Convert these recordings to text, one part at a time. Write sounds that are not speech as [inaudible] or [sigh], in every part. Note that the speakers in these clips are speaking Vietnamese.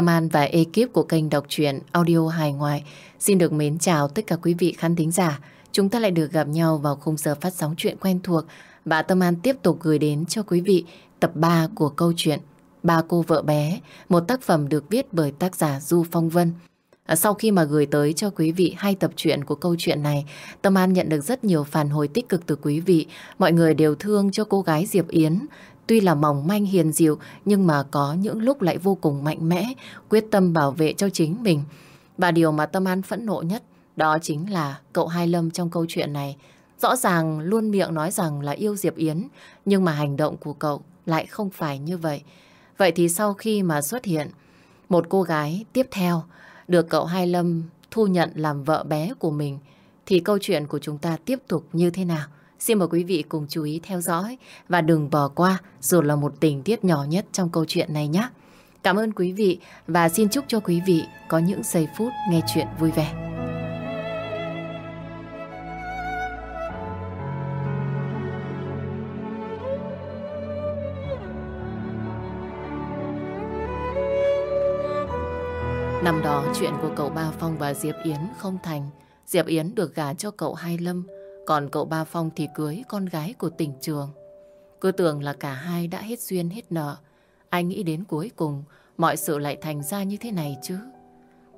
Tâm An và ekip của kênh đọc truyện audio hài ngoại xin được mến chào tất cả quý vị khán thính giả. Chúng ta lại được gặp nhau vào khung giờ phát sóng chuyện quen thuộc và Tâm An tiếp tục gửi đến cho quý vị tập 3 của câu chuyện Ba cô vợ bé, một tác phẩm được viết bởi tác giả Du Phong Vân. À, sau khi mà gửi tới cho quý vị hai tập truyện của câu chuyện này, Tâm An nhận được rất nhiều phản hồi tích cực từ quý vị. Mọi người đều thương cho cô gái Diệp Yến. Tuy là mỏng manh hiền dịu nhưng mà có những lúc lại vô cùng mạnh mẽ, quyết tâm bảo vệ cho chính mình. Và điều mà Tâm An phẫn nộ nhất đó chính là cậu Hai Lâm trong câu chuyện này. Rõ ràng luôn miệng nói rằng là yêu Diệp Yến nhưng mà hành động của cậu lại không phải như vậy. Vậy thì sau khi mà xuất hiện một cô gái tiếp theo được cậu Hai Lâm thu nhận làm vợ bé của mình thì câu chuyện của chúng ta tiếp tục như thế nào? Xin mời quý vị cùng chú ý theo dõi và đừng bỏ qua dù là một tình tiết nhỏ nhất trong câu chuyện này nhé. Cảm ơn quý vị và xin chúc cho quý vị có những giây phút nghe chuyện vui vẻ. Năm đó chuyện của cậu Ba Phong và Diệp Yến không thành. Diệp Yến được gả cho cậu Hai Lâm, còn cậu Ba Phong thì cưới con gái của tỉnh trường. Cứ tưởng là cả hai đã hết duyên hết nợ. Ai nghĩ đến cuối cùng mọi sự lại thành ra như thế này chứ.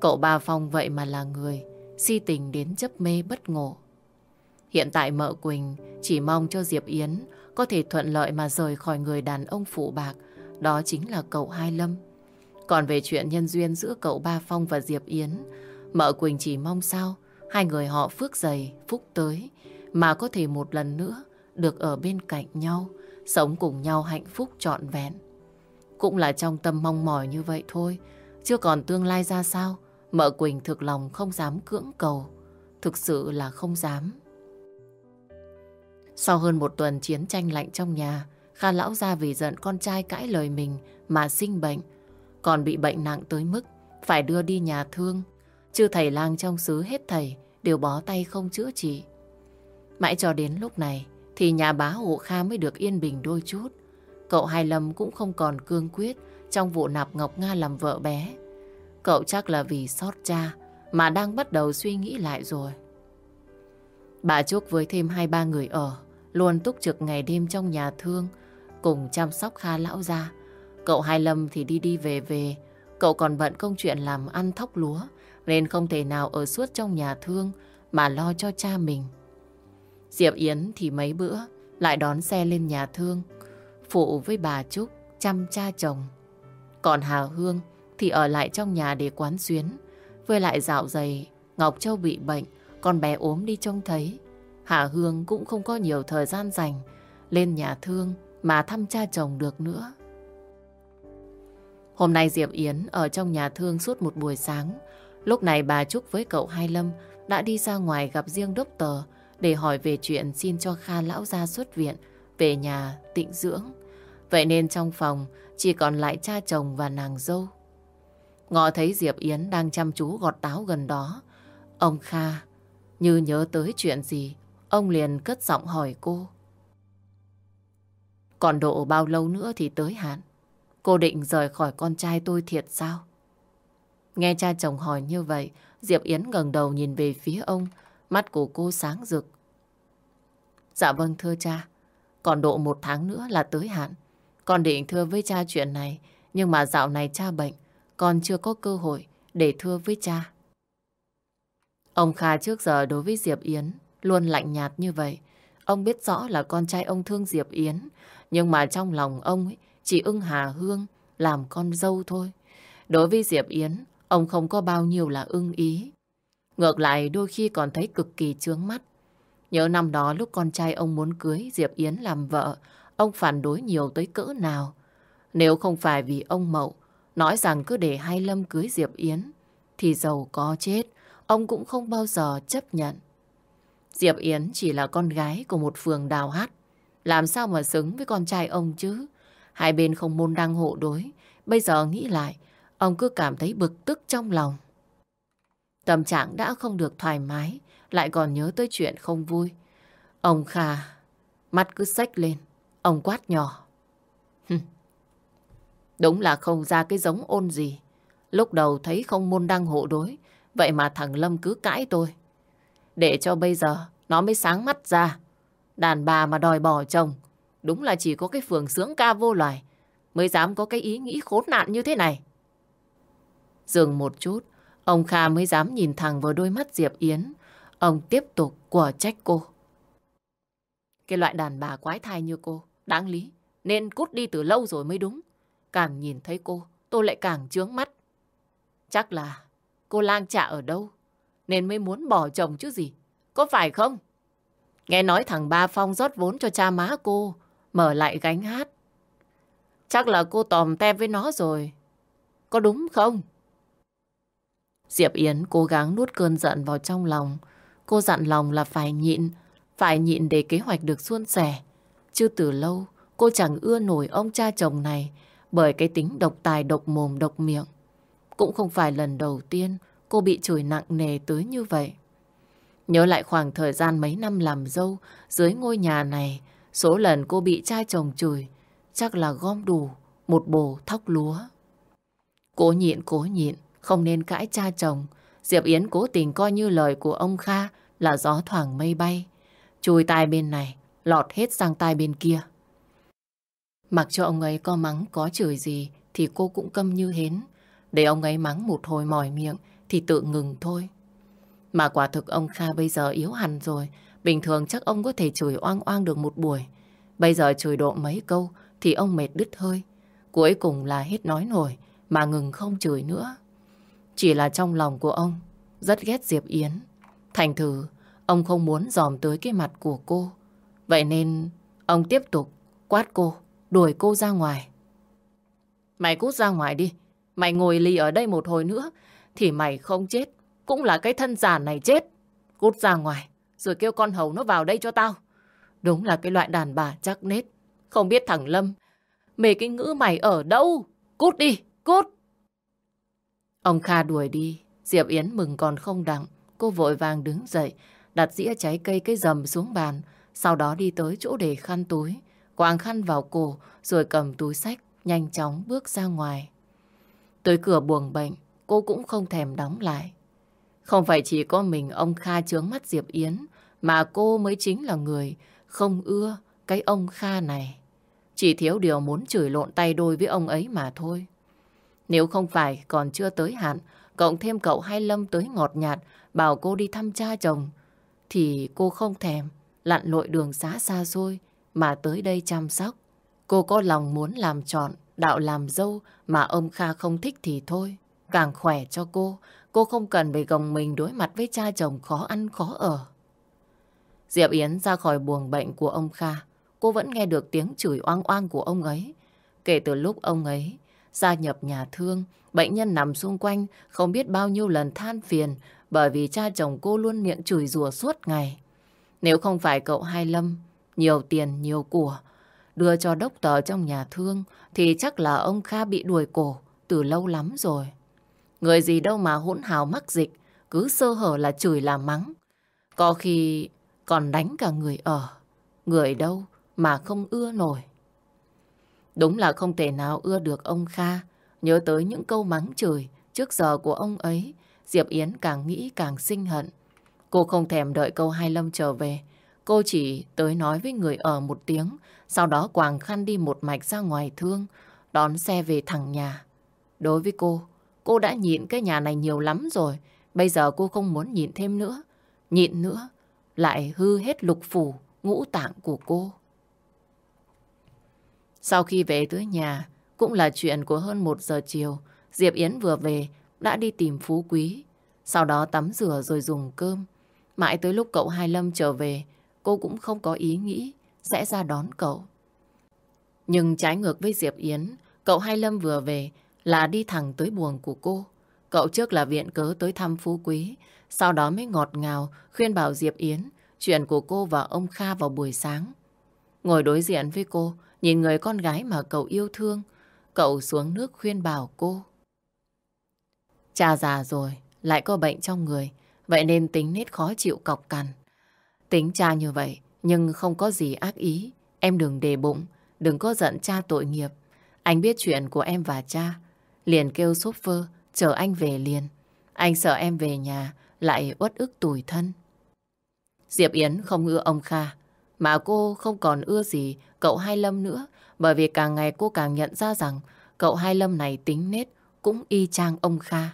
Cậu Ba Phong vậy mà là người si tình đến chấp mê bất ngộ. Hiện tại mợ Quỳnh chỉ mong cho Diệp Yến có thể thuận lợi mà rời khỏi người đàn ông phụ bạc, đó chính là cậu Hai Lâm. Còn về chuyện nhân duyên giữa cậu Ba Phong và Diệp Yến, mợ Quỳnh chỉ mong sao hai người họ phước dày, phúc tới, mà có thể một lần nữa được ở bên cạnh nhau, sống cùng nhau hạnh phúc trọn vẹn. Cũng là trong tâm mong mỏi như vậy thôi, chưa còn tương lai ra sao, mợ Quỳnh thực lòng không dám cưỡng cầu, thực sự là không dám. Sau hơn một tuần chiến tranh lạnh trong nhà, Kha lão ra vì giận con trai cãi lời mình mà sinh bệnh, còn bị bệnh nặng tới mức phải đưa đi nhà thương. Chứ thầy lang trong xứ hết thầy đều bó tay không chữa trị. Mãi cho đến lúc này thì nhà bá hộ Kha mới được yên bình đôi chút. Cậu Hai Lâm cũng không còn cương quyết trong vụ nạp Ngọc Nga làm vợ bé. Cậu chắc là vì xót cha mà đang bắt đầu suy nghĩ lại rồi. Bà Trúc với thêm hai ba người ở, luôn túc trực ngày đêm trong nhà thương, cùng chăm sóc Kha lão gia. Cậu Hai Lâm thì đi đi về về, cậu còn bận công chuyện làm ăn thóc lúa, nên không thể nào ở suốt trong nhà thương mà lo cho cha mình. Diệp Yến thì mấy bữa lại đón xe lên nhà thương, phụ với bà Trúc chăm cha chồng. Còn Hà Hương thì ở lại trong nhà để quán xuyến, với lại dạo dày Ngọc Châu bị bệnh, con bé ốm đi trông thấy. Hà Hương cũng không có nhiều thời gian dành lên nhà thương mà thăm cha chồng được nữa. Hôm nay Diệp Yến ở trong nhà thương suốt một buổi sáng. Lúc này bà Trúc với cậu Hai Lâm đã đi ra ngoài gặp riêng đốc tờ để hỏi về chuyện xin cho Kha lão ra xuất viện về nhà tịnh dưỡng. Vậy nên trong phòng chỉ còn lại cha chồng và nàng dâu. Ngọ thấy Diệp Yến đang chăm chú gọt táo gần đó. Ông Kha như nhớ tới chuyện gì, ông liền cất giọng hỏi cô. Còn độ bao lâu nữa thì tới hạn? Cô định rời khỏi con trai tôi thiệt sao? Nghe cha chồng hỏi như vậy, Diệp Yến ngẩng đầu nhìn về phía ông, mắt của cô sáng rực. Dạ vâng thưa cha, còn độ một tháng nữa là tới hạn. Con định thưa với cha chuyện này, nhưng mà dạo này cha bệnh, con chưa có cơ hội để thưa với cha. Ông Kha trước giờ đối với Diệp Yến luôn lạnh nhạt như vậy. Ông biết rõ là con trai ông thương Diệp Yến, nhưng mà trong lòng ông ấy chỉ ưng Hà Hương làm con dâu thôi. Đối với Diệp Yến, ông không có bao nhiêu là ưng ý. Ngược lại đôi khi còn thấy cực kỳ chướng mắt. Nhớ năm đó lúc con trai ông muốn cưới Diệp Yến làm vợ, ông phản đối nhiều tới cỡ nào. Nếu không phải vì ông Mậu nói rằng cứ để hai Lâm cưới Diệp Yến, thì giàu có chết, ông cũng không bao giờ chấp nhận. Diệp Yến chỉ là con gái của một phường đào hát. Làm sao mà xứng với con trai ông chứ? Hai bên không môn đăng hộ đối. Bây giờ nghĩ lại, ông cứ cảm thấy bực tức trong lòng. Tâm trạng đã không được thoải mái, lại còn nhớ tới chuyện không vui. Ông Kha, mắt cứ xách lên, ông quát nhỏ. Đúng là không ra cái giống ôn gì. Lúc đầu thấy không môn đăng hộ đối, vậy mà thằng Lâm cứ cãi tôi. Để cho bây giờ nó mới sáng mắt ra. Đàn bà mà đòi bỏ chồng, đúng là chỉ có cái phường sướng ca vô loài mới dám có cái ý nghĩ khốn nạn như thế này. Dừng một chút, ông Kha mới dám nhìn thẳng vào đôi mắt Diệp Yến. Ông tiếp tục quả trách cô. Cái loại đàn bà quái thai như cô, đáng lý, nên cút đi từ lâu rồi mới đúng. Càng nhìn thấy cô, tôi lại càng trướng mắt. Chắc là cô lang trạ ở đâu, nên mới muốn bỏ chồng chứ gì. Có phải không? Nghe nói thằng Ba Phong rót vốn cho cha má cô, mở lại gánh hát. Chắc là cô tòm tem với nó rồi. Có đúng không? Diệp Yến cố gắng nuốt cơn giận vào trong lòng. Cô dặn lòng là phải nhịn, phải nhịn để kế hoạch được suôn sẻ. Chứ từ lâu, cô chẳng ưa nổi ông cha chồng này bởi cái tính độc tài độc mồm độc miệng. Cũng không phải lần đầu tiên cô bị chửi nặng nề tới như vậy. Nhớ lại khoảng thời gian mấy năm làm dâu dưới ngôi nhà này, số lần cô bị cha chồng chửi chắc là gom đủ một bồ thóc lúa. Cố nhịn, cố nhịn, không nên cãi cha chồng. Diệp Yến cố tình coi như lời của ông Kha là gió thoảng mây bay. Chui tai bên này, lọt hết sang tai bên kia. Mặc cho ông ấy có mắng, có chửi gì thì cô cũng câm như hến. Để ông ấy mắng một hồi mỏi miệng thì tự ngừng thôi. Mà quả thực ông Kha bây giờ yếu hẳn rồi. Bình thường chắc ông có thể chửi oang oang được một buổi. Bây giờ chửi độ mấy câu thì ông mệt đứt hơi. Cuối cùng là hết nói nổi mà ngừng không chửi nữa. Chỉ là trong lòng của ông rất ghét Diệp Yến. Thành thử ông không muốn dòm tới cái mặt của cô. Vậy nên ông tiếp tục quát cô, đuổi cô ra ngoài. Mày cút ra ngoài đi. Mày ngồi lì ở đây một hồi nữa thì mày không chết. Cũng là cái thân già này chết. Cút ra ngoài rồi kêu con hầu nó vào đây cho tao. Đúng là cái loại đàn bà chắc nết. Không biết thằng Lâm mề cái ngữ mày ở đâu? Cút đi, cút! Ông Kha đuổi đi. Diệp Yến mừng còn không đặng. Cô vội vàng đứng dậy, đặt dĩa trái cây cái dầm xuống bàn. Sau đó đi tới chỗ để khăn túi. Quàng khăn vào cổ, rồi cầm túi sách, nhanh chóng bước ra ngoài. Tới cửa buồng bệnh, cô cũng không thèm đóng lại. Không phải chỉ có mình ông Kha chướng mắt Diệp Yến, mà cô mới chính là người không ưa cái ông Kha này. Chỉ thiếu điều muốn chửi lộn tay đôi với ông ấy mà thôi. Nếu không phải còn chưa tới hạn, cộng thêm cậu hai Lâm tới ngọt nhạt, bảo cô đi thăm cha chồng, thì cô không thèm, lặn lội đường xá xa xôi, mà tới đây chăm sóc. Cô có lòng muốn làm chọn, đạo làm dâu mà ông Kha không thích thì thôi. Càng khỏe cho cô, cô không cần phải gồng mình đối mặt với cha chồng khó ăn khó ở. Diệp Yến ra khỏi buồng bệnh của ông Kha, cô vẫn nghe được tiếng chửi oang oang của ông ấy. Kể từ lúc ông ấy gia nhập nhà thương, bệnh nhân nằm xung quanh không biết bao nhiêu lần than phiền bởi vì cha chồng cô luôn miệng chửi rủa suốt ngày. Nếu không phải cậu Hai Lâm, nhiều tiền, nhiều của, đưa cho đốc tờ trong nhà thương, thì chắc là ông Kha bị đuổi cổ từ lâu lắm rồi. Người gì đâu mà hỗn hào mắc dịch, cứ sơ hở là chửi là mắng. Có khi còn đánh cả người ở. Người đâu mà không ưa nổi. Đúng là không thể nào ưa được ông Kha. Nhớ tới những câu mắng chửi trước giờ của ông ấy, Diệp Yến càng nghĩ càng sinh hận. Cô không thèm đợi câu Hai Lâm trở về. Cô chỉ tới nói với người ở một tiếng, sau đó quàng khăn đi một mạch ra ngoài thương, đón xe về thẳng nhà. Đối với cô, cô đã nhịn cái nhà này nhiều lắm rồi. Bây giờ cô không muốn nhịn thêm nữa. Nhịn nữa, lại hư hết lục phủ, ngũ tạng của cô. Sau khi về tới nhà, cũng là chuyện của hơn một giờ chiều, Diệp Yến vừa về, đã đi tìm Phú Quý. Sau đó tắm rửa rồi dùng cơm. Mãi tới lúc cậu Hai Lâm trở về, cô cũng không có ý nghĩ sẽ ra đón cậu. Nhưng trái ngược với Diệp Yến, cậu Hai Lâm vừa về là đi thẳng tới buồng của cô. Cậu trước là viện cớ tới thăm Phú Quý, sau đó mới ngọt ngào khuyên bảo Diệp Yến chuyện của cô và ông Kha vào buổi sáng. Ngồi đối diện với cô, Nhìn người con gái mà cậu yêu thương, cậu xuống nước khuyên bảo cô. Cha già rồi, lại có bệnh trong người, vậy nên tính nết khó chịu cọc cằn. Tính cha như vậy, nhưng không có gì ác ý. Em đừng đề bụng, đừng có giận cha tội nghiệp. Anh biết chuyện của em và cha. Liền kêu shopper chờ anh về liền. Anh sợ em về nhà lại uất ức tủi thân. Diệp Yến không ưa ông Kha, mà cô không còn ưa gì cậu Hai Lâm nữa, bởi vì càng ngày cô càng nhận ra rằng cậu Hai Lâm này tính nết cũng y chang ông Kha.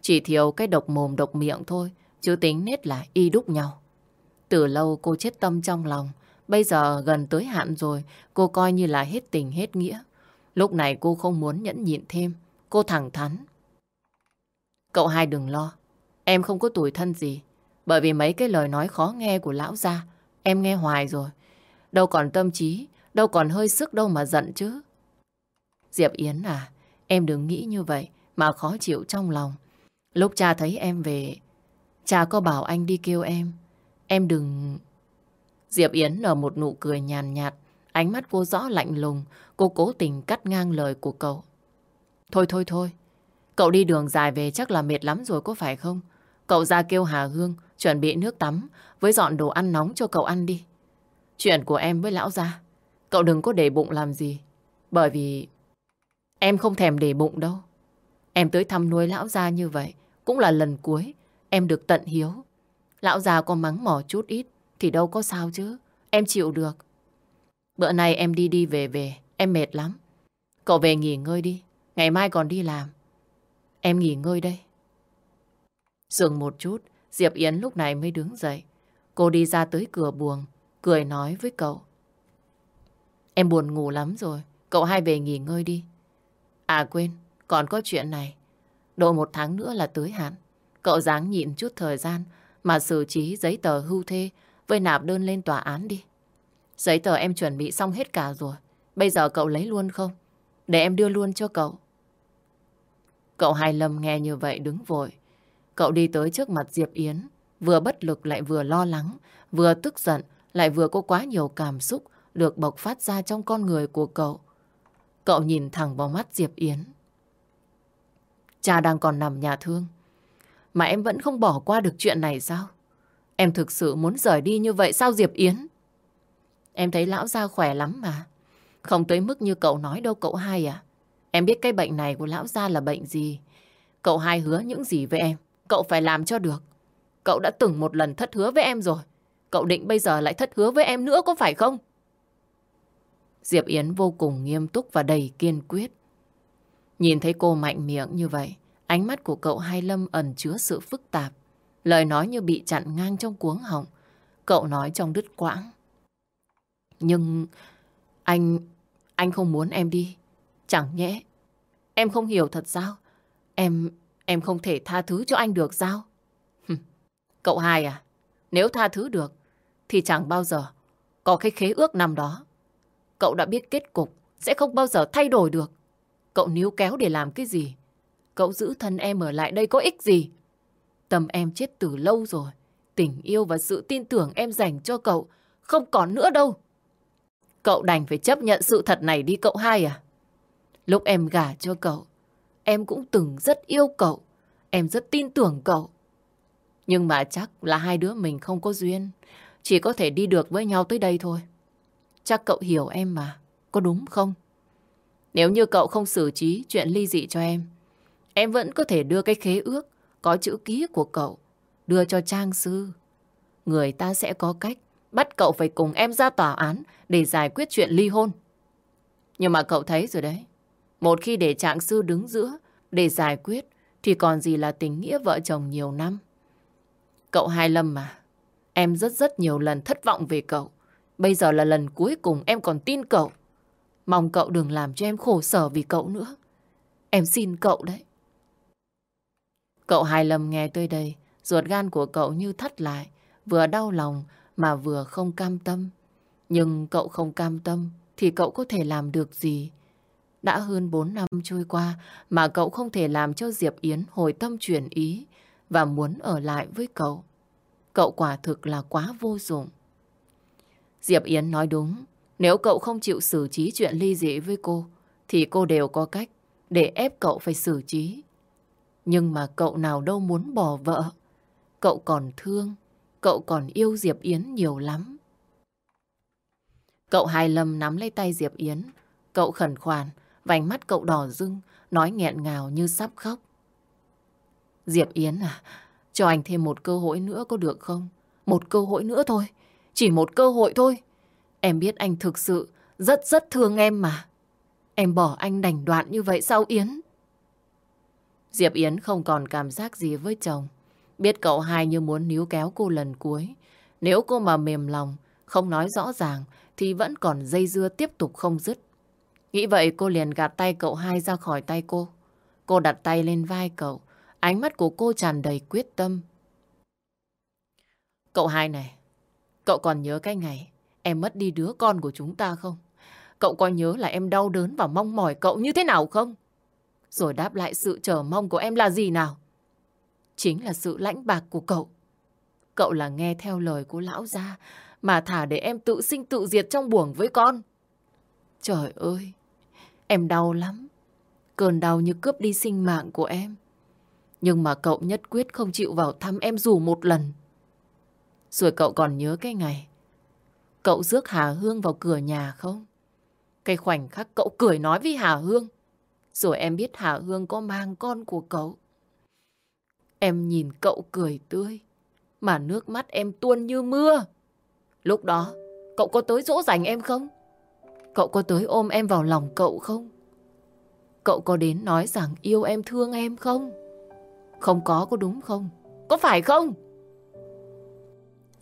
Chỉ thiếu cái độc mồm độc miệng thôi, chứ tính nết là y đúc nhau. Từ lâu cô chết tâm trong lòng, bây giờ gần tới hạn rồi, cô coi như là hết tình hết nghĩa. Lúc này cô không muốn nhẫn nhịn thêm, cô thẳng thắn. Cậu hai đừng lo, em không có tuổi thân gì, bởi vì mấy cái lời nói khó nghe của lão gia, em nghe hoài rồi. Đâu còn tâm trí, đâu còn hơi sức đâu mà giận chứ. Diệp Yến à, em đừng nghĩ như vậy mà khó chịu trong lòng. Lúc cha thấy em về, cha có bảo anh đi kêu em. Em đừng... Diệp Yến nở một nụ cười nhàn nhạt, ánh mắt cô rõ lạnh lùng, cô cố tình cắt ngang lời của cậu. Thôi thôi thôi, cậu đi đường dài về chắc là mệt lắm rồi có phải không? Cậu ra kêu Hà Hương chuẩn bị nước tắm với dọn đồ ăn nóng cho cậu ăn đi. Chuyện của em với lão gia, cậu đừng có để bụng làm gì. Bởi vì em không thèm để bụng đâu. Em tới thăm nuôi lão gia như vậy cũng là lần cuối em được tận hiếu. Lão già có mắng mỏ chút ít thì đâu có sao chứ. Em chịu được. Bữa nay em đi đi về về, em mệt lắm. Cậu về nghỉ ngơi đi, ngày mai còn đi làm. Em nghỉ ngơi đây. Dừng một chút, Diệp Yến lúc này mới đứng dậy. Cô đi ra tới cửa buồng, cười nói với cậu. Em buồn ngủ lắm rồi, cậu hai về nghỉ ngơi đi. À quên, còn có chuyện này. Độ một tháng nữa là tới hạn. Cậu dáng nhịn chút thời gian mà xử trí giấy tờ hưu thê với nạp đơn lên tòa án đi. Giấy tờ em chuẩn bị xong hết cả rồi. Bây giờ cậu lấy luôn không? Để em đưa luôn cho cậu. Cậu Hai Lâm nghe như vậy đứng vội. Cậu đi tới trước mặt Diệp Yến. Vừa bất lực lại vừa lo lắng. Vừa tức giận lại vừa có quá nhiều cảm xúc được bộc phát ra trong con người của cậu. Cậu nhìn thẳng vào mắt Diệp Yến. Cha đang còn nằm nhà thương. Mà em vẫn không bỏ qua được chuyện này sao? Em thực sự muốn rời đi như vậy sao Diệp Yến? Em thấy lão gia khỏe lắm mà. Không tới mức như cậu nói đâu cậu hai à. Em biết cái bệnh này của lão gia là bệnh gì. Cậu hai hứa những gì với em. Cậu phải làm cho được. Cậu đã từng một lần thất hứa với em rồi. Cậu định bây giờ lại thất hứa với em nữa có phải không? Diệp Yến vô cùng nghiêm túc và đầy kiên quyết. Nhìn thấy cô mạnh miệng như vậy, ánh mắt của cậu Hai Lâm ẩn chứa sự phức tạp. Lời nói như bị chặn ngang trong cuống họng. Cậu nói trong đứt quãng. Nhưng anh... anh không muốn em đi. Chẳng nhẽ em không hiểu thật sao? Em... em không thể tha thứ cho anh được sao? Cậu hai à? Nếu tha thứ được thì chẳng bao giờ có cái khế ước năm đó. Cậu đã biết kết cục sẽ không bao giờ thay đổi được. Cậu níu kéo để làm cái gì? Cậu giữ thân em ở lại đây có ích gì? Tâm em chết từ lâu rồi. Tình yêu và sự tin tưởng em dành cho cậu không còn nữa đâu. Cậu đành phải chấp nhận sự thật này đi cậu hai à? Lúc em gả cho cậu, em cũng từng rất yêu cậu. Em rất tin tưởng cậu. Nhưng mà chắc là hai đứa mình không có duyên. Chỉ có thể đi được với nhau tới đây thôi. Chắc cậu hiểu em mà. Có đúng không? Nếu như cậu không xử trí chuyện ly dị cho em, em vẫn có thể đưa cái khế ước có chữ ký của cậu đưa cho trang sư. Người ta sẽ có cách bắt cậu phải cùng em ra tòa án để giải quyết chuyện ly hôn. Nhưng mà cậu thấy rồi đấy, một khi để trạng sư đứng giữa để giải quyết thì còn gì là tình nghĩa vợ chồng nhiều năm. Cậu Hai Lâm mà, em rất rất nhiều lần thất vọng về cậu. Bây giờ là lần cuối cùng em còn tin cậu. Mong cậu đừng làm cho em khổ sở vì cậu nữa. Em xin cậu đấy. Cậu hài lầm nghe tôi đây, ruột gan của cậu như thắt lại, vừa đau lòng mà vừa không cam tâm. Nhưng cậu không cam tâm thì cậu có thể làm được gì? Đã hơn 4 năm trôi qua mà cậu không thể làm cho Diệp Yến hồi tâm chuyển ý và muốn ở lại với cậu. Cậu quả thực là quá vô dụng. Diệp Yến nói đúng, nếu cậu không chịu xử trí chuyện ly dị với cô, thì cô đều có cách để ép cậu phải xử trí. Nhưng mà cậu nào đâu muốn bỏ vợ. Cậu còn thương, cậu còn yêu Diệp Yến nhiều lắm. Cậu hài lầm nắm lấy tay Diệp Yến. Cậu khẩn khoản, vành mắt cậu đỏ rưng, nói nghẹn ngào như sắp khóc. Diệp Yến à, cho anh thêm một cơ hội nữa có được không? Một cơ hội nữa thôi. Chỉ một cơ hội thôi. Em biết anh thực sự rất rất thương em mà. Em bỏ anh đành đoạn như vậy sao Yến? Diệp Yến không còn cảm giác gì với chồng. Biết cậu hai như muốn níu kéo cô lần cuối. Nếu cô mà mềm lòng, không nói rõ ràng, thì vẫn còn dây dưa tiếp tục không dứt. Nghĩ vậy cô liền gạt tay cậu hai ra khỏi tay cô. Cô đặt tay lên vai cậu. Ánh mắt của cô tràn đầy quyết tâm. Cậu hai này, cậu còn nhớ cái ngày em mất đi đứa con của chúng ta không? Cậu có nhớ là em đau đớn và mong mỏi cậu như thế nào không? Rồi đáp lại sự chờ mong của em là gì nào? Chính là sự lãnh bạc của cậu. Cậu là nghe theo lời của lão gia mà thả để em tự sinh tự diệt trong buồng với con. Trời ơi, em đau lắm. Cơn đau như cướp đi sinh mạng của em. Nhưng mà cậu nhất quyết không chịu vào thăm em dù một lần. Rồi cậu còn nhớ cái ngày cậu rước Hà Hương vào cửa nhà không? Cái khoảnh khắc cậu cười nói với Hà Hương. Rồi em biết Hà Hương có mang con của cậu. Em nhìn cậu cười tươi, mà nước mắt em tuôn như mưa. Lúc đó, cậu có tới dỗ dành em không? Cậu có tới ôm em vào lòng cậu không? Cậu có đến nói rằng yêu em thương em không? Không có có đúng không? Có phải không?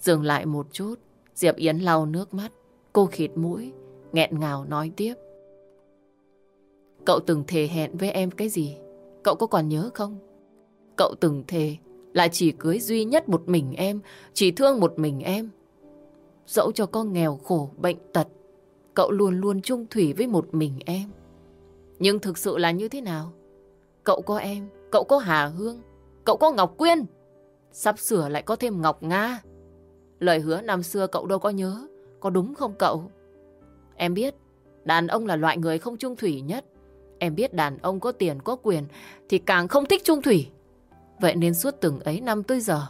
Dừng lại một chút, Diệp Yến lau nước mắt, cô khịt mũi, nghẹn ngào nói tiếp. Cậu từng thề hẹn với em cái gì? Cậu có còn nhớ không? Cậu từng thề là chỉ cưới duy nhất một mình em, chỉ thương một mình em. Dẫu cho con nghèo khổ, bệnh tật, cậu luôn luôn chung thủy với một mình em. Nhưng thực sự là như thế nào? Cậu có em, cậu có Hà Hương, cậu có Ngọc Quyên. Sắp sửa lại có thêm Ngọc Nga. Lời hứa năm xưa cậu đâu có nhớ, có đúng không cậu? Em biết, đàn ông là loại người không trung thủy nhất. Em biết đàn ông có tiền, có quyền thì càng không thích trung thủy. Vậy nên suốt từng ấy năm tới giờ,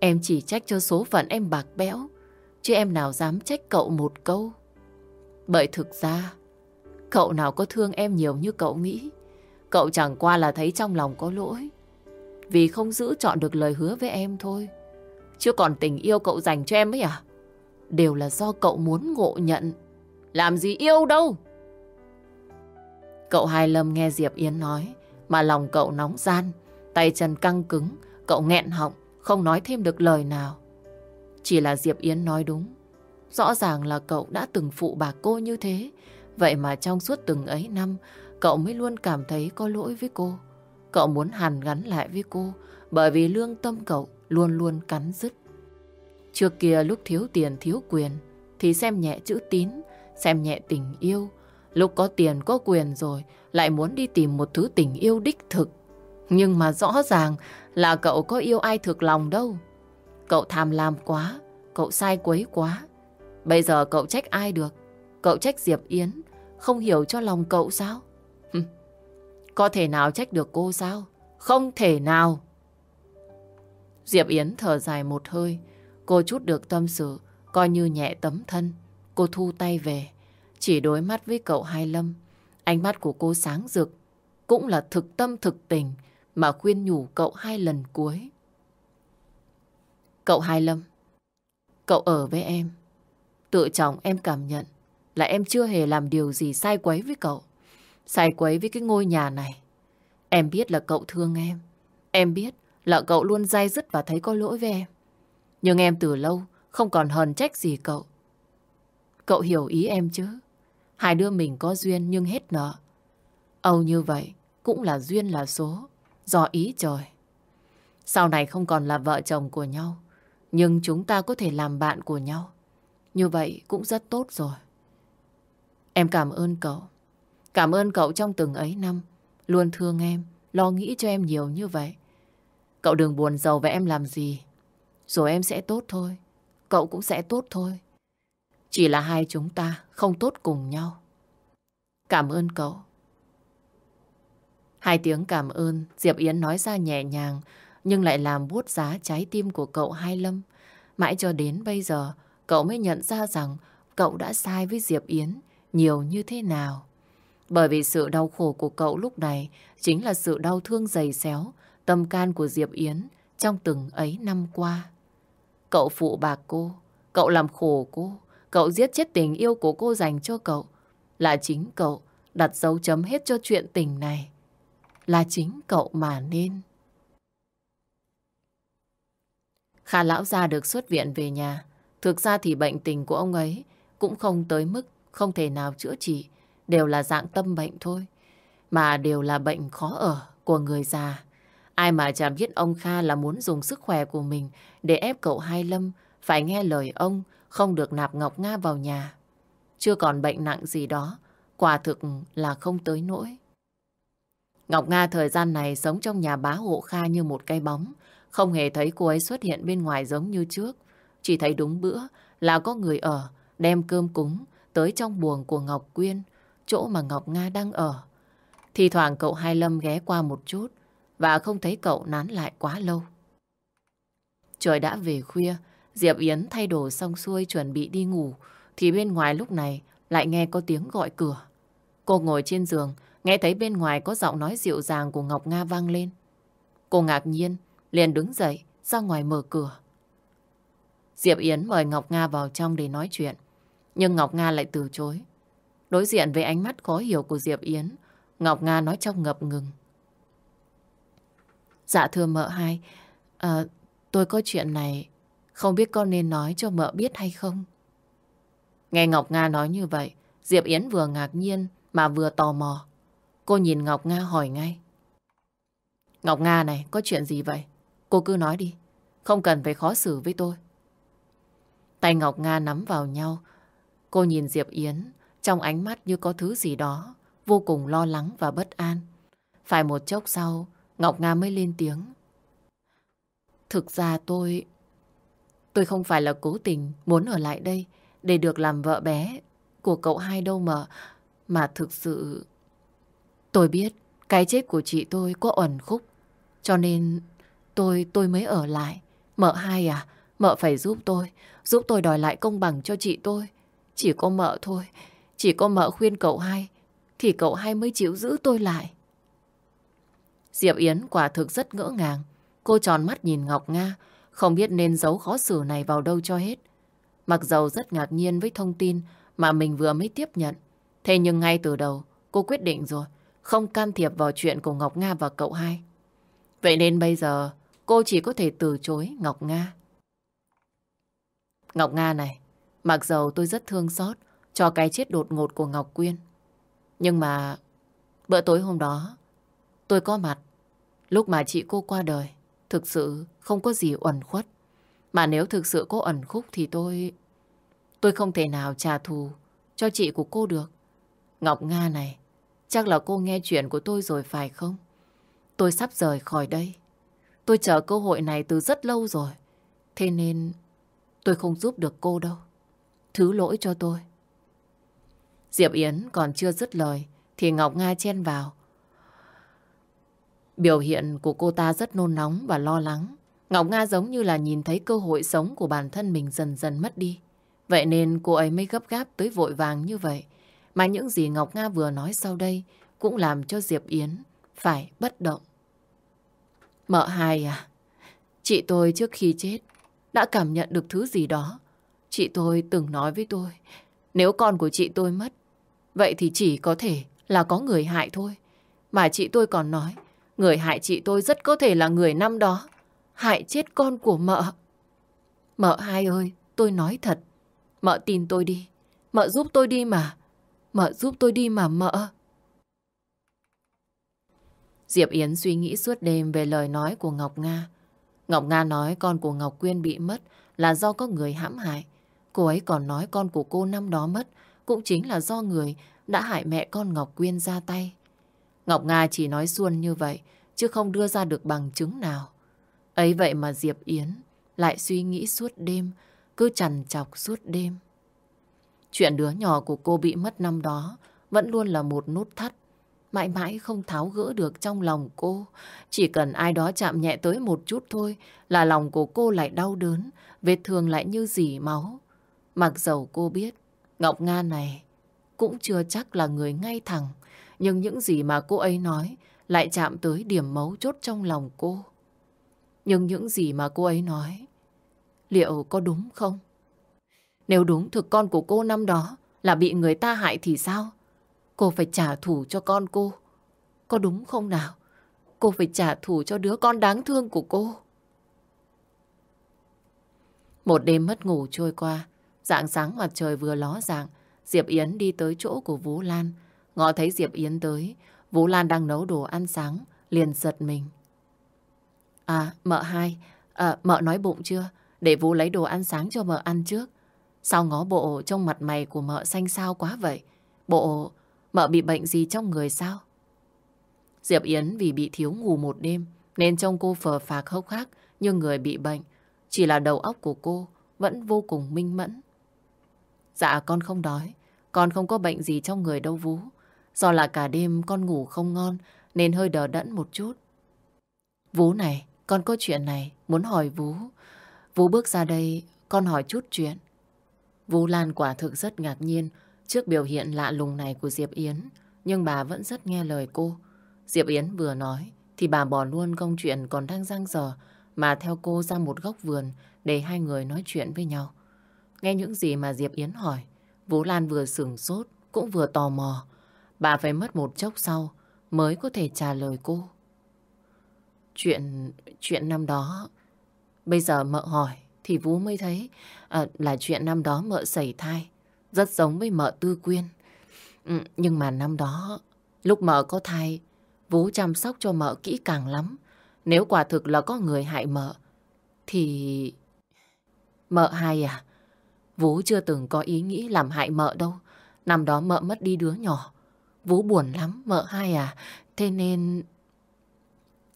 em chỉ trách cho số phận em bạc bẽo chứ em nào dám trách cậu một câu. Bởi thực ra, cậu nào có thương em nhiều như cậu nghĩ. Cậu chẳng qua là thấy trong lòng có lỗi. Vì không giữ chọn được lời hứa với em thôi. Chứ còn tình yêu cậu dành cho em ấy à? Đều là do cậu muốn ngộ nhận. Làm gì yêu đâu. Cậu Hai Lâm nghe Diệp Yến nói, mà lòng cậu nóng gian, tay chân căng cứng, cậu nghẹn họng, không nói thêm được lời nào. Chỉ là Diệp Yến nói đúng. Rõ ràng là cậu đã từng phụ bạc cô như thế. Vậy mà trong suốt từng ấy năm, cậu mới luôn cảm thấy có lỗi với cô. Cậu muốn hàn gắn lại với cô, bởi vì lương tâm cậu luôn luôn cắn rứt. Trước kia lúc thiếu tiền thiếu quyền, thì xem nhẹ chữ tín, xem nhẹ tình yêu, Lúc có tiền có quyền rồi lại muốn đi tìm một thứ tình yêu đích thực. Nhưng mà rõ ràng là cậu có yêu ai thực lòng đâu. Cậu tham lam quá, cậu sai quấy quá. Bây giờ cậu trách ai được? Cậu trách Diệp Yến, không hiểu cho lòng cậu sao? Có thể nào trách được cô sao? Không thể nào. Diệp Yến thở dài một hơi, cô chút được tâm sự, coi như nhẹ tấm thân. Cô thu tay về. Chỉ đối mắt với cậu Hai Lâm, ánh mắt của cô sáng rực, cũng là thực tâm thực tình mà khuyên nhủ cậu hai lần cuối. Cậu Hai Lâm, cậu ở với em. Tự trọng em cảm nhận là em chưa hề làm điều gì sai quấy với cậu. Sai quấy với cái ngôi nhà này. Em biết là cậu thương em. Em biết là cậu luôn dai dứt và thấy có lỗi với em. Nhưng em từ lâu không còn hờn trách gì cậu. Cậu hiểu ý em chứ? Hai đứa mình có duyên nhưng hết nợ. Âu như vậy cũng là duyên là số, do ý trời. Sau này không còn là vợ chồng của nhau, nhưng chúng ta có thể làm bạn của nhau. Như vậy cũng rất tốt rồi. Em cảm ơn cậu. Cảm ơn cậu trong từng ấy năm, luôn thương em, lo nghĩ cho em nhiều như vậy. Cậu đừng buồn giàu với em làm gì. Rồi em sẽ tốt thôi. Cậu cũng sẽ tốt thôi. Chỉ là hai chúng ta không tốt cùng nhau. Cảm ơn cậu. Hai tiếng cảm ơn, Diệp Yến nói ra nhẹ nhàng, nhưng lại làm buốt giá trái tim của cậu Hai Lâm. Mãi cho đến bây giờ, cậu mới nhận ra rằng cậu đã sai với Diệp Yến nhiều như thế nào. Bởi vì sự đau khổ của cậu lúc này chính là sự đau thương dày xéo tâm can của Diệp Yến trong từng ấy năm qua. Cậu phụ bạc cô, cậu làm khổ cô, cậu giết chết tình yêu của cô dành cho cậu. Là chính cậu đặt dấu chấm hết cho chuyện tình này. Là chính cậu mà nên. Kha lão gia được xuất viện về nhà. Thực ra thì bệnh tình của ông ấy cũng không tới mức không thể nào chữa trị. Đều là dạng tâm bệnh thôi. Mà đều là bệnh khó ở của người già. Ai mà chẳng biết ông Kha là muốn dùng sức khỏe của mình để ép cậu Hai Lâm phải nghe lời ông, không được nạp Ngọc Nga vào nhà. Chưa còn bệnh nặng gì đó, quả thực là không tới nỗi. Ngọc Nga thời gian này sống trong nhà bá hộ Kha như một cây bóng, không hề thấy cô ấy xuất hiện bên ngoài giống như trước. Chỉ thấy đúng bữa là có người ở, đem cơm cúng tới trong buồng của Ngọc Quyên, chỗ mà Ngọc Nga đang ở. Thì thoảng cậu Hai Lâm ghé qua một chút và không thấy cậu nán lại quá lâu. Trời đã về khuya, Diệp Yến thay đồ xong xuôi chuẩn bị đi ngủ, thì bên ngoài lúc này lại nghe có tiếng gọi cửa. Cô ngồi trên giường, nghe thấy bên ngoài có giọng nói dịu dàng của Ngọc Nga vang lên. Cô ngạc nhiên, liền đứng dậy, ra ngoài mở cửa. Diệp Yến mời Ngọc Nga vào trong để nói chuyện, nhưng Ngọc Nga lại từ chối. Đối diện với ánh mắt khó hiểu của Diệp Yến, Ngọc Nga nói trong ngập ngừng. Dạ thưa mợ hai, à, tôi có chuyện này, không biết con nên nói cho mợ biết hay không? Nghe Ngọc Nga nói như vậy, Diệp Yến vừa ngạc nhiên mà vừa tò mò. Cô nhìn Ngọc Nga hỏi ngay. Ngọc Nga này, có chuyện gì vậy? Cô cứ nói đi, không cần phải khó xử với tôi. Tay Ngọc Nga nắm vào nhau. Cô nhìn Diệp Yến, trong ánh mắt như có thứ gì đó, vô cùng lo lắng và bất an. Phải một chốc sau, Ngọc Nga mới lên tiếng. Thực ra tôi... Tôi không phải là cố tình muốn ở lại đây để được làm vợ bé của cậu hai đâu mà. Mà thực sự... Tôi biết cái chết của chị tôi có ẩn khúc. Cho nên tôi tôi mới ở lại. Mợ hai à, mợ phải giúp tôi. Giúp tôi đòi lại công bằng cho chị tôi. Chỉ có mợ thôi. Chỉ có mợ khuyên cậu hai. Thì cậu hai mới chịu giữ tôi lại. Diệp Yến quả thực rất ngỡ ngàng. Cô tròn mắt nhìn Ngọc Nga, không biết nên giấu khó xử này vào đâu cho hết. Mặc dầu rất ngạc nhiên với thông tin mà mình vừa mới tiếp nhận. Thế nhưng ngay từ đầu, cô quyết định rồi, không can thiệp vào chuyện của Ngọc Nga và cậu hai. Vậy nên bây giờ, cô chỉ có thể từ chối Ngọc Nga. Ngọc Nga này, mặc dầu tôi rất thương xót cho cái chết đột ngột của Ngọc Quyên. Nhưng mà, bữa tối hôm đó, tôi có mặt Lúc mà chị cô qua đời, thực sự không có gì uẩn khuất. Mà nếu thực sự có ẩn khúc thì tôi... Tôi không thể nào trả thù cho chị của cô được. Ngọc Nga này, chắc là cô nghe chuyện của tôi rồi phải không? Tôi sắp rời khỏi đây. Tôi chờ cơ hội này từ rất lâu rồi. Thế nên tôi không giúp được cô đâu. Thứ lỗi cho tôi. Diệp Yến còn chưa dứt lời thì Ngọc Nga chen vào Biểu hiện của cô ta rất nôn nóng và lo lắng. Ngọc Nga giống như là nhìn thấy cơ hội sống của bản thân mình dần dần mất đi. Vậy nên cô ấy mới gấp gáp tới vội vàng như vậy. Mà những gì Ngọc Nga vừa nói sau đây cũng làm cho Diệp Yến phải bất động. Mợ hai à, chị tôi trước khi chết đã cảm nhận được thứ gì đó. Chị tôi từng nói với tôi, nếu con của chị tôi mất, vậy thì chỉ có thể là có người hại thôi. Mà chị tôi còn nói, Người hại chị tôi rất có thể là người năm đó. Hại chết con của mợ. Mợ hai ơi, tôi nói thật. Mợ tin tôi đi. Mợ giúp tôi đi mà. Mợ giúp tôi đi mà mợ. Diệp Yến suy nghĩ suốt đêm về lời nói của Ngọc Nga. Ngọc Nga nói con của Ngọc Quyên bị mất là do có người hãm hại. Cô ấy còn nói con của cô năm đó mất cũng chính là do người đã hại mẹ con Ngọc Quyên ra tay. Ngọc Nga chỉ nói xuôn như vậy, chứ không đưa ra được bằng chứng nào. Ấy vậy mà Diệp Yến lại suy nghĩ suốt đêm, cứ chằn chọc suốt đêm. Chuyện đứa nhỏ của cô bị mất năm đó vẫn luôn là một nút thắt, mãi mãi không tháo gỡ được trong lòng cô. Chỉ cần ai đó chạm nhẹ tới một chút thôi là lòng của cô lại đau đớn, vết thương lại như dỉ máu. Mặc dầu cô biết, Ngọc Nga này cũng chưa chắc là người ngay thẳng, nhưng những gì mà cô ấy nói lại chạm tới điểm mấu chốt trong lòng cô. Nhưng những gì mà cô ấy nói, liệu có đúng không? Nếu đúng thực con của cô năm đó là bị người ta hại thì sao? Cô phải trả thù cho con cô. Có đúng không nào? Cô phải trả thù cho đứa con đáng thương của cô. Một đêm mất ngủ trôi qua, dạng sáng mặt trời vừa ló dạng, Diệp Yến đi tới chỗ của Vũ Lan. Ngọ thấy Diệp Yến tới, Vũ Lan đang nấu đồ ăn sáng, liền giật mình. À, mợ hai, à, mợ nói bụng chưa? Để Vũ lấy đồ ăn sáng cho mợ ăn trước. Sao ngó bộ trong mặt mày của mợ xanh xao quá vậy? Bộ, mợ bị bệnh gì trong người sao? Diệp Yến vì bị thiếu ngủ một đêm, nên trông cô phờ phạc hốc hác như người bị bệnh. Chỉ là đầu óc của cô vẫn vô cùng minh mẫn. Dạ con không đói, con không có bệnh gì trong người đâu Vũ. Do là cả đêm con ngủ không ngon nên hơi đờ đẫn một chút. Vú này, con có chuyện này, muốn hỏi vú. Vú bước ra đây, con hỏi chút chuyện. Vú Lan quả thực rất ngạc nhiên trước biểu hiện lạ lùng này của Diệp Yến, nhưng bà vẫn rất nghe lời cô. Diệp Yến vừa nói, thì bà bỏ luôn công chuyện còn đang giang dở, mà theo cô ra một góc vườn để hai người nói chuyện với nhau. Nghe những gì mà Diệp Yến hỏi, Vũ Lan vừa sửng sốt, cũng vừa tò mò. Bà phải mất một chốc sau mới có thể trả lời cô. Chuyện, chuyện năm đó, bây giờ mợ hỏi thì Vũ mới thấy à, là chuyện năm đó mợ xảy thai, rất giống với mợ Tư Quyên. Ừ, nhưng mà năm đó, lúc mợ có thai, Vũ chăm sóc cho mợ kỹ càng lắm. Nếu quả thực là có người hại mợ, thì... Mợ hai à? Vũ chưa từng có ý nghĩ làm hại mợ đâu. Năm đó mợ mất đi đứa nhỏ. Vũ buồn lắm, mợ hai à. Thế nên...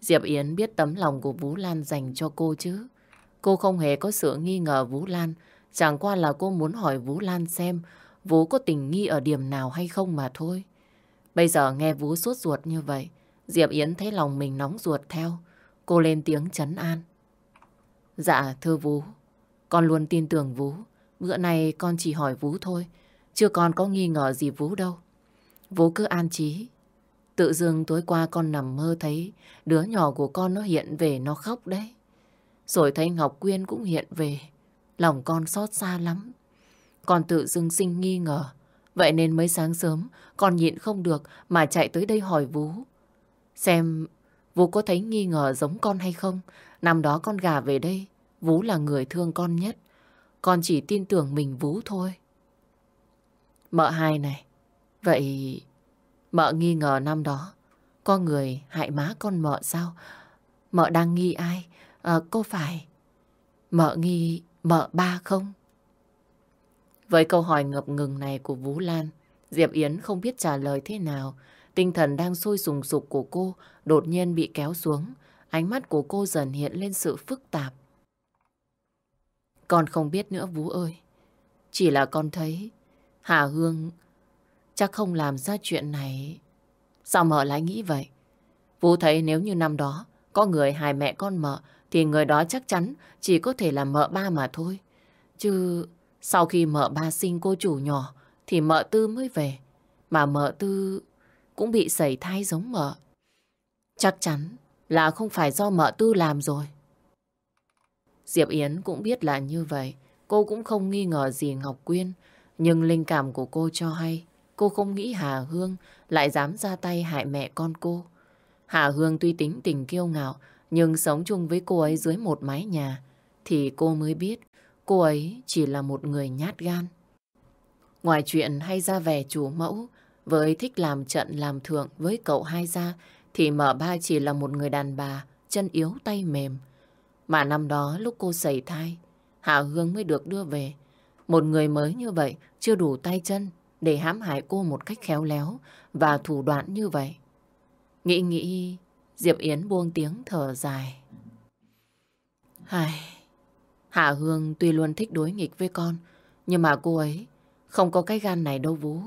Diệp Yến biết tấm lòng của Vũ Lan dành cho cô chứ. Cô không hề có sự nghi ngờ Vũ Lan. Chẳng qua là cô muốn hỏi Vũ Lan xem Vũ có tình nghi ở điểm nào hay không mà thôi. Bây giờ nghe Vũ suốt ruột như vậy, Diệp Yến thấy lòng mình nóng ruột theo. Cô lên tiếng chấn an. Dạ, thưa Vũ, con luôn tin tưởng Vũ. Bữa nay con chỉ hỏi Vũ thôi, chưa con có nghi ngờ gì Vũ đâu. Vũ cứ an trí. Tự dưng tối qua con nằm mơ thấy đứa nhỏ của con nó hiện về nó khóc đấy. Rồi thấy Ngọc Quyên cũng hiện về. Lòng con xót xa lắm. Con tự dưng sinh nghi ngờ. Vậy nên mới sáng sớm con nhịn không được mà chạy tới đây hỏi Vũ. Xem Vũ có thấy nghi ngờ giống con hay không? Năm đó con gà về đây, Vũ là người thương con nhất. Con chỉ tin tưởng mình Vũ thôi. Mợ hai này, vậy mợ nghi ngờ năm đó có người hại má con mợ sao? Mợ đang nghi ai? À, cô phải mợ nghi mợ ba không? Với câu hỏi ngập ngừng này của Vũ Lan, Diệp Yến không biết trả lời thế nào. Tinh thần đang sôi sùng sục của cô đột nhiên bị kéo xuống. Ánh mắt của cô dần hiện lên sự phức tạp. Con không biết nữa Vũ ơi. Chỉ là con thấy Hà Hương chắc không làm ra chuyện này. Sao mợ lại nghĩ vậy? Vũ thấy nếu như năm đó có người hại mẹ con mợ, thì người đó chắc chắn chỉ có thể là mợ ba mà thôi. Chứ sau khi mợ ba sinh cô chủ nhỏ, thì mợ tư mới về. Mà mợ tư cũng bị sẩy thai giống mợ. Chắc chắn là không phải do mợ tư làm rồi. Diệp Yến cũng biết là như vậy. Cô cũng không nghi ngờ gì Ngọc Quyên. Nhưng linh cảm của cô cho hay cô không nghĩ Hà Hương lại dám ra tay hại mẹ con cô. Hà Hương tuy tính tình kiêu ngạo nhưng sống chung với cô ấy dưới một mái nhà thì cô mới biết cô ấy chỉ là một người nhát gan. Ngoài chuyện hay ra vẻ chủ mẫu với thích làm trận làm thượng với cậu hai gia thì mở ba chỉ là một người đàn bà chân yếu tay mềm. Mà năm đó lúc cô sẩy thai, Hạ Hương mới được đưa về. Một người mới như vậy chưa đủ tay chân để hãm hại cô một cách khéo léo và thủ đoạn như vậy. Nghĩ nghĩ, Diệp Yến buông tiếng thở dài. Hài, Hạ Hương tuy luôn thích đối nghịch với con, nhưng mà cô ấy không có cái gan này đâu Vũ.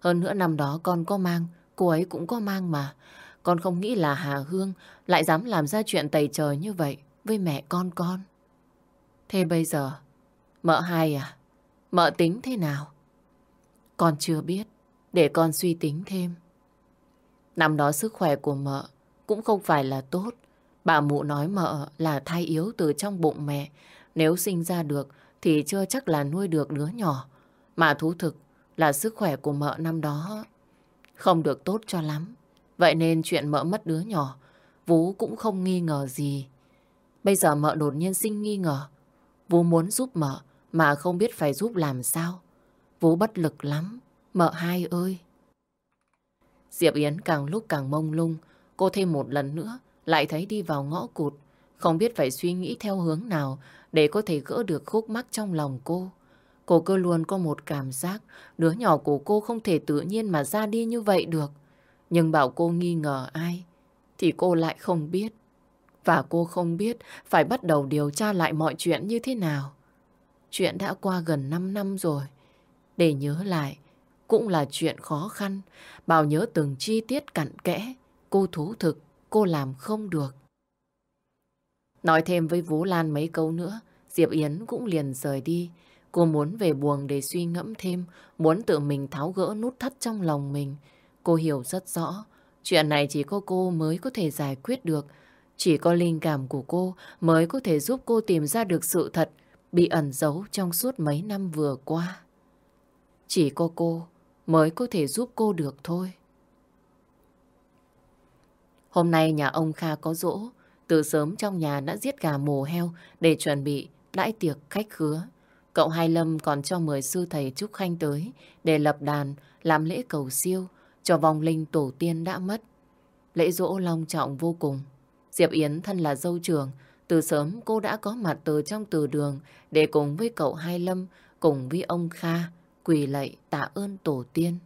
Hơn nữa năm đó con có mang, cô ấy cũng có mang mà. Con không nghĩ là Hà Hương lại dám làm ra chuyện tày trời như vậy với mẹ con con. Thế bây giờ, mợ hai à? Mợ tính thế nào? Con chưa biết, để con suy tính thêm. Năm đó sức khỏe của mợ cũng không phải là tốt. Bà mụ nói mợ là thai yếu từ trong bụng mẹ. Nếu sinh ra được thì chưa chắc là nuôi được đứa nhỏ. Mà thú thực là sức khỏe của mợ năm đó không được tốt cho lắm. Vậy nên chuyện mợ mất đứa nhỏ, Vú cũng không nghi ngờ gì. Bây giờ mợ đột nhiên sinh nghi ngờ. Vú muốn giúp mợ mà không biết phải giúp làm sao. Vú bất lực lắm, mợ hai ơi. Diệp Yến càng lúc càng mông lung, cô thêm một lần nữa lại thấy đi vào ngõ cụt, không biết phải suy nghĩ theo hướng nào để có thể gỡ được khúc mắc trong lòng cô. Cô cứ luôn có một cảm giác đứa nhỏ của cô không thể tự nhiên mà ra đi như vậy được. Nhưng bảo cô nghi ngờ ai thì cô lại không biết. Và cô không biết phải bắt đầu điều tra lại mọi chuyện như thế nào. Chuyện đã qua gần 5 năm rồi. Để nhớ lại cũng là chuyện khó khăn. Bảo nhớ từng chi tiết cặn kẽ. Cô thú thực, cô làm không được. Nói thêm với Vũ Lan mấy câu nữa, Diệp Yến cũng liền rời đi. Cô muốn về buồng để suy ngẫm thêm, muốn tự mình tháo gỡ nút thắt trong lòng mình. Cô hiểu rất rõ, chuyện này chỉ có cô mới có thể giải quyết được. Chỉ có linh cảm của cô mới có thể giúp cô tìm ra được sự thật bị ẩn giấu trong suốt mấy năm vừa qua. Chỉ có cô mới có thể giúp cô được thôi. Hôm nay nhà ông Kha có rỗ, từ sớm trong nhà đã giết gà mổ heo để chuẩn bị đãi tiệc khách khứa. Cậu Hai Lâm còn cho mời sư thầy Trúc Khanh tới để lập đàn, làm lễ cầu siêu cho vong linh tổ tiên đã mất. Lễ dỗ long trọng vô cùng. Diệp Yến thân là dâu trường, từ sớm cô đã có mặt từ trong từ đường để cùng với cậu Hai Lâm, cùng với ông Kha, quỳ lạy tạ ơn tổ tiên.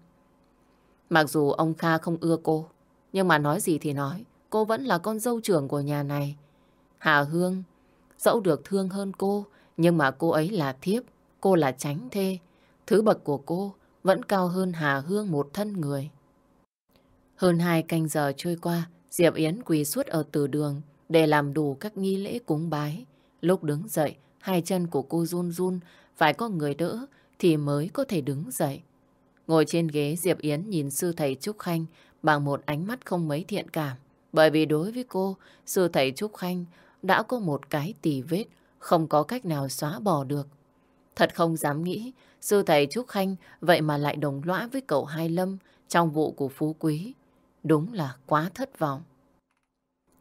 Mặc dù ông Kha không ưa cô, nhưng mà nói gì thì nói, cô vẫn là con dâu trưởng của nhà này. Hà Hương, dẫu được thương hơn cô, nhưng mà cô ấy là thiếp, cô là tránh thê. Thứ bậc của cô vẫn cao hơn Hà Hương một thân người. Hơn hai canh giờ trôi qua, Diệp Yến quỳ suốt ở từ đường để làm đủ các nghi lễ cúng bái. Lúc đứng dậy, hai chân của cô run run, phải có người đỡ thì mới có thể đứng dậy. Ngồi trên ghế Diệp Yến nhìn sư thầy Trúc Khanh bằng một ánh mắt không mấy thiện cảm. Bởi vì đối với cô, sư thầy Trúc Khanh đã có một cái tì vết không có cách nào xóa bỏ được. Thật không dám nghĩ, sư thầy Trúc Khanh vậy mà lại đồng lõa với cậu Hai Lâm trong vụ của Phú Quý. Đúng là quá thất vọng.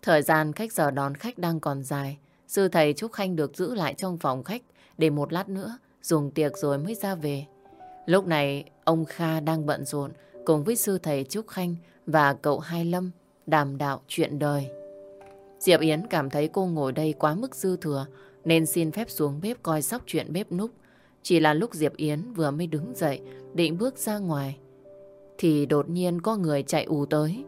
Thời gian khách giờ đón khách đang còn dài, sư thầy Trúc Khanh được giữ lại trong phòng khách để một lát nữa dùng tiệc rồi mới ra về. Lúc này, ông Kha đang bận rộn cùng với sư thầy Trúc Khanh và cậu Hai Lâm đàm đạo chuyện đời. Diệp Yến cảm thấy cô ngồi đây quá mức dư thừa nên xin phép xuống bếp coi sóc chuyện bếp núc. Chỉ là lúc Diệp Yến vừa mới đứng dậy định bước ra ngoài thì đột nhiên có người chạy ù tới.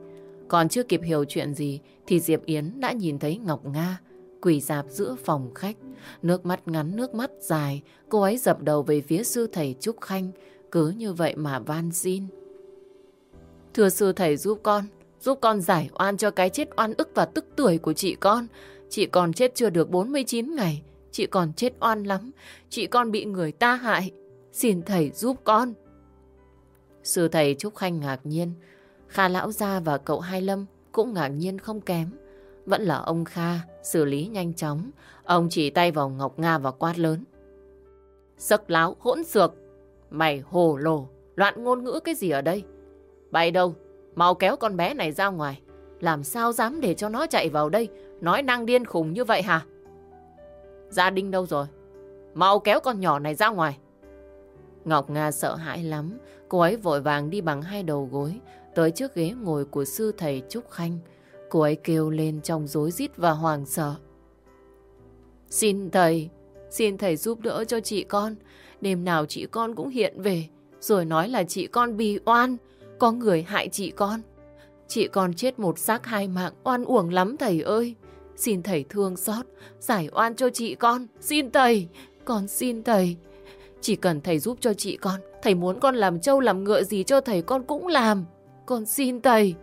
Còn chưa kịp hiểu chuyện gì thì Diệp Yến đã nhìn thấy Ngọc Nga quỳ dạp giữa phòng khách. Nước mắt ngắn nước mắt dài, cô ấy dập đầu về phía sư thầy Trúc Khanh, cứ như vậy mà van xin. Thưa sư thầy giúp con, giúp con giải oan cho cái chết oan ức và tức tuổi của chị con. Chị còn chết chưa được 49 ngày, chị còn chết oan lắm, chị con bị người ta hại. Xin thầy giúp con. Sư thầy Trúc Khanh ngạc nhiên, Kha Lão Gia và cậu Hai Lâm cũng ngạc nhiên không kém. Vẫn là ông Kha xử lý nhanh chóng, ông chỉ tay vào Ngọc Nga và quát lớn. Sấc láo hỗn xược, mày hồ lồ, loạn ngôn ngữ cái gì ở đây? Bay đâu, mau kéo con bé này ra ngoài. Làm sao dám để cho nó chạy vào đây, nói năng điên khùng như vậy hả? Gia đình đâu rồi? Mau kéo con nhỏ này ra ngoài. Ngọc Nga sợ hãi lắm, cô ấy vội vàng đi bằng hai đầu gối, tới trước ghế ngồi của sư thầy Trúc Khanh. Cô ấy kêu lên trong rối rít và hoàng sợ. Xin thầy, xin thầy giúp đỡ cho chị con. Đêm nào chị con cũng hiện về, rồi nói là chị con bị oan, có người hại chị con. Chị con chết một xác hai mạng, oan uổng lắm thầy ơi. Xin thầy thương xót, giải oan cho chị con. Xin thầy, con xin thầy. Chỉ cần thầy giúp cho chị con, thầy muốn con làm trâu làm ngựa gì cho thầy con cũng làm. Con xin thầy.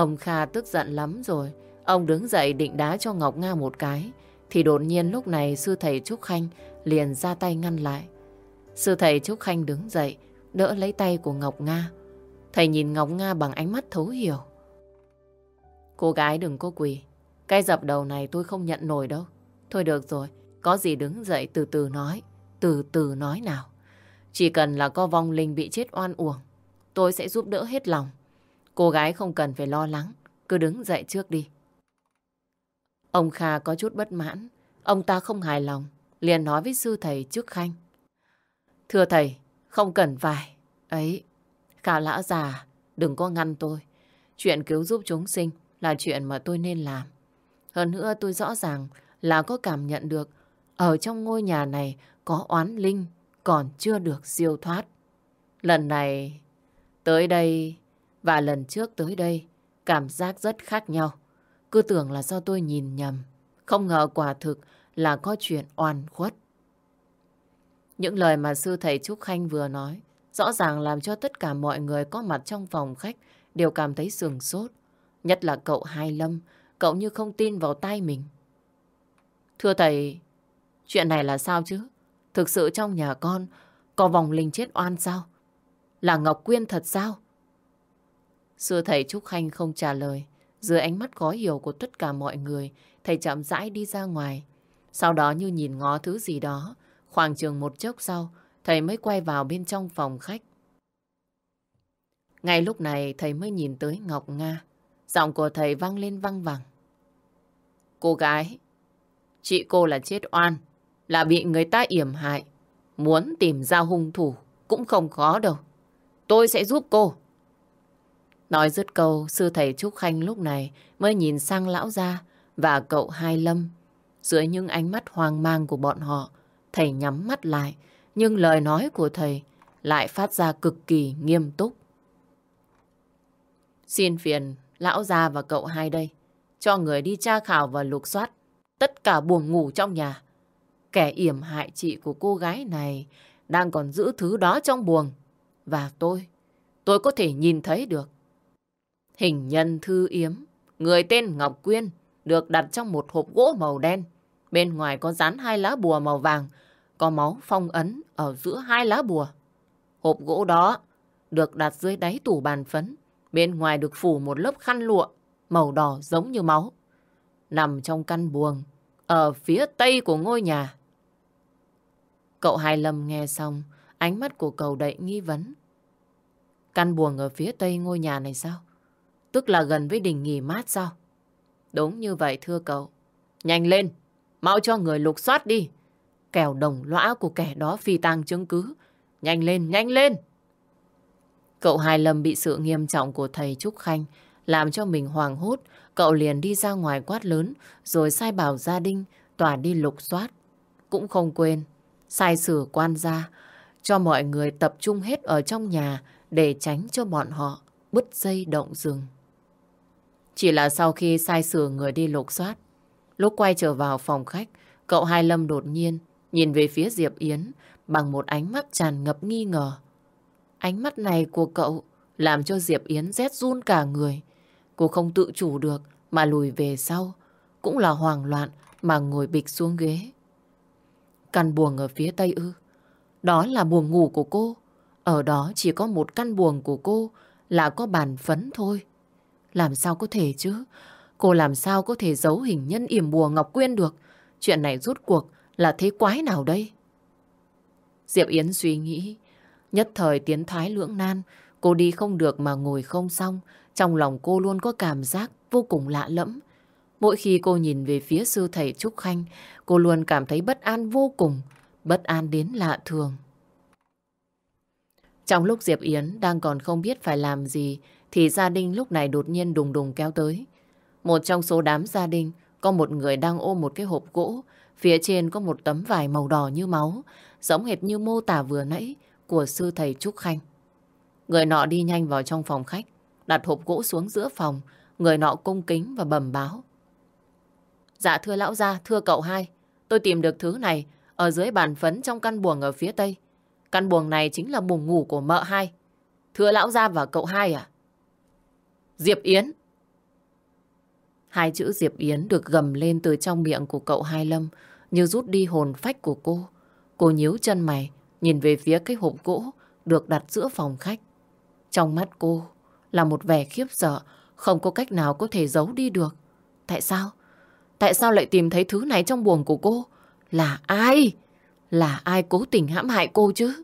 Ông Kha tức giận lắm rồi. Ông đứng dậy định đá cho Ngọc Nga một cái. Thì đột nhiên lúc này sư thầy Trúc Khanh liền ra tay ngăn lại. Sư thầy Trúc Khanh đứng dậy, đỡ lấy tay của Ngọc Nga. Thầy nhìn Ngọc Nga bằng ánh mắt thấu hiểu. Cô gái đừng có quỳ. Cái dập đầu này tôi không nhận nổi đâu. Thôi được rồi, có gì đứng dậy từ từ nói. Từ từ nói nào. Chỉ cần là có vong linh bị chết oan uổng, tôi sẽ giúp đỡ hết lòng. Cô gái không cần phải lo lắng, cứ đứng dậy trước đi. Ông Kha có chút bất mãn, ông ta không hài lòng, liền nói với sư thầy trước khanh. Thưa thầy, không cần phải. Ấy, Kha lã già, đừng có ngăn tôi. Chuyện cứu giúp chúng sinh là chuyện mà tôi nên làm. Hơn nữa tôi rõ ràng là có cảm nhận được ở trong ngôi nhà này có oán linh còn chưa được siêu thoát. Lần này tới đây và lần trước tới đây cảm giác rất khác nhau. Cứ tưởng là do tôi nhìn nhầm. Không ngờ quả thực là có chuyện oan khuất. Những lời mà sư thầy Trúc Khanh vừa nói rõ ràng làm cho tất cả mọi người có mặt trong phòng khách đều cảm thấy sườn sốt. Nhất là cậu Hai Lâm, cậu như không tin vào tay mình. Thưa thầy, chuyện này là sao chứ? Thực sự trong nhà con có vòng linh chết oan sao? Là Ngọc Quyên thật sao? Xưa thầy Trúc Khanh không trả lời. Dưới ánh mắt khó hiểu của tất cả mọi người, thầy chậm rãi đi ra ngoài. Sau đó như nhìn ngó thứ gì đó. Khoảng chừng một chốc sau, thầy mới quay vào bên trong phòng khách. Ngay lúc này thầy mới nhìn tới Ngọc Nga. Giọng của thầy vang lên văng vẳng. Cô gái, chị cô là chết oan, là bị người ta yểm hại. Muốn tìm ra hung thủ cũng không khó đâu. Tôi sẽ giúp cô. Nói dứt câu, sư thầy Trúc Khanh lúc này mới nhìn sang lão gia và cậu Hai Lâm. Dưới những ánh mắt hoang mang của bọn họ, thầy nhắm mắt lại, nhưng lời nói của thầy lại phát ra cực kỳ nghiêm túc. Xin phiền lão gia và cậu hai đây, cho người đi tra khảo và lục soát tất cả buồng ngủ trong nhà. Kẻ yểm hại chị của cô gái này đang còn giữ thứ đó trong buồng. Và tôi, tôi có thể nhìn thấy được. Hình nhân thư yếm, người tên Ngọc Quyên, được đặt trong một hộp gỗ màu đen. Bên ngoài có dán hai lá bùa màu vàng, có máu phong ấn ở giữa hai lá bùa. Hộp gỗ đó được đặt dưới đáy tủ bàn phấn, bên ngoài được phủ một lớp khăn lụa màu đỏ giống như máu. Nằm trong căn buồng, ở phía tây của ngôi nhà. Cậu Hai Lâm nghe xong, ánh mắt của cậu đầy nghi vấn. Căn buồng ở phía tây ngôi nhà này sao? Tức là gần với đình nghỉ mát sao? Đúng như vậy thưa cậu. Nhanh lên, mau cho người lục soát đi. Kẻo đồng lõa của kẻ đó phi tang chứng cứ. Nhanh lên, nhanh lên. Cậu Hai Lâm bị sự nghiêm trọng của thầy Trúc Khanh làm cho mình hoàng hốt. Cậu liền đi ra ngoài quát lớn rồi sai bảo gia đình tỏa đi lục soát. Cũng không quên sai sử quan gia cho mọi người tập trung hết ở trong nhà để tránh cho bọn họ bứt dây động rừng. Chỉ là sau khi sai sửa người đi lục soát, lúc quay trở vào phòng khách, cậu Hai Lâm đột nhiên nhìn về phía Diệp Yến bằng một ánh mắt tràn ngập nghi ngờ. Ánh mắt này của cậu làm cho Diệp Yến rét run cả người. Cô không tự chủ được mà lùi về sau, cũng là hoảng loạn mà ngồi bịch xuống ghế. Căn buồng ở phía tây ư, đó là buồng ngủ của cô. Ở đó chỉ có một căn buồng của cô là có bàn phấn thôi. Làm sao có thể chứ? Cô làm sao có thể giấu hình nhân yểm bùa Ngọc Quyên được? Chuyện này rút cuộc là thế quái nào đây? Diệp Yến suy nghĩ. Nhất thời tiến thái lưỡng nan, cô đi không được mà ngồi không xong. Trong lòng cô luôn có cảm giác vô cùng lạ lẫm. Mỗi khi cô nhìn về phía sư thầy Trúc Khanh, cô luôn cảm thấy bất an vô cùng, bất an đến lạ thường. Trong lúc Diệp Yến đang còn không biết phải làm gì, thì gia đình lúc này đột nhiên đùng đùng kéo tới. Một trong số đám gia đình có một người đang ôm một cái hộp gỗ, phía trên có một tấm vải màu đỏ như máu, giống hệt như mô tả vừa nãy của sư thầy Trúc Khanh. Người nọ đi nhanh vào trong phòng khách, đặt hộp gỗ xuống giữa phòng, người nọ cung kính và bẩm báo. Dạ thưa lão gia, thưa cậu hai, tôi tìm được thứ này ở dưới bàn phấn trong căn buồng ở phía tây. Căn buồng này chính là buồng ngủ của mợ hai. Thưa lão gia và cậu hai à? Diệp Yến. Hai chữ Diệp Yến được gầm lên từ trong miệng của cậu Hai Lâm như rút đi hồn phách của cô. Cô nhíu chân mày, nhìn về phía cái hộp gỗ được đặt giữa phòng khách. Trong mắt cô là một vẻ khiếp sợ, Không có cách nào có thể giấu đi được. Tại sao? Tại sao lại tìm thấy thứ này trong buồng của cô? Là ai? Là ai cố tình hãm hại cô chứ?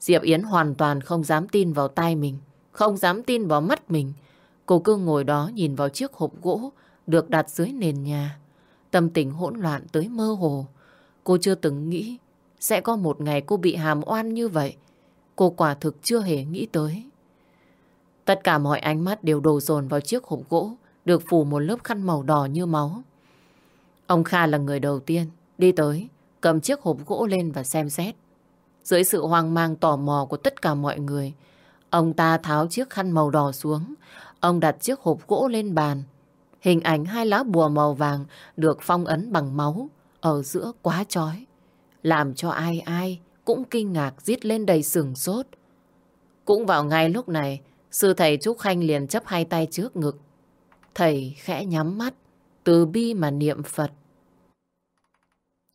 Diệp Yến hoàn toàn không dám tin vào tai mình, không dám tin vào mắt mình. Cô cứ ngồi đó nhìn vào chiếc hộp gỗ được đặt dưới nền nhà. Tâm tình hỗn loạn tới mơ hồ. Cô chưa từng nghĩ sẽ có một ngày cô bị hàm oan như vậy. Cô quả thực chưa hề nghĩ tới. Tất cả mọi ánh mắt đều đổ dồn vào chiếc hộp gỗ được phủ một lớp khăn màu đỏ như máu. Ông Kha là người đầu tiên đi tới, cầm chiếc hộp gỗ lên và xem xét. Dưới sự hoang mang tò mò của tất cả mọi người, ông ta tháo chiếc khăn màu đỏ xuống. Ông đặt chiếc hộp gỗ lên bàn. Hình ảnh hai lá bùa màu vàng được phong ấn bằng máu ở giữa quá chói. Làm cho ai ai cũng kinh ngạc giết lên đầy sừng sốt. Cũng vào ngay lúc này, sư thầy Trúc Khanh liền chấp hai tay trước ngực. Thầy khẽ nhắm mắt, từ bi mà niệm Phật.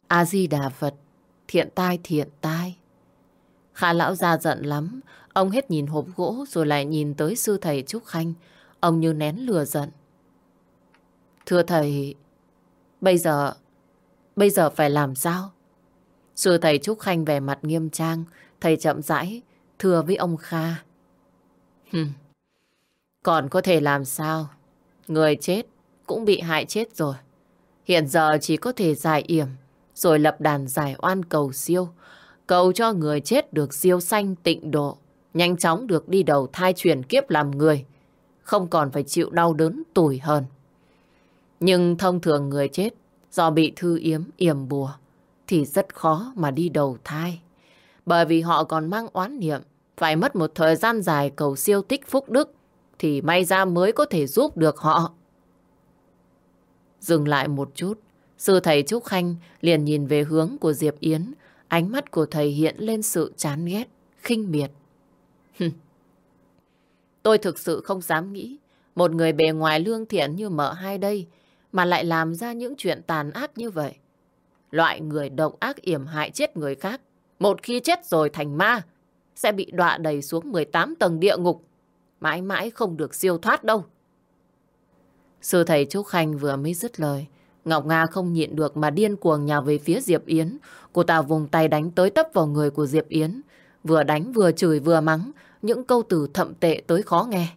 A-di-đà Phật, thiện tai thiện tai. Khả lão già giận lắm, ông hết nhìn hộp gỗ rồi lại nhìn tới sư thầy Trúc Khanh. Ông như nén lừa giận. Thưa thầy, bây giờ, bây giờ phải làm sao? Sư thầy Trúc Khanh về mặt nghiêm trang, thầy chậm rãi, thưa với ông Kha. Hừm, còn có thể làm sao? Người chết cũng bị hại chết rồi. Hiện giờ chỉ có thể giải yểm, rồi lập đàn giải oan cầu siêu. Cầu cho người chết được siêu sanh tịnh độ, nhanh chóng được đi đầu thai truyền kiếp làm người, không còn phải chịu đau đớn tủi hơn. Nhưng thông thường người chết do bị thư yếm, yểm bùa thì rất khó mà đi đầu thai. Bởi vì họ còn mang oán niệm, phải mất một thời gian dài cầu siêu tích phúc đức thì may ra mới có thể giúp được họ. Dừng lại một chút, sư thầy Trúc Khanh liền nhìn về hướng của Diệp Yến, ánh mắt của thầy hiện lên sự chán ghét, khinh miệt. Tôi thực sự không dám nghĩ một người bề ngoài lương thiện như mợ hai đây mà lại làm ra những chuyện tàn ác như vậy. Loại người độc ác yểm hại chết người khác, một khi chết rồi thành ma, sẽ bị đọa đầy xuống 18 tầng địa ngục, mãi mãi không được siêu thoát đâu. Sư thầy Trúc Khanh vừa mới dứt lời, Ngọc Nga không nhịn được mà điên cuồng nhào về phía Diệp Yến. Cô ta vùng tay đánh tới tấp vào người của Diệp Yến. Vừa đánh vừa chửi vừa mắng, những câu từ thậm tệ tới khó nghe.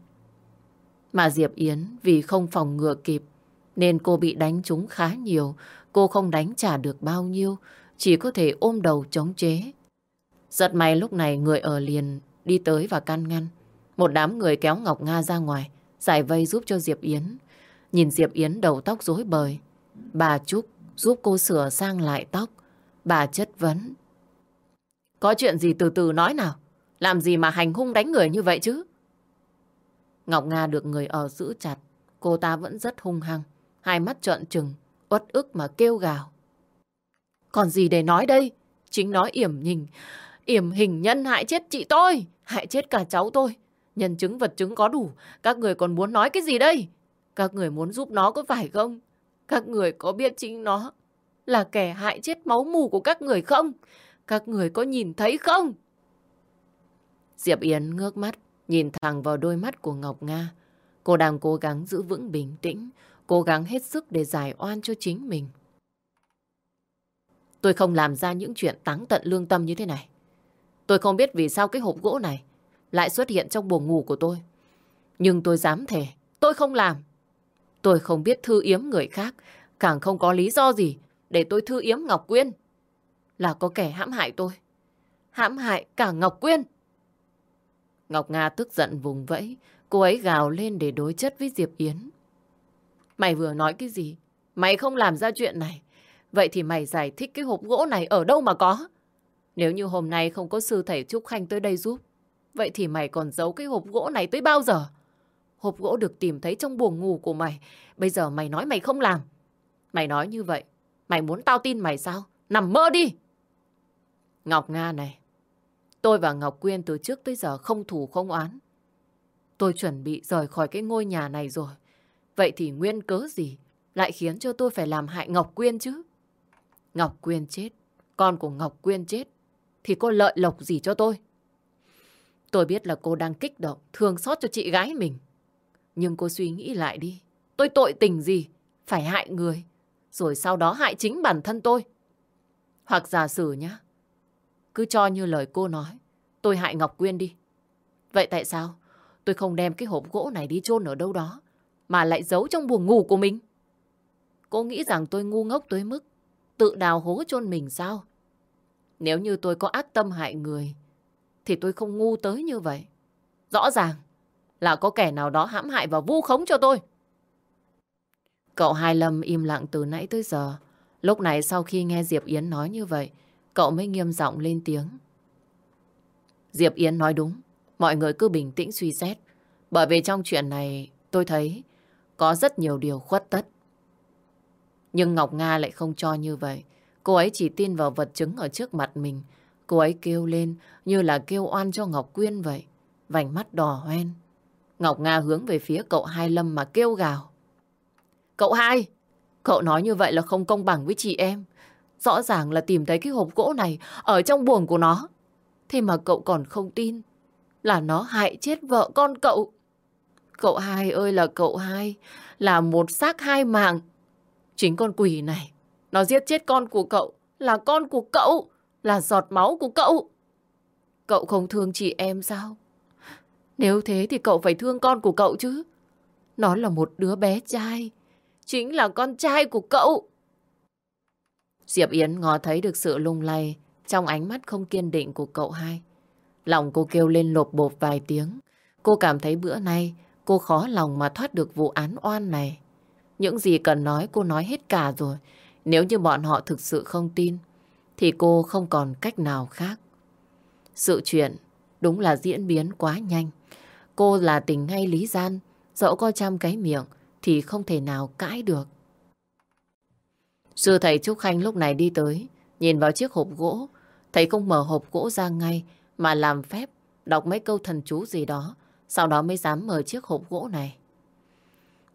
Mà Diệp Yến vì không phòng ngừa kịp, nên cô bị đánh trúng khá nhiều. Cô không đánh trả được bao nhiêu, chỉ có thể ôm đầu chống chế. Giật may lúc này người ở liền đi tới và can ngăn. Một đám người kéo Ngọc Nga ra ngoài, giải vây giúp cho Diệp Yến. Nhìn Diệp Yến đầu tóc rối bời, bà Trúc giúp cô sửa sang lại tóc. Bà chất vấn. Có chuyện gì từ từ nói nào? Làm gì mà hành hung đánh người như vậy chứ? Ngọc Nga được người ở giữ chặt. Cô ta vẫn rất hung hăng. Hai mắt trợn trừng, uất ức mà kêu gào. Còn gì để nói đây? Chính nói yểm nhìn. Yểm hình nhân hại chết chị tôi. Hại chết cả cháu tôi. Nhân chứng vật chứng có đủ. Các người còn muốn nói cái gì đây? Các người muốn giúp nó có phải không? Các người có biết chính nó là kẻ hại chết máu mù của các người không? Các người có nhìn thấy không? Diệp Yến ngước mắt, nhìn thẳng vào đôi mắt của Ngọc Nga. Cô đang cố gắng giữ vững bình tĩnh, cố gắng hết sức để giải oan cho chính mình. Tôi không làm ra những chuyện táng tận lương tâm như thế này. Tôi không biết vì sao cái hộp gỗ này lại xuất hiện trong buồng ngủ của tôi. Nhưng tôi dám thề, tôi không làm. Tôi không biết thư yếm người khác, càng không có lý do gì để tôi thư yếm Ngọc Quyên. Là có kẻ hãm hại tôi. Hãm hại cả Ngọc Quyên. Ngọc Nga tức giận vùng vẫy, cô ấy gào lên để đối chất với Diệp Yến. Mày vừa nói cái gì? Mày không làm ra chuyện này. Vậy thì mày giải thích cái hộp gỗ này ở đâu mà có? Nếu như hôm nay không có sư thầy Trúc Khanh tới đây giúp, vậy thì mày còn giấu cái hộp gỗ này tới bao giờ? Hộp gỗ được tìm thấy trong buồng ngủ của mày. Bây giờ mày nói mày không làm. Mày nói như vậy, mày muốn tao tin mày sao? Nằm mơ đi! Ngọc Nga này, tôi và Ngọc Quyên từ trước tới giờ không thủ không oán. Tôi chuẩn bị rời khỏi cái ngôi nhà này rồi. Vậy thì nguyên cớ gì lại khiến cho tôi phải làm hại Ngọc Quyên chứ? Ngọc Quyên chết, con của Ngọc Quyên chết, thì có lợi lộc gì cho tôi? Tôi biết là cô đang kích động, thương xót cho chị gái mình. Nhưng cô suy nghĩ lại đi. Tôi tội tình gì? Phải hại người. Rồi sau đó hại chính bản thân tôi. Hoặc giả sử nhá. Cứ cho như lời cô nói. Tôi hại Ngọc Quyên đi. Vậy tại sao tôi không đem cái hộp gỗ này đi chôn ở đâu đó mà lại giấu trong buồng ngủ của mình? Cô nghĩ rằng tôi ngu ngốc tới mức tự đào hố chôn mình sao? Nếu như tôi có ác tâm hại người thì tôi không ngu tới như vậy. Rõ ràng là có kẻ nào đó hãm hại và vu khống cho tôi. Cậu Hai Lâm im lặng từ nãy tới giờ. Lúc này sau khi nghe Diệp Yến nói như vậy, cậu mới nghiêm giọng lên tiếng. Diệp Yến nói đúng, mọi người cứ bình tĩnh suy xét. Bởi vì trong chuyện này tôi thấy có rất nhiều điều khuất tất. Nhưng Ngọc Nga lại không cho như vậy. Cô ấy chỉ tin vào vật chứng ở trước mặt mình. Cô ấy kêu lên như là kêu oan cho Ngọc Quyên vậy. Vành mắt đỏ hoen. Ngọc Nga hướng về phía cậu Hai Lâm mà kêu gào. Cậu hai, cậu nói như vậy là không công bằng với chị em. Rõ ràng là tìm thấy cái hộp gỗ này ở trong buồng của nó. Thế mà cậu còn không tin là nó hại chết vợ con cậu. Cậu hai ơi là cậu hai, là một xác hai mạng. Chính con quỷ này, nó giết chết con của cậu, là con của cậu, là giọt máu của cậu. Cậu không thương chị em sao? Nếu thế thì cậu phải thương con của cậu chứ. Nó là một đứa bé trai, chính là con trai của cậu. Diệp Yến ngó thấy được sự lung lay trong ánh mắt không kiên định của cậu hai. Lòng cô kêu lên lột bột vài tiếng. Cô cảm thấy bữa nay cô khó lòng mà thoát được vụ án oan này. Những gì cần nói cô nói hết cả rồi. Nếu như bọn họ thực sự không tin, thì cô không còn cách nào khác. Sự chuyện đúng là diễn biến quá nhanh. Cô là tình ngay lý gian, dẫu có trăm cái miệng thì không thể nào cãi được. Sư thầy Trúc Khanh lúc này đi tới, nhìn vào chiếc hộp gỗ, thầy không mở hộp gỗ ra ngay mà làm phép đọc mấy câu thần chú gì đó, sau đó mới dám mở chiếc hộp gỗ này.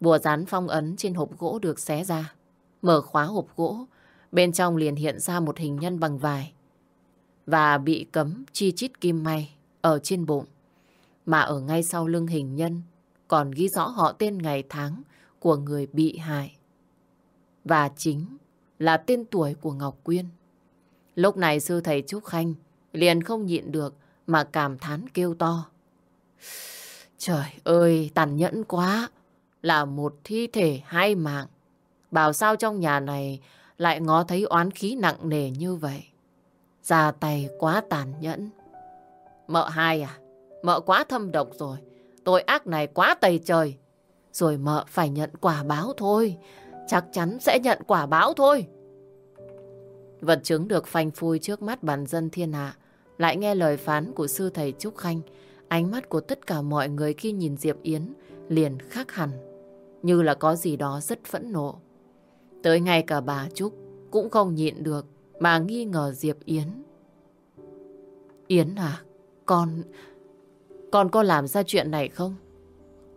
Bùa dán phong ấn trên hộp gỗ được xé ra, mở khóa hộp gỗ, bên trong liền hiện ra một hình nhân bằng vải và bị cấm chi chít kim may ở trên bụng. Mà ở ngay sau lưng hình nhân còn ghi rõ họ tên ngày tháng của người bị hại. Và chính là tên tuổi của Ngọc Quyên. Lúc này sư thầy Trúc Khanh liền không nhịn được mà cảm thán kêu to. Trời ơi, tàn nhẫn quá, là một thi thể hai mạng. Bảo sao trong nhà này lại ngó thấy oán khí nặng nề như vậy. Ra tay quá tàn nhẫn. Mợ hai à, mợ quá thâm độc rồi. Tội ác này quá tày trời. Rồi mợ phải nhận quả báo thôi. Chắc chắn sẽ nhận quả báo thôi. Vật chứng được phanh phui trước mắt bản dân thiên hạ. Lại nghe lời phán của sư thầy Trúc Khanh. Ánh mắt của tất cả mọi người khi nhìn Diệp Yến liền khác hẳn. Như là có gì đó rất phẫn nộ. Tới ngay cả bà Trúc cũng không nhịn được mà nghi ngờ Diệp Yến. Yến à, con... Con có làm ra chuyện này không?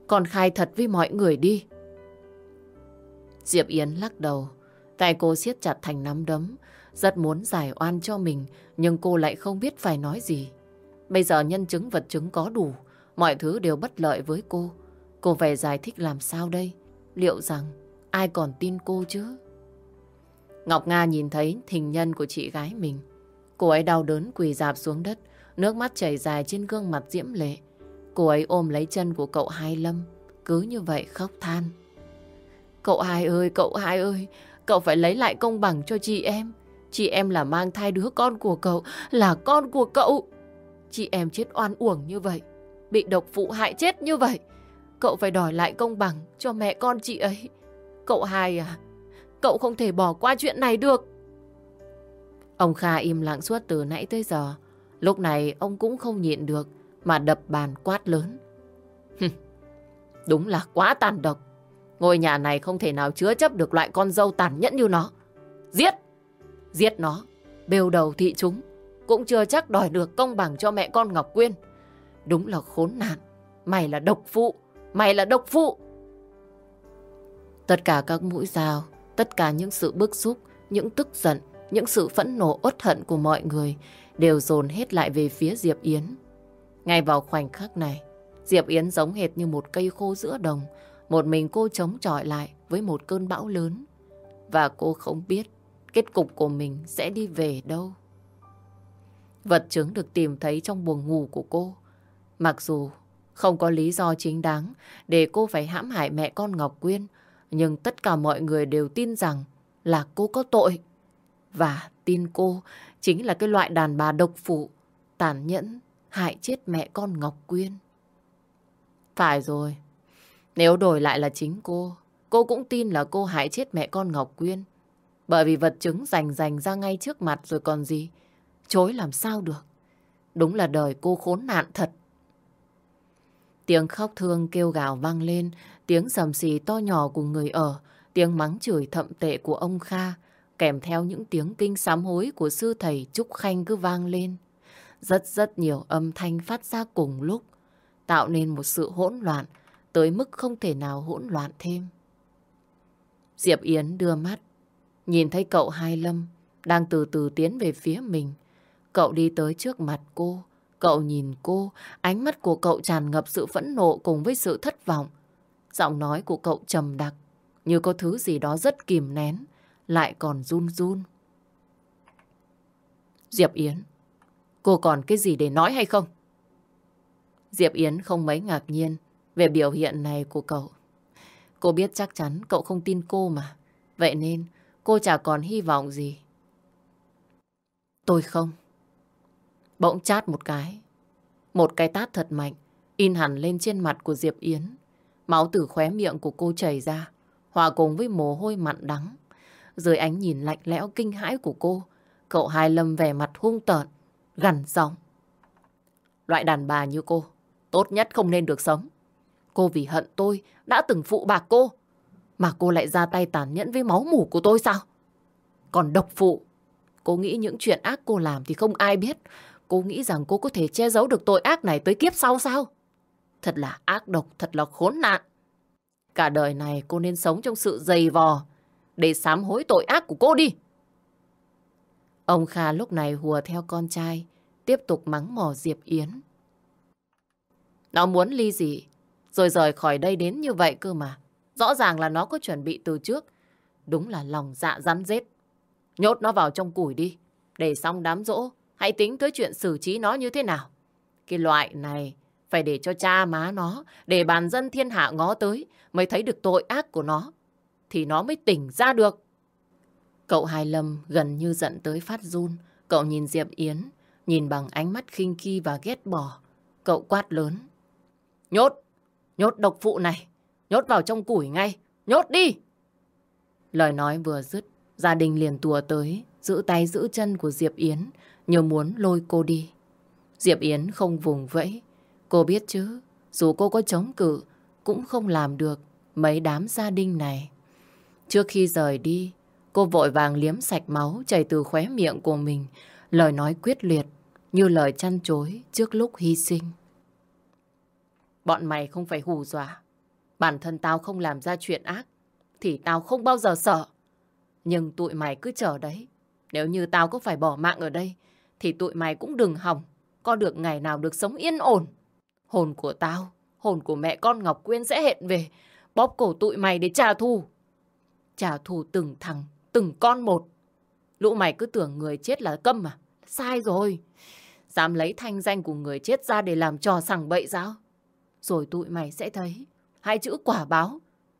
Con khai thật với mọi người đi. Diệp Yến lắc đầu. Tay cô siết chặt thành nắm đấm. Rất muốn giải oan cho mình. Nhưng cô lại không biết phải nói gì. Bây giờ nhân chứng vật chứng có đủ. Mọi thứ đều bất lợi với cô. Cô phải giải thích làm sao đây? Liệu rằng ai còn tin cô chứ? Ngọc Nga nhìn thấy thình nhân của chị gái mình. Cô ấy đau đớn quỳ dạp xuống đất. Nước mắt chảy dài trên gương mặt diễm lệ. Cô ấy ôm lấy chân của cậu Hai Lâm, cứ như vậy khóc than. Cậu Hai ơi, cậu Hai ơi, cậu phải lấy lại công bằng cho chị em. Chị em là mang thai đứa con của cậu, là con của cậu. Chị em chết oan uổng như vậy, bị độc phụ hại chết như vậy. Cậu phải đòi lại công bằng cho mẹ con chị ấy. Cậu Hai à, cậu không thể bỏ qua chuyện này được. Ông Kha im lặng suốt từ nãy tới giờ. Lúc này ông cũng không nhịn được mà đập bàn quát lớn. [laughs] Đúng là quá tàn độc. Ngôi nhà này không thể nào chứa chấp được loại con dâu tàn nhẫn như nó. Giết! Giết nó, bêu đầu thị chúng, cũng chưa chắc đòi được công bằng cho mẹ con Ngọc Quyên. Đúng là khốn nạn. Mày là độc phụ, mày là độc phụ. Tất cả các mũi dao, tất cả những sự bức xúc, những tức giận, những sự phẫn nộ uất hận của mọi người đều dồn hết lại về phía Diệp Yến. Ngay vào khoảnh khắc này, Diệp Yến giống hệt như một cây khô giữa đồng. Một mình cô chống chọi lại với một cơn bão lớn. Và cô không biết kết cục của mình sẽ đi về đâu. Vật chứng được tìm thấy trong buồng ngủ của cô. Mặc dù không có lý do chính đáng để cô phải hãm hại mẹ con Ngọc Quyên, nhưng tất cả mọi người đều tin rằng là cô có tội. Và tin cô chính là cái loại đàn bà độc phụ, tàn nhẫn, hại chết mẹ con Ngọc Quyên. Phải rồi, nếu đổi lại là chính cô, cô cũng tin là cô hại chết mẹ con Ngọc Quyên. Bởi vì vật chứng rành rành ra ngay trước mặt rồi còn gì. Chối làm sao được. Đúng là đời cô khốn nạn thật. Tiếng khóc thương kêu gào vang lên, tiếng sầm xì to nhỏ của người ở, tiếng mắng chửi thậm tệ của ông Kha, kèm theo những tiếng kinh sám hối của sư thầy Trúc Khanh cứ vang lên. Rất rất nhiều âm thanh phát ra cùng lúc, tạo nên một sự hỗn loạn, tới mức không thể nào hỗn loạn thêm. Diệp Yến đưa mắt, nhìn thấy cậu Hai Lâm đang từ từ tiến về phía mình. Cậu đi tới trước mặt cô, cậu nhìn cô, ánh mắt của cậu tràn ngập sự phẫn nộ cùng với sự thất vọng. Giọng nói của cậu trầm đặc, như có thứ gì đó rất kìm nén, lại còn run run. Diệp Yến, cô còn cái gì để nói hay không? Diệp Yến không mấy ngạc nhiên về biểu hiện này của cậu. Cô biết chắc chắn cậu không tin cô mà. Vậy nên cô chả còn hy vọng gì. Tôi không. Bỗng chát một cái. Một cái tát thật mạnh, in hẳn lên trên mặt của Diệp Yến. Máu từ khóe miệng của cô chảy ra, hòa cùng với mồ hôi mặn đắng. Dưới ánh nhìn lạnh lẽo kinh hãi của cô, cậu Hai Lâm vẻ mặt hung tợn, gằn giọng. Loại đàn bà như cô, tốt nhất không nên được sống. Cô vì hận tôi đã từng phụ bạc cô, mà cô lại ra tay tàn nhẫn với máu mủ của tôi sao? Còn độc phụ, cô nghĩ những chuyện ác cô làm thì không ai biết. Cô nghĩ rằng cô có thể che giấu được tội ác này tới kiếp sau sao? Thật là ác độc, thật là khốn nạn. Cả đời này cô nên sống trong sự dày vò để sám hối tội ác của cô đi. Ông Kha lúc này hùa theo con trai, tiếp tục mắng mỏ Diệp Yến. Nó muốn ly dị, rồi rời khỏi đây đến như vậy cơ mà. Rõ ràng là nó có chuẩn bị từ trước. Đúng là lòng dạ rắn rết. Nhốt nó vào trong củi đi. Để xong đám rỗ, hãy tính tới chuyện xử trí nó như thế nào. Cái loại này phải để cho cha má nó, để bàn dân thiên hạ ngó tới mới thấy được tội ác của nó. Thì nó mới tỉnh ra được. Cậu Hai Lâm gần như giận tới phát run. Cậu nhìn Diệp Yến, nhìn bằng ánh mắt khinh khi và ghét bỏ. Cậu quát lớn. Nhốt! Nhốt độc phụ này! Nhốt vào trong củi ngay! Nhốt đi! Lời nói vừa dứt, gia đình liền tùa tới, giữ tay giữ chân của Diệp Yến, như muốn lôi cô đi. Diệp Yến không vùng vẫy. Cô biết chứ, dù cô có chống cự, cũng không làm được mấy đám gia đình này. Trước khi rời đi, cô vội vàng liếm sạch máu chảy từ khóe miệng của mình, lời nói quyết liệt như lời chăn chối trước lúc hy sinh. Bọn mày không phải hù dọa. Bản thân tao không làm ra chuyện ác, thì tao không bao giờ sợ. Nhưng tụi mày cứ chờ đấy. Nếu như tao có phải bỏ mạng ở đây, thì tụi mày cũng đừng hỏng, có được ngày nào được sống yên ổn. Hồn của tao, hồn của mẹ con Ngọc Quyên sẽ hẹn về, bóp cổ tụi mày để trả thù. Trả thù từng thằng, từng con một. Lũ mày cứ tưởng người chết là câm à? Sai rồi. Dám lấy thanh danh của người chết ra để làm trò sằng bậy sao? Rồi tụi mày sẽ thấy hai chữ quả báo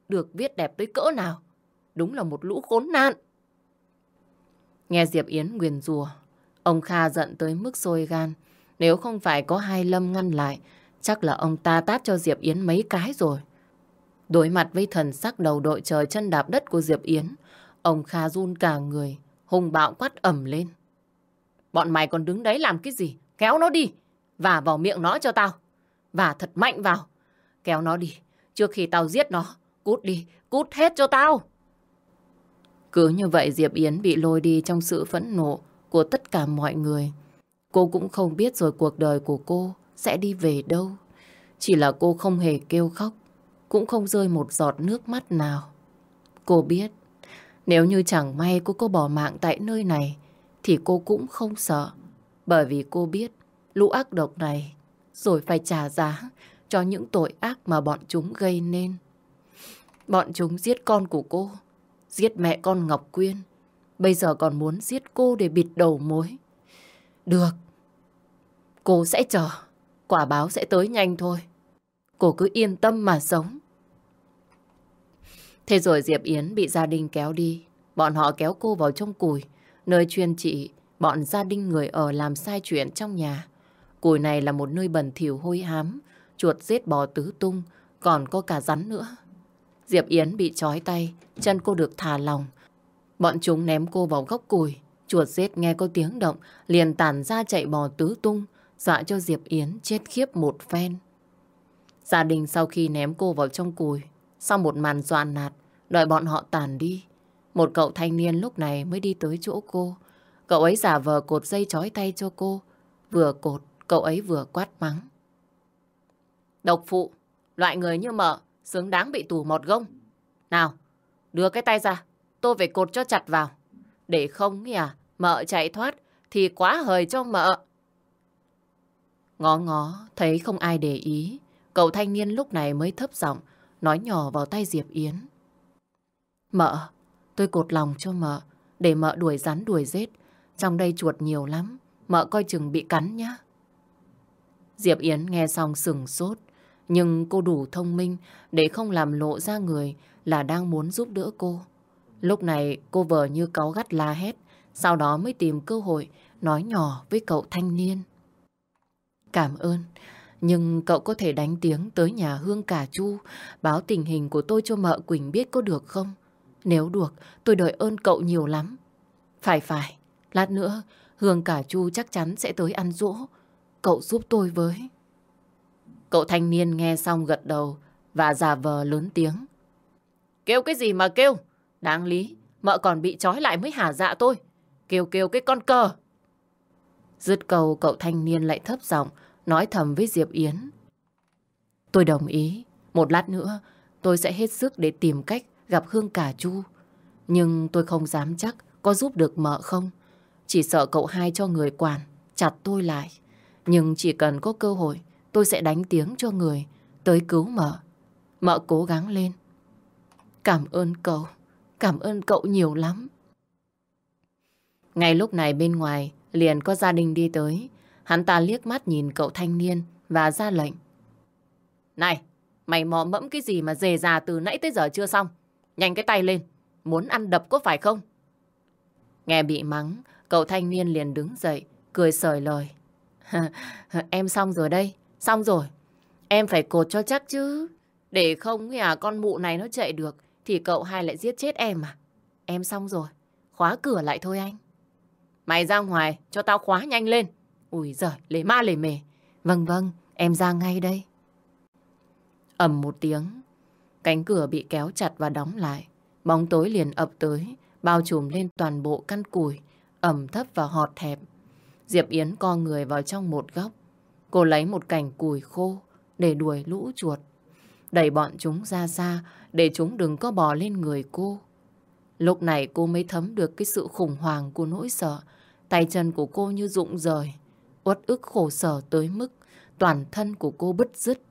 được viết đẹp tới cỡ nào. Đúng là một lũ khốn nạn. Nghe Diệp Yến nguyền rùa, ông Kha giận tới mức sôi gan. Nếu không phải có hai lâm ngăn lại, chắc là ông ta tát cho Diệp Yến mấy cái rồi. Đối mặt với thần sắc đầu đội trời chân đạp đất của Diệp Yến, ông Kha run cả người, hùng bạo quát ẩm lên. Bọn mày còn đứng đấy làm cái gì? Kéo nó đi, và vào miệng nó cho tao. Và thật mạnh vào. Kéo nó đi, trước khi tao giết nó. Cút đi, cút hết cho tao. Cứ như vậy Diệp Yến bị lôi đi trong sự phẫn nộ của tất cả mọi người. Cô cũng không biết rồi cuộc đời của cô sẽ đi về đâu. Chỉ là cô không hề kêu khóc, cũng không rơi một giọt nước mắt nào. Cô biết, nếu như chẳng may cô có bỏ mạng tại nơi này, thì cô cũng không sợ. Bởi vì cô biết, lũ ác độc này rồi phải trả giá cho những tội ác mà bọn chúng gây nên. Bọn chúng giết con của cô, giết mẹ con Ngọc Quyên. Bây giờ còn muốn giết cô để bịt đầu mối. Được, cô sẽ chờ, quả báo sẽ tới nhanh thôi. Cô cứ yên tâm mà sống. Thế rồi Diệp Yến bị gia đình kéo đi. Bọn họ kéo cô vào trong củi, nơi chuyên trị bọn gia đình người ở làm sai chuyện trong nhà. Củi này là một nơi bẩn thỉu hôi hám, chuột giết bò tứ tung, còn có cả rắn nữa. Diệp Yến bị trói tay, chân cô được thả lòng. Bọn chúng ném cô vào góc củi, chuột giết nghe có tiếng động, liền tản ra chạy bò tứ tung, dọa cho Diệp Yến chết khiếp một phen. Gia đình sau khi ném cô vào trong củi, sau một màn dọa nạt, đợi bọn họ tàn đi. Một cậu thanh niên lúc này mới đi tới chỗ cô. Cậu ấy giả vờ cột dây trói tay cho cô. Vừa cột, cậu ấy vừa quát mắng. Độc phụ, loại người như mợ, xứng đáng bị tù một gông. Nào, đưa cái tay ra, tôi phải cột cho chặt vào. Để không nhỉ, à, mợ chạy thoát thì quá hời cho mợ. Ngó ngó, thấy không ai để ý, cậu thanh niên lúc này mới thấp giọng nói nhỏ vào tay Diệp Yến. Mợ, tôi cột lòng cho mợ, để mợ đuổi rắn đuổi rết. Trong đây chuột nhiều lắm, mợ coi chừng bị cắn nhá. Diệp Yến nghe xong sừng sốt, nhưng cô đủ thông minh để không làm lộ ra người là đang muốn giúp đỡ cô. Lúc này cô vờ như cáu gắt la hét, sau đó mới tìm cơ hội nói nhỏ với cậu thanh niên. Cảm ơn, nhưng cậu có thể đánh tiếng tới nhà Hương Cả Chu, báo tình hình của tôi cho mợ Quỳnh biết có được không? Nếu được, tôi đợi ơn cậu nhiều lắm. Phải phải, lát nữa Hương Cả Chu chắc chắn sẽ tới ăn dỗ. Cậu giúp tôi với. Cậu thanh niên nghe xong gật đầu và giả vờ lớn tiếng. Kêu cái gì mà kêu? Đáng lý, mợ còn bị trói lại mới hả dạ tôi. Kêu kêu cái con cờ. Dứt cầu cậu thanh niên lại thấp giọng nói thầm với Diệp Yến. Tôi đồng ý, một lát nữa tôi sẽ hết sức để tìm cách gặp Hương Cả Chu. Nhưng tôi không dám chắc có giúp được mợ không. Chỉ sợ cậu hai cho người quản, chặt tôi lại. Nhưng chỉ cần có cơ hội, tôi sẽ đánh tiếng cho người tới cứu mợ. Mợ cố gắng lên. Cảm ơn cậu, cảm ơn cậu nhiều lắm. Ngay lúc này bên ngoài, liền có gia đình đi tới. Hắn ta liếc mắt nhìn cậu thanh niên và ra lệnh. Này, mày mò mẫm cái gì mà dề già từ nãy tới giờ chưa xong? Nhanh cái tay lên, muốn ăn đập có phải không? Nghe bị mắng, cậu thanh niên liền đứng dậy, cười sời lời. [laughs] em xong rồi đây, xong rồi. Em phải cột cho chắc chứ. Để không à con mụ này nó chạy được, thì cậu hai lại giết chết em à. Em xong rồi, khóa cửa lại thôi anh. Mày ra ngoài, cho tao khóa nhanh lên. Ui giời, lề ma lề mề. Vâng vâng, em ra ngay đây. ầm một tiếng, cánh cửa bị kéo chặt và đóng lại. Bóng tối liền ập tới, bao trùm lên toàn bộ căn củi, ẩm thấp và họt hẹp. Diệp Yến co người vào trong một góc. Cô lấy một cành củi khô để đuổi lũ chuột. Đẩy bọn chúng ra xa để chúng đừng có bò lên người cô. Lúc này cô mới thấm được cái sự khủng hoảng của nỗi sợ. Tay chân của cô như rụng rời. Uất ức khổ sở tới mức toàn thân của cô bứt rứt.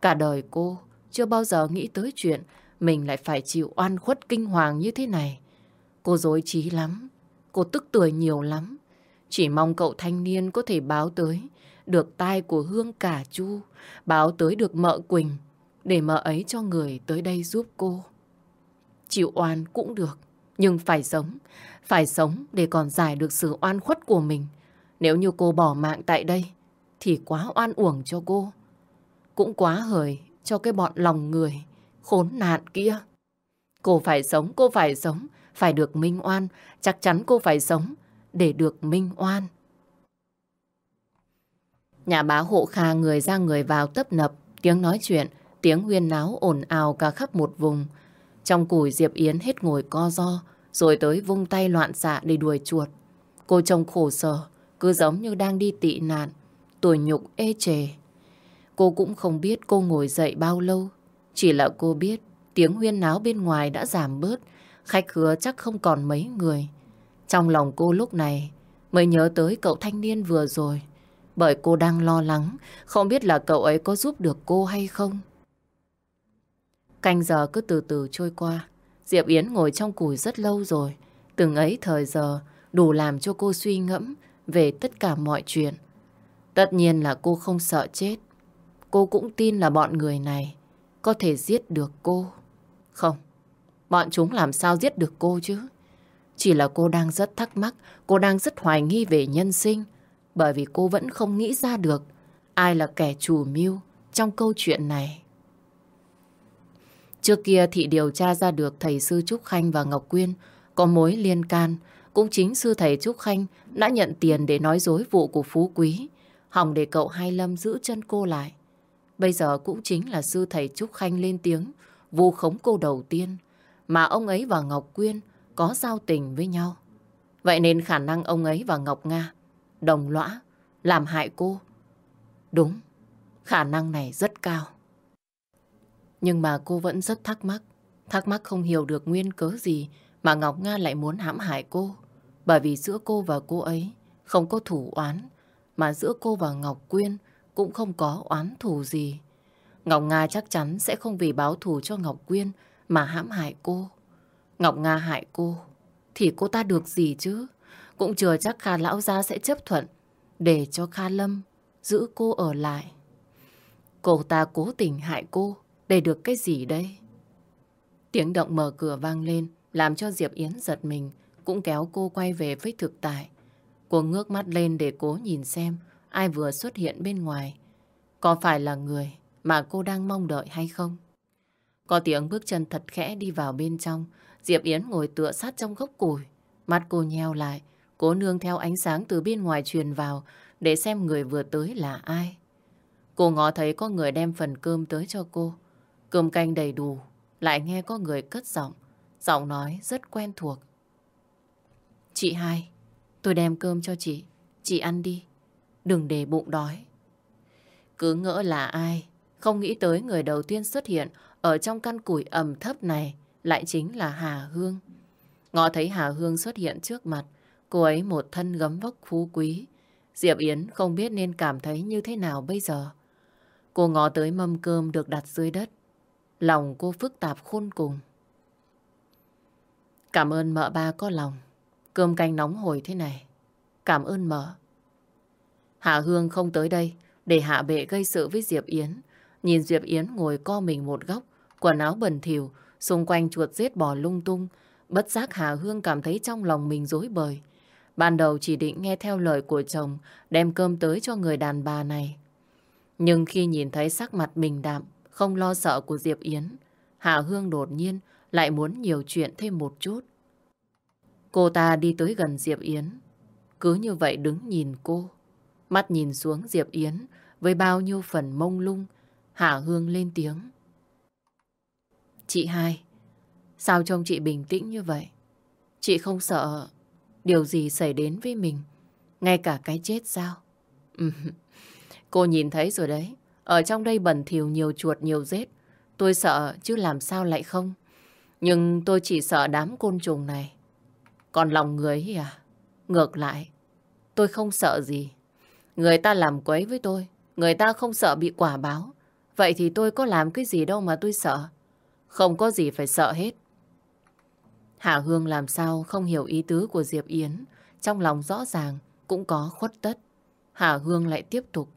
Cả đời cô chưa bao giờ nghĩ tới chuyện mình lại phải chịu oan khuất kinh hoàng như thế này. Cô dối trí lắm, cô tức tuổi nhiều lắm. Chỉ mong cậu thanh niên có thể báo tới được tai của Hương cả Chu, báo tới được mợ Quỳnh, để mợ ấy cho người tới đây giúp cô. Chịu oan cũng được, nhưng phải sống, phải sống để còn giải được sự oan khuất của mình. Nếu như cô bỏ mạng tại đây, thì quá oan uổng cho cô. Cũng quá hời cho cái bọn lòng người, khốn nạn kia. Cô phải sống, cô phải sống, phải được minh oan, chắc chắn cô phải sống để được minh oan. Nhà bá hộ kha người ra người vào tấp nập, tiếng nói chuyện, tiếng huyên náo ồn ào cả khắp một vùng. Trong củi Diệp Yến hết ngồi co do, rồi tới vung tay loạn xạ để đuổi chuột. Cô trông khổ sở, cứ giống như đang đi tị nạn, tuổi nhục ê chề. Cô cũng không biết cô ngồi dậy bao lâu, chỉ là cô biết tiếng huyên náo bên ngoài đã giảm bớt, khách khứa chắc không còn mấy người. Trong lòng cô lúc này mới nhớ tới cậu thanh niên vừa rồi, bởi cô đang lo lắng, không biết là cậu ấy có giúp được cô hay không. Canh giờ cứ từ từ trôi qua, Diệp Yến ngồi trong củi rất lâu rồi. Từng ấy thời giờ đủ làm cho cô suy ngẫm về tất cả mọi chuyện. Tất nhiên là cô không sợ chết. Cô cũng tin là bọn người này có thể giết được cô. Không, bọn chúng làm sao giết được cô chứ? Chỉ là cô đang rất thắc mắc, cô đang rất hoài nghi về nhân sinh. Bởi vì cô vẫn không nghĩ ra được ai là kẻ chủ mưu trong câu chuyện này. Trước kia thị điều tra ra được thầy sư Trúc Khanh và Ngọc Quyên có mối liên can. Cũng chính sư thầy Trúc Khanh đã nhận tiền để nói dối vụ của Phú Quý. Hỏng để cậu Hai Lâm giữ chân cô lại. Bây giờ cũng chính là sư thầy Trúc Khanh lên tiếng vu khống cô đầu tiên mà ông ấy và Ngọc Quyên có giao tình với nhau. Vậy nên khả năng ông ấy và Ngọc Nga đồng lõa làm hại cô. Đúng, khả năng này rất cao. Nhưng mà cô vẫn rất thắc mắc. Thắc mắc không hiểu được nguyên cớ gì mà Ngọc Nga lại muốn hãm hại cô. Bởi vì giữa cô và cô ấy không có thủ oán, mà giữa cô và Ngọc Quyên cũng không có oán thù gì. Ngọc Nga chắc chắn sẽ không vì báo thù cho Ngọc Quyên mà hãm hại cô. Ngọc Nga hại cô, thì cô ta được gì chứ? Cũng chưa chắc Kha Lão Gia sẽ chấp thuận để cho Kha Lâm giữ cô ở lại. Cô ta cố tình hại cô để được cái gì đây? Tiếng động mở cửa vang lên làm cho Diệp Yến giật mình cũng kéo cô quay về với thực tại. Cô ngước mắt lên để cố nhìn xem ai vừa xuất hiện bên ngoài. Có phải là người mà cô đang mong đợi hay không? Có tiếng bước chân thật khẽ đi vào bên trong. Diệp Yến ngồi tựa sát trong gốc củi. Mắt cô nheo lại, cố nương theo ánh sáng từ bên ngoài truyền vào để xem người vừa tới là ai. Cô ngó thấy có người đem phần cơm tới cho cô. Cơm canh đầy đủ, lại nghe có người cất giọng. Giọng nói rất quen thuộc. Chị hai, tôi đem cơm cho chị. Chị ăn đi, đừng để bụng đói. Cứ ngỡ là ai, không nghĩ tới người đầu tiên xuất hiện ở trong căn củi ẩm thấp này lại chính là Hà Hương. Ngọ thấy Hà Hương xuất hiện trước mặt, cô ấy một thân gấm vóc phú quý. Diệp Yến không biết nên cảm thấy như thế nào bây giờ. Cô ngó tới mâm cơm được đặt dưới đất. Lòng cô phức tạp khôn cùng. Cảm ơn mợ ba có lòng. Cơm canh nóng hổi thế này. Cảm ơn mợ. Hạ Hương không tới đây để hạ bệ gây sự với Diệp Yến. Nhìn Diệp Yến ngồi co mình một góc, quần áo bẩn thỉu, xung quanh chuột giết bò lung tung. Bất giác Hà Hương cảm thấy trong lòng mình dối bời. Ban đầu chỉ định nghe theo lời của chồng đem cơm tới cho người đàn bà này. Nhưng khi nhìn thấy sắc mặt bình đạm, không lo sợ của Diệp Yến, Hà Hương đột nhiên lại muốn nhiều chuyện thêm một chút. Cô ta đi tới gần Diệp Yến, cứ như vậy đứng nhìn cô. Mắt nhìn xuống Diệp Yến với bao nhiêu phần mông lung, Hà Hương lên tiếng. Chị hai, sao trông chị bình tĩnh như vậy? Chị không sợ điều gì xảy đến với mình, ngay cả cái chết sao? [laughs] cô nhìn thấy rồi đấy, ở trong đây bẩn thỉu nhiều chuột nhiều rết. Tôi sợ chứ làm sao lại không? Nhưng tôi chỉ sợ đám côn trùng này. Còn lòng người à? Ngược lại, tôi không sợ gì. Người ta làm quấy với tôi, người ta không sợ bị quả báo. Vậy thì tôi có làm cái gì đâu mà tôi sợ. Không có gì phải sợ hết. Hạ Hương làm sao không hiểu ý tứ của Diệp Yến. Trong lòng rõ ràng, cũng có khuất tất. Hạ Hương lại tiếp tục.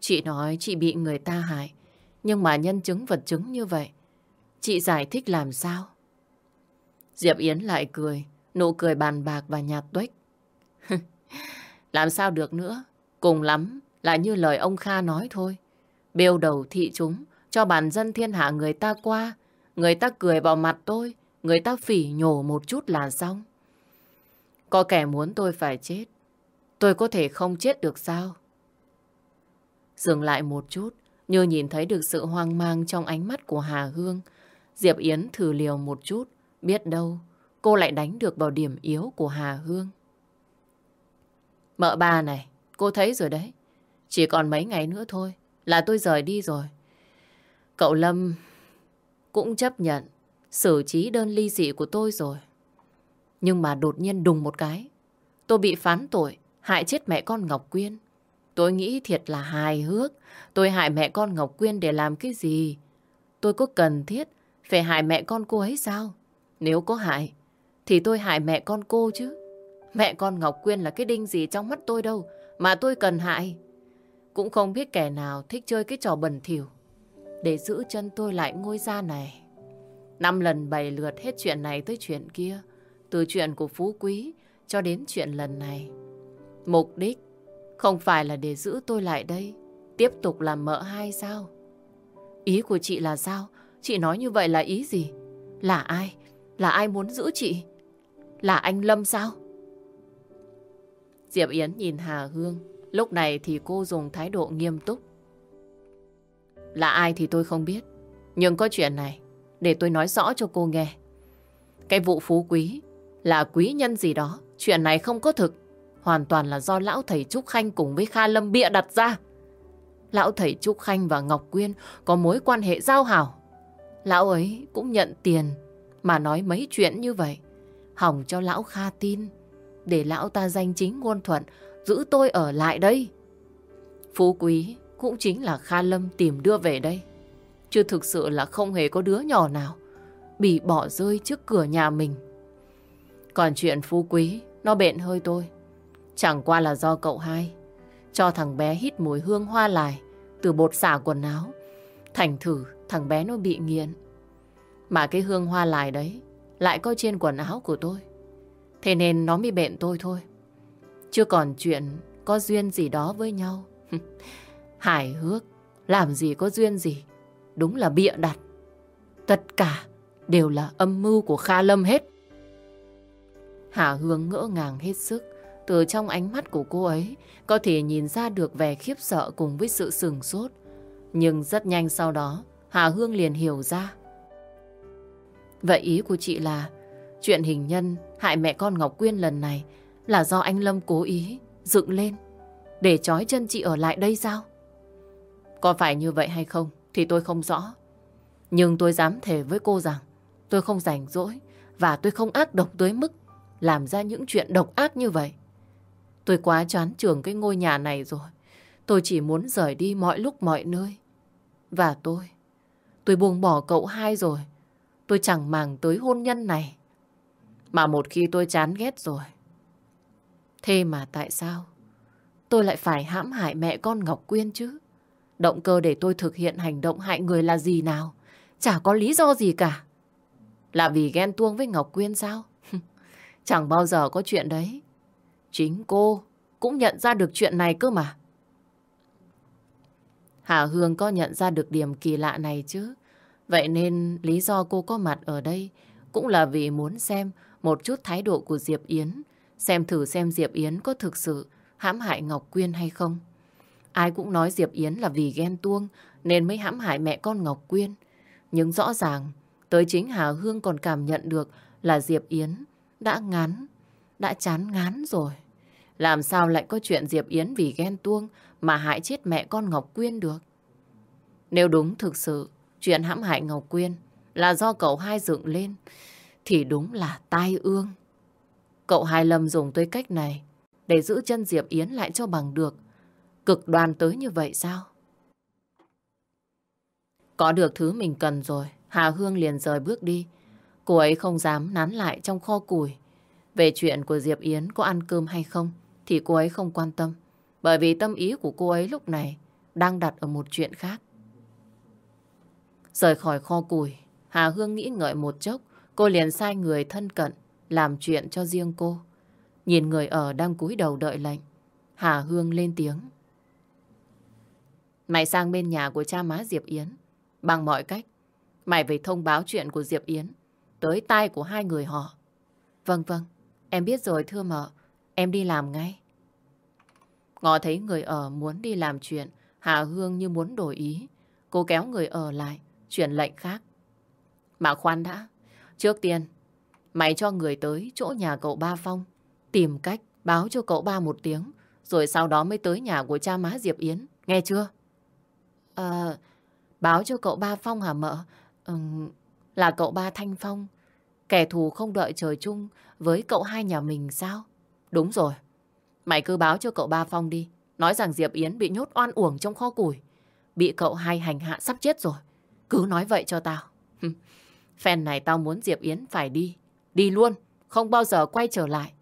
Chị nói chị bị người ta hại. Nhưng mà nhân chứng vật chứng như vậy. Chị giải thích làm sao? Diệp Yến lại cười. Nụ cười bàn bạc và nhạt tuếch. [laughs] làm sao được nữa? Cùng lắm là như lời ông Kha nói thôi. Bêu đầu thị chúng cho bản dân thiên hạ người ta qua. Người ta cười vào mặt tôi. Người ta phỉ nhổ một chút là xong. Có kẻ muốn tôi phải chết. Tôi có thể không chết được sao? Dừng lại một chút, như nhìn thấy được sự hoang mang trong ánh mắt của Hà Hương. Diệp Yến thử liều một chút, biết đâu cô lại đánh được vào điểm yếu của Hà Hương. Mợ ba này, cô thấy rồi đấy. Chỉ còn mấy ngày nữa thôi là tôi rời đi rồi. Cậu Lâm cũng chấp nhận xử trí đơn ly dị của tôi rồi. Nhưng mà đột nhiên đùng một cái. Tôi bị phán tội, hại chết mẹ con Ngọc Quyên. Tôi nghĩ thiệt là hài hước. Tôi hại mẹ con Ngọc Quyên để làm cái gì? Tôi có cần thiết phải hại mẹ con cô ấy sao? Nếu có hại, thì tôi hại mẹ con cô chứ. Mẹ con Ngọc Quyên là cái đinh gì trong mắt tôi đâu, mà tôi cần hại. Cũng không biết kẻ nào thích chơi cái trò bẩn thỉu để giữ chân tôi lại ngôi gia này. Năm lần bảy lượt hết chuyện này tới chuyện kia, từ chuyện của Phú Quý cho đến chuyện lần này. Mục đích không phải là để giữ tôi lại đây, tiếp tục làm mợ hai sao? Ý của chị là sao? Chị nói như vậy là ý gì? Là ai? Là ai muốn giữ chị? Là anh Lâm sao? Diệp Yến nhìn Hà Hương. Lúc này thì cô dùng thái độ nghiêm túc. Là ai thì tôi không biết. Nhưng có chuyện này, để tôi nói rõ cho cô nghe. Cái vụ phú quý là quý nhân gì đó. Chuyện này không có thực. Hoàn toàn là do lão thầy Trúc Khanh cùng với Kha Lâm bịa đặt ra. Lão thầy Trúc Khanh và Ngọc Quyên có mối quan hệ giao hảo. Lão ấy cũng nhận tiền mà nói mấy chuyện như vậy. Hỏng cho lão Kha tin. Để lão ta danh chính ngôn thuận giữ tôi ở lại đây. Phú Quý cũng chính là Kha Lâm tìm đưa về đây. Chứ thực sự là không hề có đứa nhỏ nào bị bỏ rơi trước cửa nhà mình. Còn chuyện Phú Quý, nó bện hơi tôi. Chẳng qua là do cậu hai cho thằng bé hít mùi hương hoa lại từ bột xả quần áo. Thành thử thằng bé nó bị nghiện. Mà cái hương hoa lại đấy lại có trên quần áo của tôi. Thế nên nó mới bện tôi thôi. Chưa còn chuyện có duyên gì đó với nhau. [laughs] Hài hước, làm gì có duyên gì. Đúng là bịa đặt. Tất cả đều là âm mưu của Kha Lâm hết. Hà Hương ngỡ ngàng hết sức. Từ trong ánh mắt của cô ấy có thể nhìn ra được vẻ khiếp sợ cùng với sự sừng sốt. Nhưng rất nhanh sau đó, Hà Hương liền hiểu ra. Vậy ý của chị là chuyện hình nhân hại mẹ con Ngọc Quyên lần này là do anh Lâm cố ý dựng lên để trói chân chị ở lại đây sao? Có phải như vậy hay không thì tôi không rõ. Nhưng tôi dám thề với cô rằng tôi không rảnh rỗi và tôi không ác độc tới mức làm ra những chuyện độc ác như vậy. Tôi quá chán trường cái ngôi nhà này rồi. Tôi chỉ muốn rời đi mọi lúc mọi nơi. Và tôi, tôi buông bỏ cậu hai rồi. Tôi chẳng màng tới hôn nhân này. Mà một khi tôi chán ghét rồi. Thế mà tại sao tôi lại phải hãm hại mẹ con Ngọc Quyên chứ? Động cơ để tôi thực hiện hành động hại người là gì nào? Chả có lý do gì cả. Là vì ghen tuông với Ngọc Quyên sao? [laughs] Chẳng bao giờ có chuyện đấy. Chính cô cũng nhận ra được chuyện này cơ mà. Hà Hương có nhận ra được điểm kỳ lạ này chứ. Vậy nên lý do cô có mặt ở đây cũng là vì muốn xem một chút thái độ của Diệp Yến. Xem thử xem Diệp Yến có thực sự hãm hại Ngọc Quyên hay không. Ai cũng nói Diệp Yến là vì ghen tuông nên mới hãm hại mẹ con Ngọc Quyên. Nhưng rõ ràng tới chính Hà Hương còn cảm nhận được là Diệp Yến đã ngán, đã chán ngán rồi. Làm sao lại có chuyện Diệp Yến vì ghen tuông mà hại chết mẹ con Ngọc Quyên được? Nếu đúng thực sự chuyện hãm hại Ngọc Quyên là do cậu hai dựng lên thì đúng là tai ương. Cậu hai lầm dùng tới cách này để giữ chân Diệp Yến lại cho bằng được. Cực đoan tới như vậy sao? Có được thứ mình cần rồi, Hà Hương liền rời bước đi. Cô ấy không dám nán lại trong kho củi. Về chuyện của Diệp Yến có ăn cơm hay không thì cô ấy không quan tâm. Bởi vì tâm ý của cô ấy lúc này đang đặt ở một chuyện khác. Rời khỏi kho củi, Hà Hương nghĩ ngợi một chốc, cô liền sai người thân cận làm chuyện cho riêng cô. Nhìn người ở đang cúi đầu đợi lệnh, Hà Hương lên tiếng. Mày sang bên nhà của cha má Diệp Yến. Bằng mọi cách, mày phải thông báo chuyện của Diệp Yến tới tai của hai người họ. Vâng vâng, em biết rồi thưa mợ. Em đi làm ngay. Ngọ thấy người ở muốn đi làm chuyện, Hà Hương như muốn đổi ý. Cô kéo người ở lại, chuyển lệnh khác. Mà khoan đã, trước tiên, mày cho người tới chỗ nhà cậu Ba Phong, tìm cách báo cho cậu ba một tiếng, rồi sau đó mới tới nhà của cha má Diệp Yến, nghe chưa? Ờ, báo cho cậu ba Phong hả mợ? Ừ, là cậu ba Thanh Phong, kẻ thù không đợi trời chung với cậu hai nhà mình sao? Đúng rồi, mày cứ báo cho cậu ba Phong đi, nói rằng Diệp Yến bị nhốt oan uổng trong kho củi. Bị cậu hai hành hạ sắp chết rồi. Cứ nói vậy cho tao. Phen này tao muốn Diệp Yến phải đi. Đi luôn, không bao giờ quay trở lại.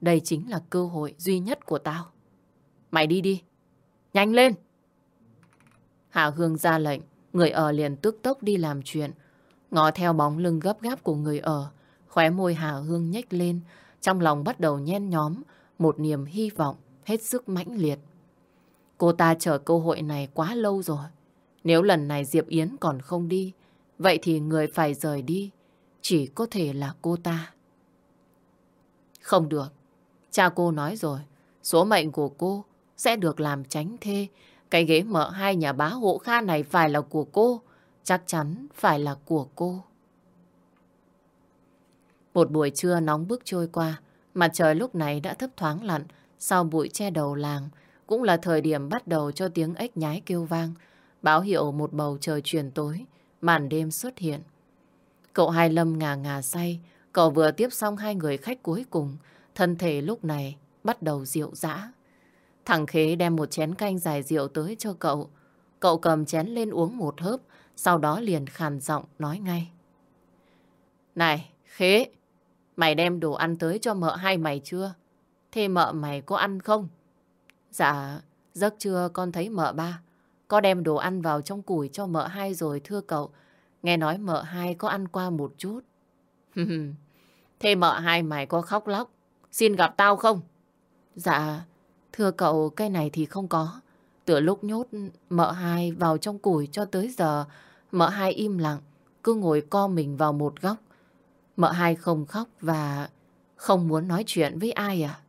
Đây chính là cơ hội duy nhất của tao. Mày đi đi. Nhanh lên. Hạ Hương ra lệnh, người ở liền tức tốc đi làm chuyện. Ngó theo bóng lưng gấp gáp của người ở, khóe môi Hà Hương nhếch lên, trong lòng bắt đầu nhen nhóm một niềm hy vọng hết sức mãnh liệt. Cô ta chờ cơ hội này quá lâu rồi. Nếu lần này Diệp Yến còn không đi, vậy thì người phải rời đi chỉ có thể là cô ta. Không được. Cha cô nói rồi, số mệnh của cô sẽ được làm tránh thê. Cái ghế mở hai nhà bá hộ kha này phải là của cô, chắc chắn phải là của cô. Một buổi trưa nóng bức trôi qua, mặt trời lúc này đã thấp thoáng lặn, sau bụi che đầu làng, cũng là thời điểm bắt đầu cho tiếng ếch nhái kêu vang, báo hiệu một bầu trời chuyển tối, màn đêm xuất hiện. Cậu Hai Lâm ngà ngà say, cậu vừa tiếp xong hai người khách cuối cùng, thân thể lúc này bắt đầu rượu dã. Thằng Khế đem một chén canh dài rượu tới cho cậu. Cậu cầm chén lên uống một hớp, sau đó liền khàn giọng nói ngay. Này, Khế, mày đem đồ ăn tới cho mợ hai mày chưa? Thế mợ mày có ăn không? Dạ, giấc trưa con thấy mợ ba. Có đem đồ ăn vào trong củi cho mợ hai rồi thưa cậu. Nghe nói mợ hai có ăn qua một chút. [laughs] Thế mợ hai mày có khóc lóc? Xin gặp tao không? Dạ, thưa cậu cái này thì không có. Từ lúc nhốt mợ hai vào trong củi cho tới giờ, mợ hai im lặng, cứ ngồi co mình vào một góc. Mợ hai không khóc và không muốn nói chuyện với ai à?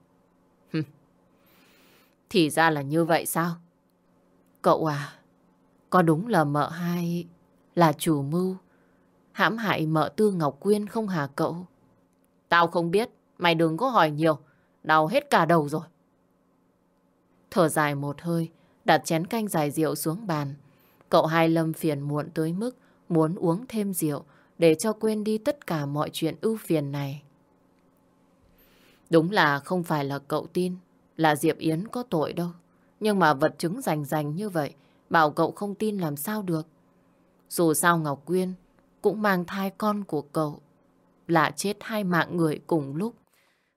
Thì ra là như vậy sao? Cậu à, có đúng là mợ hai là chủ mưu hãm hại mợ tư Ngọc Quyên không hả cậu? Tao không biết, mày đừng có hỏi nhiều, đau hết cả đầu rồi. Thở dài một hơi, đặt chén canh dài rượu xuống bàn. Cậu hai lâm phiền muộn tới mức muốn uống thêm rượu để cho quên đi tất cả mọi chuyện ưu phiền này. Đúng là không phải là cậu tin là Diệp Yến có tội đâu. Nhưng mà vật chứng rành rành như vậy, bảo cậu không tin làm sao được. Dù sao Ngọc Quyên cũng mang thai con của cậu. Là chết hai mạng người cùng lúc.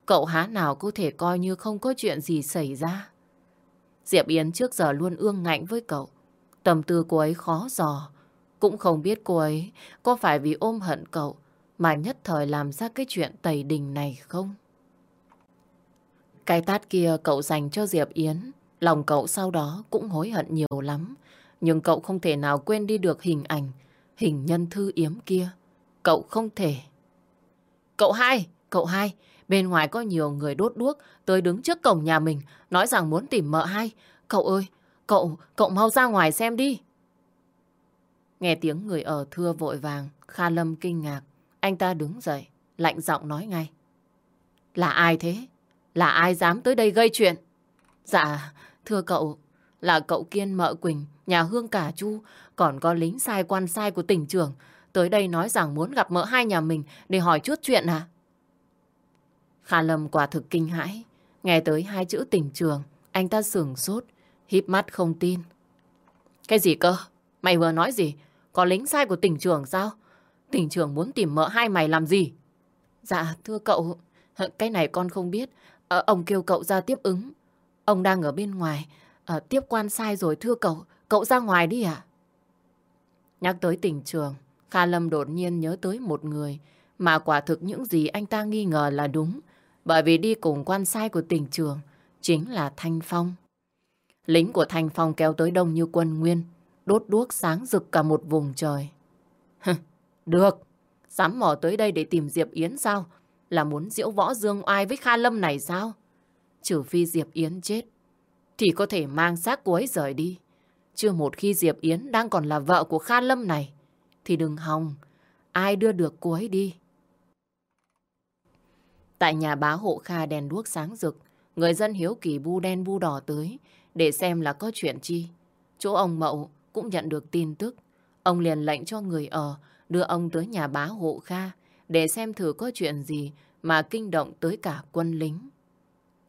Cậu há nào có thể coi như không có chuyện gì xảy ra. Diệp Yến trước giờ luôn ương ngạnh với cậu. Tâm tư cô ấy khó dò. Cũng không biết cô ấy có phải vì ôm hận cậu mà nhất thời làm ra cái chuyện tẩy đình này không? Cái tát kia cậu dành cho Diệp Yến, lòng cậu sau đó cũng hối hận nhiều lắm. Nhưng cậu không thể nào quên đi được hình ảnh, hình nhân thư yếm kia. Cậu không thể. Cậu hai, cậu hai, bên ngoài có nhiều người đốt đuốc tới đứng trước cổng nhà mình, nói rằng muốn tìm mợ hai. Cậu ơi, cậu, cậu mau ra ngoài xem đi. Nghe tiếng người ở thưa vội vàng, Kha Lâm kinh ngạc. Anh ta đứng dậy, lạnh giọng nói ngay. Là ai thế? Là ai dám tới đây gây chuyện? Dạ, thưa cậu, là cậu Kiên Mợ Quỳnh, nhà Hương Cả Chu, còn có lính sai quan sai của tỉnh trưởng. Tới đây nói rằng muốn gặp mợ hai nhà mình để hỏi chút chuyện à? Kha Lâm quả thực kinh hãi. Nghe tới hai chữ Tình trường, anh ta sửng sốt, híp mắt không tin. Cái gì cơ? Mày vừa nói gì? Có lính sai của tỉnh Trường sao? Tỉnh Trường muốn tìm mợ hai mày làm gì? Dạ, thưa cậu, cái này con không biết. À, ông kêu cậu ra tiếp ứng. Ông đang ở bên ngoài. À, tiếp quan sai rồi thưa cậu. Cậu ra ngoài đi ạ. Nhắc tới tỉnh trường, Kha Lâm đột nhiên nhớ tới một người mà quả thực những gì anh ta nghi ngờ là đúng. Bởi vì đi cùng quan sai của tỉnh trường chính là Thanh Phong. Lính của Thanh Phong kéo tới đông như quân nguyên, đốt đuốc sáng rực cả một vùng trời. Được, dám mò tới đây để tìm Diệp Yến sao? Là muốn diễu võ dương oai với Kha Lâm này sao? Trừ phi Diệp Yến chết, thì có thể mang xác cô ấy rời đi. Chưa một khi Diệp Yến đang còn là vợ của Kha Lâm này, thì đừng hòng, ai đưa được cô ấy đi. Tại nhà bá hộ Kha đèn đuốc sáng rực, người dân hiếu kỳ bu đen bu đỏ tới để xem là có chuyện chi. Chỗ ông Mậu cũng nhận được tin tức. Ông liền lệnh cho người ở đưa ông tới nhà bá hộ Kha để xem thử có chuyện gì mà kinh động tới cả quân lính.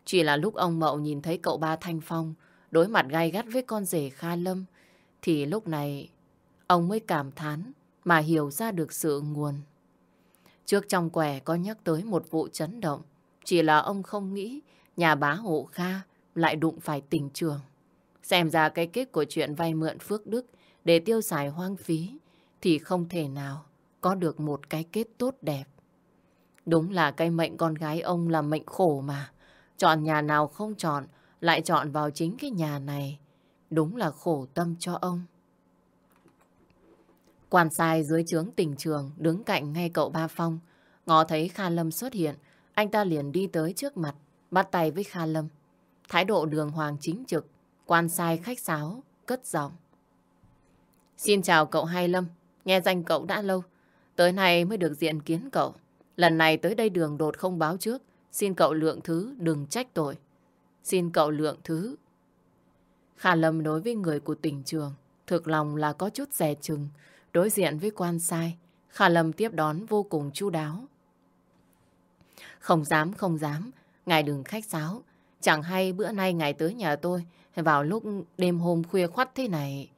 Chỉ là lúc ông Mậu nhìn thấy cậu ba Thanh Phong đối mặt gai gắt với con rể Kha Lâm, thì lúc này ông mới cảm thán mà hiểu ra được sự nguồn. Trước trong quẻ có nhắc tới một vụ chấn động, chỉ là ông không nghĩ nhà bá hộ Kha lại đụng phải tình trường. Xem ra cái kết của chuyện vay mượn phước đức để tiêu xài hoang phí thì không thể nào có được một cái kết tốt đẹp. Đúng là cái mệnh con gái ông là mệnh khổ mà. Chọn nhà nào không chọn, lại chọn vào chính cái nhà này. Đúng là khổ tâm cho ông. Quan sai dưới trướng tỉnh trường, đứng cạnh ngay cậu Ba Phong. Ngó thấy Kha Lâm xuất hiện, anh ta liền đi tới trước mặt, bắt tay với Kha Lâm. Thái độ đường hoàng chính trực, quan sai khách sáo, cất giọng. Xin chào cậu Hai Lâm, nghe danh cậu đã lâu. Tới nay mới được diện kiến cậu. Lần này tới đây đường đột không báo trước, xin cậu lượng thứ đừng trách tội. Xin cậu lượng thứ. Khả Lâm đối với người của tỉnh trường, thực lòng là có chút rẻ chừng, đối diện với quan sai. Khả Lâm tiếp đón vô cùng chu đáo. Không dám, không dám, ngài đừng khách sáo. Chẳng hay bữa nay ngài tới nhà tôi vào lúc đêm hôm khuya khoắt thế này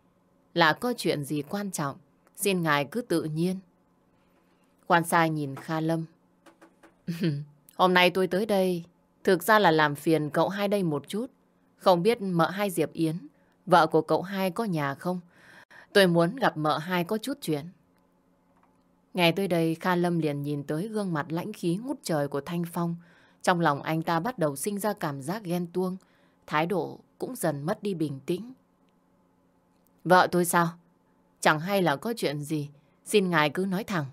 là có chuyện gì quan trọng. Xin ngài cứ tự nhiên. Quan sai nhìn Kha Lâm. [laughs] Hôm nay tôi tới đây, thực ra là làm phiền cậu hai đây một chút. Không biết mợ hai Diệp Yến, vợ của cậu hai có nhà không? Tôi muốn gặp mợ hai có chút chuyện. ngày tới đây, Kha Lâm liền nhìn tới gương mặt lãnh khí ngút trời của Thanh Phong. Trong lòng anh ta bắt đầu sinh ra cảm giác ghen tuông. Thái độ cũng dần mất đi bình tĩnh. Vợ tôi sao? Chẳng hay là có chuyện gì. Xin ngài cứ nói thẳng.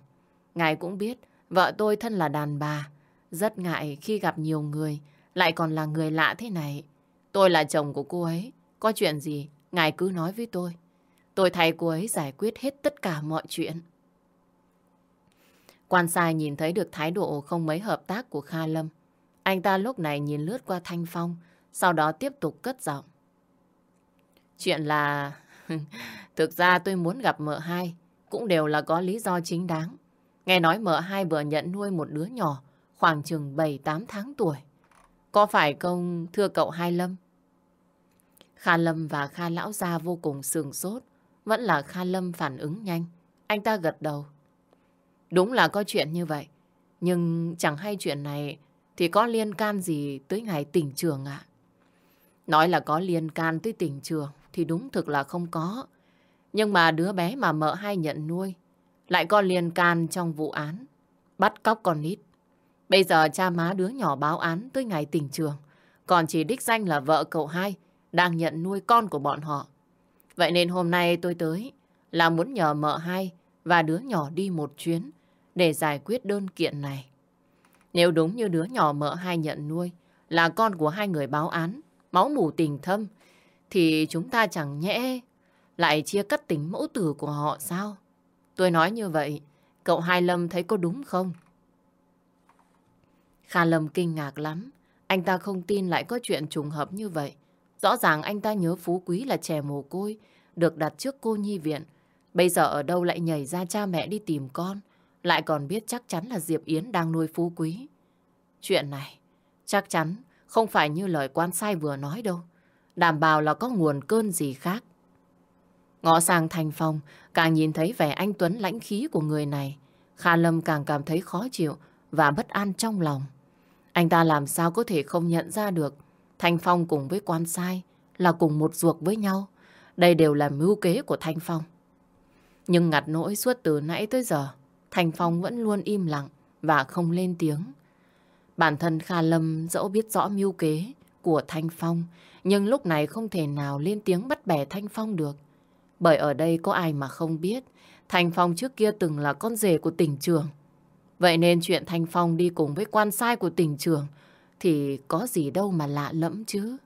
Ngài cũng biết, vợ tôi thân là đàn bà. Rất ngại khi gặp nhiều người, lại còn là người lạ thế này. Tôi là chồng của cô ấy. Có chuyện gì, ngài cứ nói với tôi. Tôi thay cô ấy giải quyết hết tất cả mọi chuyện. Quan sai nhìn thấy được thái độ không mấy hợp tác của Kha Lâm. Anh ta lúc này nhìn lướt qua Thanh Phong, sau đó tiếp tục cất giọng. Chuyện là... [laughs] Thực ra tôi muốn gặp mợ hai, cũng đều là có lý do chính đáng. Nghe nói mợ hai vừa nhận nuôi một đứa nhỏ, khoảng chừng 7-8 tháng tuổi. Có phải công thưa cậu Hai Lâm? Kha Lâm và Kha Lão Gia vô cùng sườn sốt. Vẫn là Kha Lâm phản ứng nhanh. Anh ta gật đầu. Đúng là có chuyện như vậy. Nhưng chẳng hay chuyện này thì có liên can gì tới ngày tỉnh trường ạ? Nói là có liên can tới tỉnh trường thì đúng thực là không có. Nhưng mà đứa bé mà mợ hai nhận nuôi lại có liên can trong vụ án bắt cóc con nít. Bây giờ cha má đứa nhỏ báo án tới ngày tỉnh trường còn chỉ đích danh là vợ cậu hai đang nhận nuôi con của bọn họ. Vậy nên hôm nay tôi tới là muốn nhờ mợ hai và đứa nhỏ đi một chuyến để giải quyết đơn kiện này. Nếu đúng như đứa nhỏ mợ hai nhận nuôi là con của hai người báo án, máu mủ tình thâm, thì chúng ta chẳng nhẽ lại chia cắt tính mẫu tử của họ sao? Tôi nói như vậy, cậu Hai Lâm thấy có đúng không? Kha Lâm kinh ngạc lắm. Anh ta không tin lại có chuyện trùng hợp như vậy. Rõ ràng anh ta nhớ Phú Quý là trẻ mồ côi, được đặt trước cô nhi viện. Bây giờ ở đâu lại nhảy ra cha mẹ đi tìm con, lại còn biết chắc chắn là Diệp Yến đang nuôi Phú Quý. Chuyện này chắc chắn không phải như lời quan sai vừa nói đâu. Đảm bảo là có nguồn cơn gì khác. Ngõ sang thành phòng, càng nhìn thấy vẻ anh Tuấn lãnh khí của người này. Kha Lâm càng cảm thấy khó chịu và bất an trong lòng. Anh ta làm sao có thể không nhận ra được Thanh Phong cùng với quan sai là cùng một ruột với nhau. Đây đều là mưu kế của Thanh Phong. Nhưng ngặt nỗi suốt từ nãy tới giờ, Thanh Phong vẫn luôn im lặng và không lên tiếng. Bản thân Kha Lâm dẫu biết rõ mưu kế của Thanh Phong, nhưng lúc này không thể nào lên tiếng bắt bẻ Thanh Phong được. Bởi ở đây có ai mà không biết, Thanh Phong trước kia từng là con rể của tỉnh trường. Vậy nên chuyện Thanh Phong đi cùng với quan sai của tỉnh trường thì có gì đâu mà lạ lẫm chứ.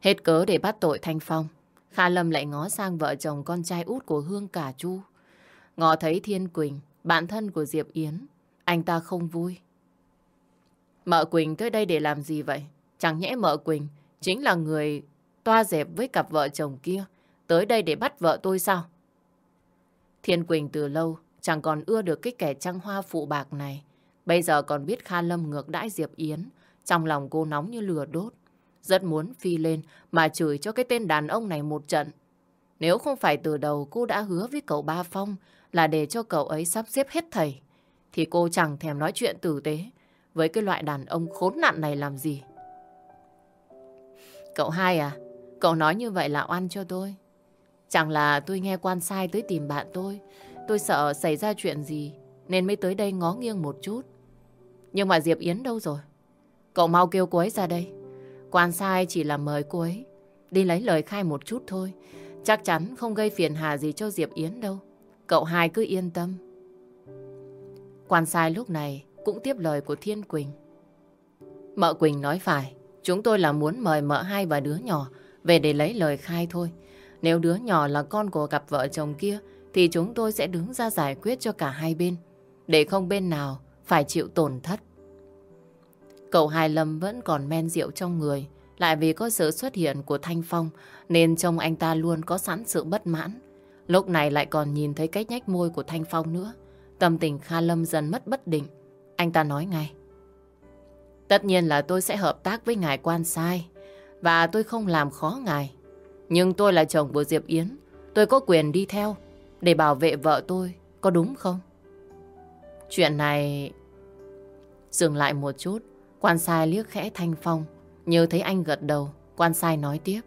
Hết cớ để bắt tội Thanh Phong, Kha Lâm lại ngó sang vợ chồng con trai út của Hương Cả Chu. Ngọ thấy Thiên Quỳnh, bạn thân của Diệp Yến, anh ta không vui. Mợ Quỳnh tới đây để làm gì vậy? Chẳng nhẽ mợ Quỳnh chính là người toa dẹp với cặp vợ chồng kia, tới đây để bắt vợ tôi sao? Thiên Quỳnh từ lâu chẳng còn ưa được cái kẻ trăng hoa phụ bạc này. Bây giờ còn biết Kha Lâm ngược đãi Diệp Yến, trong lòng cô nóng như lửa đốt. rất muốn phi lên mà chửi cho cái tên đàn ông này một trận. Nếu không phải từ đầu cô đã hứa với cậu Ba Phong là để cho cậu ấy sắp xếp hết thầy, thì cô chẳng thèm nói chuyện tử tế với cái loại đàn ông khốn nạn này làm gì. Cậu hai à, cậu nói như vậy là oan cho tôi. Chẳng là tôi nghe quan sai tới tìm bạn tôi. Tôi sợ xảy ra chuyện gì nên mới tới đây ngó nghiêng một chút. Nhưng mà Diệp Yến đâu rồi? Cậu mau kêu cô ấy ra đây. Quan sai chỉ là mời cô ấy đi lấy lời khai một chút thôi. Chắc chắn không gây phiền hà gì cho Diệp Yến đâu. Cậu hai cứ yên tâm. Quan sai lúc này cũng tiếp lời của Thiên Quỳnh. Mợ Quỳnh nói phải. Chúng tôi là muốn mời mợ hai và đứa nhỏ về để lấy lời khai thôi. Nếu đứa nhỏ là con của cặp vợ chồng kia, thì chúng tôi sẽ đứng ra giải quyết cho cả hai bên. Để không bên nào phải chịu tổn thất. Cậu Hai Lâm vẫn còn men rượu trong người. Lại vì có sự xuất hiện của Thanh Phong nên trông anh ta luôn có sẵn sự bất mãn. Lúc này lại còn nhìn thấy cái nhách môi của Thanh Phong nữa. Tâm tình Kha Lâm dần mất bất định. Anh ta nói ngay. Tất nhiên là tôi sẽ hợp tác với ngài quan sai. Và tôi không làm khó ngài. Nhưng tôi là chồng của Diệp Yến. Tôi có quyền đi theo để bảo vệ vợ tôi. Có đúng không? Chuyện này... Dừng lại một chút. Quan sai liếc khẽ Thanh Phong. Nhớ thấy anh gật đầu. Quan sai nói tiếp.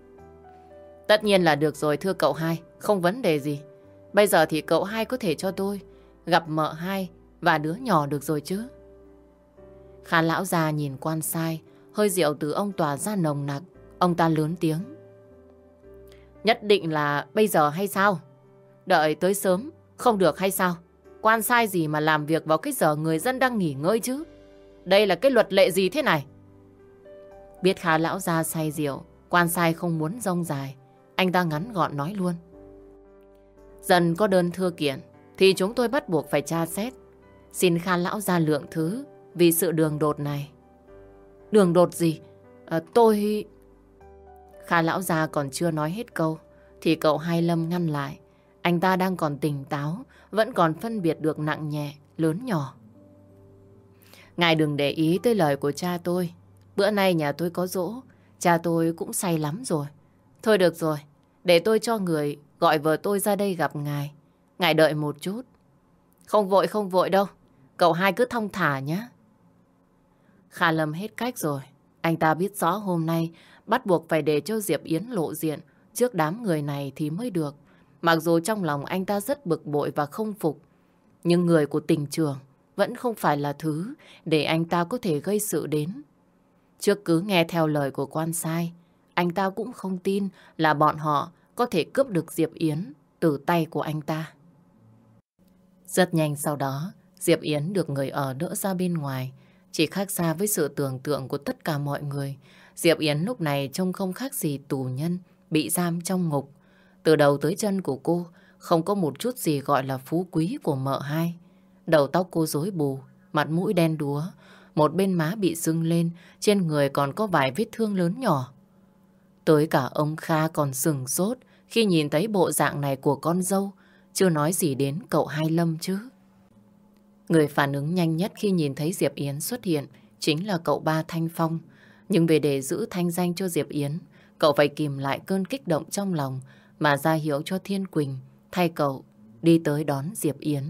Tất nhiên là được rồi thưa cậu hai. Không vấn đề gì. Bây giờ thì cậu hai có thể cho tôi gặp mợ hai và đứa nhỏ được rồi chứ. Khá lão già nhìn quan sai, hơi rượu từ ông tỏa ra nồng nặc. Ông ta lớn tiếng. Nhất định là bây giờ hay sao? Đợi tới sớm, không được hay sao? Quan sai gì mà làm việc vào cái giờ người dân đang nghỉ ngơi chứ? Đây là cái luật lệ gì thế này? Biết khá lão ra say rượu, quan sai không muốn rông dài. Anh ta ngắn gọn nói luôn. Dần có đơn thưa kiện, thì chúng tôi bắt buộc phải tra xét. Xin Kha lão ra lượng thứ vì sự đường đột này. Đường đột gì? À, tôi... Kha lão già còn chưa nói hết câu thì cậu Hai Lâm ngăn lại. Anh ta đang còn tỉnh táo, vẫn còn phân biệt được nặng nhẹ, lớn nhỏ. Ngài đừng để ý tới lời của cha tôi. Bữa nay nhà tôi có dỗ, cha tôi cũng say lắm rồi. Thôi được rồi, để tôi cho người gọi vợ tôi ra đây gặp ngài. Ngài đợi một chút. Không vội không vội đâu, cậu hai cứ thong thả nhé. Kha Lâm hết cách rồi. Anh ta biết rõ hôm nay bắt buộc phải để cho Diệp Yến lộ diện trước đám người này thì mới được. Mặc dù trong lòng anh ta rất bực bội và không phục, nhưng người của tình trường vẫn không phải là thứ để anh ta có thể gây sự đến. Trước cứ nghe theo lời của quan sai, anh ta cũng không tin là bọn họ có thể cướp được Diệp Yến từ tay của anh ta. Rất nhanh sau đó, Diệp Yến được người ở đỡ ra bên ngoài, chỉ khác xa với sự tưởng tượng của tất cả mọi người. Diệp Yến lúc này trông không khác gì tù nhân, bị giam trong ngục. Từ đầu tới chân của cô, không có một chút gì gọi là phú quý của mợ hai. Đầu tóc cô rối bù, mặt mũi đen đúa, một bên má bị sưng lên, trên người còn có vài vết thương lớn nhỏ. Tới cả ông Kha còn sừng sốt khi nhìn thấy bộ dạng này của con dâu, chưa nói gì đến cậu Hai Lâm chứ. Người phản ứng nhanh nhất khi nhìn thấy Diệp Yến xuất hiện chính là cậu ba Thanh Phong. Nhưng về để giữ thanh danh cho Diệp Yến, cậu phải kìm lại cơn kích động trong lòng mà ra hiệu cho Thiên Quỳnh thay cậu đi tới đón Diệp Yến.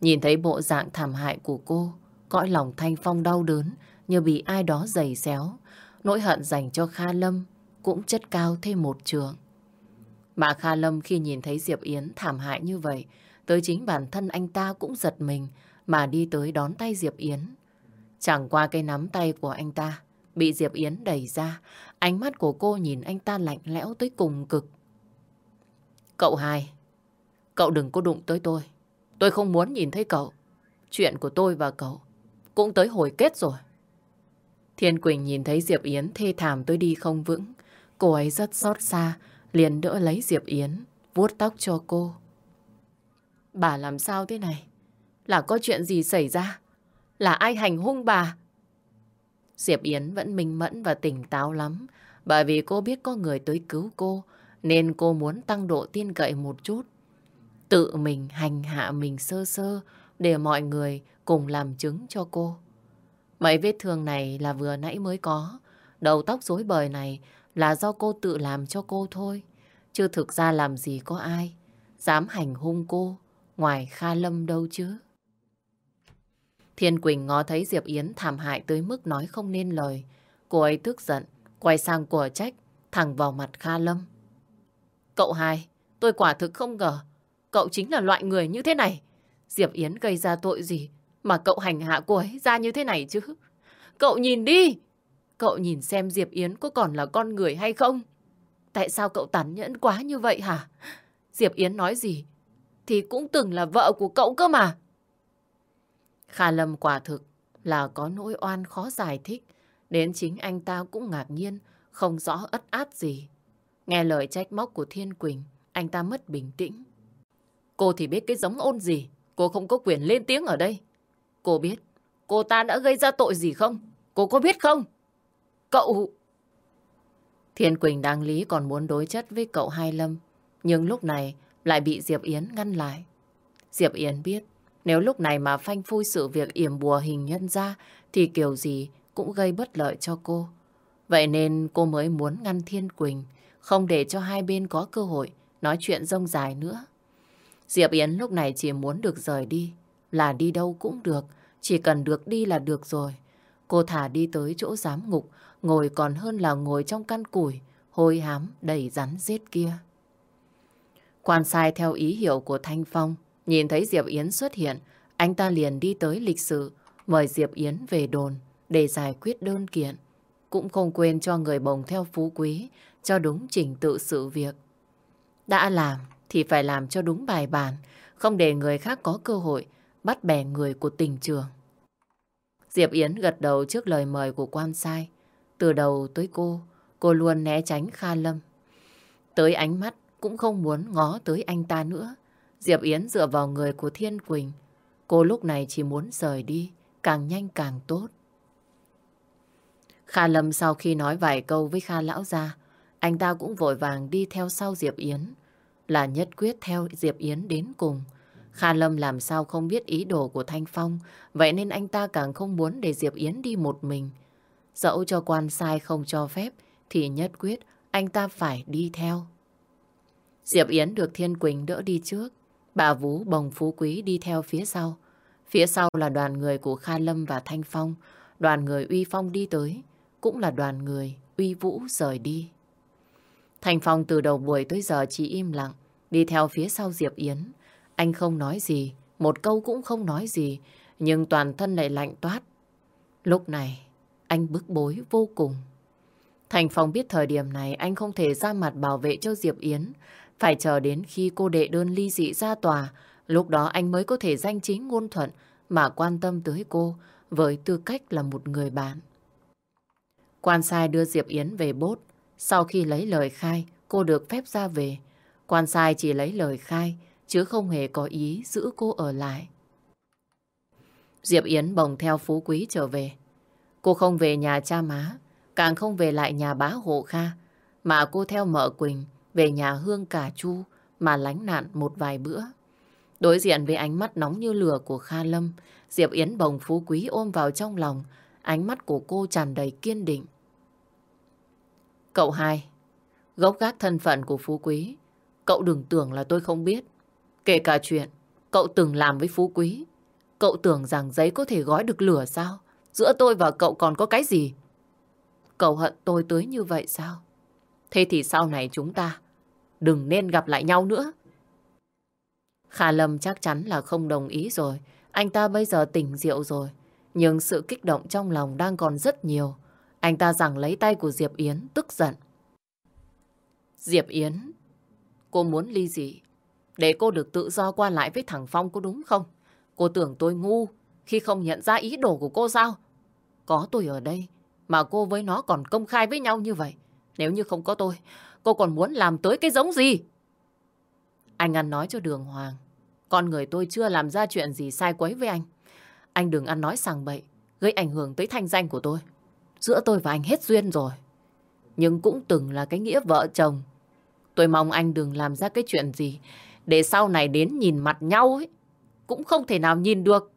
Nhìn thấy bộ dạng thảm hại của cô, cõi lòng Thanh Phong đau đớn như bị ai đó giày xéo. Nỗi hận dành cho Kha Lâm cũng chất cao thêm một trường. Mà Kha Lâm khi nhìn thấy Diệp Yến thảm hại như vậy, tới chính bản thân anh ta cũng giật mình mà đi tới đón tay Diệp Yến. Chẳng qua cái nắm tay của anh ta bị Diệp Yến đẩy ra, ánh mắt của cô nhìn anh ta lạnh lẽo tới cùng cực. Cậu hai, cậu đừng có đụng tới tôi. Tôi không muốn nhìn thấy cậu. Chuyện của tôi và cậu cũng tới hồi kết rồi. Thiên Quỳnh nhìn thấy Diệp Yến thê thảm tôi đi không vững. Cô ấy rất xót xa, liền đỡ lấy Diệp Yến, vuốt tóc cho cô. Bà làm sao thế này? Là có chuyện gì xảy ra? Là ai hành hung bà? Diệp Yến vẫn minh mẫn và tỉnh táo lắm. Bởi vì cô biết có người tới cứu cô, nên cô muốn tăng độ tin cậy một chút. Tự mình hành hạ mình sơ sơ để mọi người cùng làm chứng cho cô. Mấy vết thương này là vừa nãy mới có. Đầu tóc rối bời này là do cô tự làm cho cô thôi. Chứ thực ra làm gì có ai dám hành hung cô ngoài Kha Lâm đâu chứ. Thiên Quỳnh ngó thấy Diệp Yến thảm hại tới mức nói không nên lời. Cô ấy tức giận, quay sang của trách, thẳng vào mặt Kha Lâm. Cậu hai, tôi quả thực không ngờ, cậu chính là loại người như thế này. Diệp Yến gây ra tội gì mà cậu hành hạ cô ấy ra như thế này chứ? Cậu nhìn đi! Cậu nhìn xem Diệp Yến có còn là con người hay không? Tại sao cậu tàn nhẫn quá như vậy hả? Diệp Yến nói gì? Thì cũng từng là vợ của cậu cơ mà. Kha Lâm quả thực là có nỗi oan khó giải thích. Đến chính anh ta cũng ngạc nhiên, không rõ ất át gì. Nghe lời trách móc của Thiên Quỳnh, anh ta mất bình tĩnh. Cô thì biết cái giống ôn gì, cô không có quyền lên tiếng ở đây. Cô biết, cô ta đã gây ra tội gì không? Cô có biết không? Cậu... Thiên Quỳnh đáng lý còn muốn đối chất với cậu Hai Lâm, nhưng lúc này lại bị Diệp Yến ngăn lại. Diệp Yến biết, nếu lúc này mà phanh phui sự việc yểm bùa hình nhân ra, thì kiểu gì cũng gây bất lợi cho cô. Vậy nên cô mới muốn ngăn Thiên Quỳnh, không để cho hai bên có cơ hội nói chuyện rông dài nữa. Diệp Yến lúc này chỉ muốn được rời đi, là đi đâu cũng được, chỉ cần được đi là được rồi. Cô thả đi tới chỗ giám ngục, ngồi còn hơn là ngồi trong căn củi, hôi hám đầy rắn rết kia. Quan sai theo ý hiểu của Thanh Phong, nhìn thấy Diệp Yến xuất hiện, anh ta liền đi tới lịch sự, mời Diệp Yến về đồn để giải quyết đơn kiện. Cũng không quên cho người bồng theo phú quý, cho đúng trình tự sự việc. Đã làm thì phải làm cho đúng bài bản, không để người khác có cơ hội bắt bẻ người của tình trường. Diệp Yến gật đầu trước lời mời của quan sai. Từ đầu tới cô, cô luôn né tránh Kha Lâm. Tới ánh mắt cũng không muốn ngó tới anh ta nữa. Diệp Yến dựa vào người của Thiên Quỳnh. Cô lúc này chỉ muốn rời đi, càng nhanh càng tốt. Kha Lâm sau khi nói vài câu với Kha Lão Gia, anh ta cũng vội vàng đi theo sau Diệp Yến. Là nhất quyết theo Diệp Yến đến cùng. Kha Lâm làm sao không biết ý đồ của Thanh Phong, vậy nên anh ta càng không muốn để Diệp Yến đi một mình. Dẫu cho quan sai không cho phép, thì nhất quyết anh ta phải đi theo. Diệp Yến được Thiên Quỳnh đỡ đi trước, bà Vũ bồng phú quý đi theo phía sau. Phía sau là đoàn người của Kha Lâm và Thanh Phong, đoàn người Uy Phong đi tới, cũng là đoàn người Uy Vũ rời đi. Thanh Phong từ đầu buổi tới giờ chỉ im lặng, đi theo phía sau Diệp Yến. Anh không nói gì, một câu cũng không nói gì, nhưng toàn thân lại lạnh toát. Lúc này, anh bức bối vô cùng. Thành Phong biết thời điểm này anh không thể ra mặt bảo vệ cho Diệp Yến, phải chờ đến khi cô đệ đơn ly dị ra tòa, lúc đó anh mới có thể danh chính ngôn thuận mà quan tâm tới cô với tư cách là một người bạn. Quan sai đưa Diệp Yến về bốt. Sau khi lấy lời khai, cô được phép ra về. Quan sai chỉ lấy lời khai, chứ không hề có ý giữ cô ở lại. Diệp Yến bồng theo phú quý trở về. Cô không về nhà cha má, càng không về lại nhà bá hộ Kha, mà cô theo mợ Quỳnh về nhà Hương Cả Chu mà lánh nạn một vài bữa. Đối diện với ánh mắt nóng như lửa của Kha Lâm, Diệp Yến bồng phú quý ôm vào trong lòng, ánh mắt của cô tràn đầy kiên định. Cậu hai, gốc gác thân phận của phú quý, cậu đừng tưởng là tôi không biết. Kể cả chuyện cậu từng làm với phú quý, cậu tưởng rằng giấy có thể gói được lửa sao? Giữa tôi và cậu còn có cái gì? Cậu hận tôi tới như vậy sao? Thế thì sau này chúng ta đừng nên gặp lại nhau nữa. Khả Lâm chắc chắn là không đồng ý rồi. Anh ta bây giờ tỉnh rượu rồi. Nhưng sự kích động trong lòng đang còn rất nhiều. Anh ta giằng lấy tay của Diệp Yến, tức giận. Diệp Yến, cô muốn ly dị để cô được tự do qua lại với thằng Phong có đúng không? Cô tưởng tôi ngu khi không nhận ra ý đồ của cô sao? Có tôi ở đây mà cô với nó còn công khai với nhau như vậy. Nếu như không có tôi, cô còn muốn làm tới cái giống gì? Anh ăn nói cho Đường Hoàng. Con người tôi chưa làm ra chuyện gì sai quấy với anh. Anh đừng ăn nói sằng bậy, gây ảnh hưởng tới thanh danh của tôi. Giữa tôi và anh hết duyên rồi. Nhưng cũng từng là cái nghĩa vợ chồng. Tôi mong anh đừng làm ra cái chuyện gì để sau này đến nhìn mặt nhau ấy, cũng không thể nào nhìn được.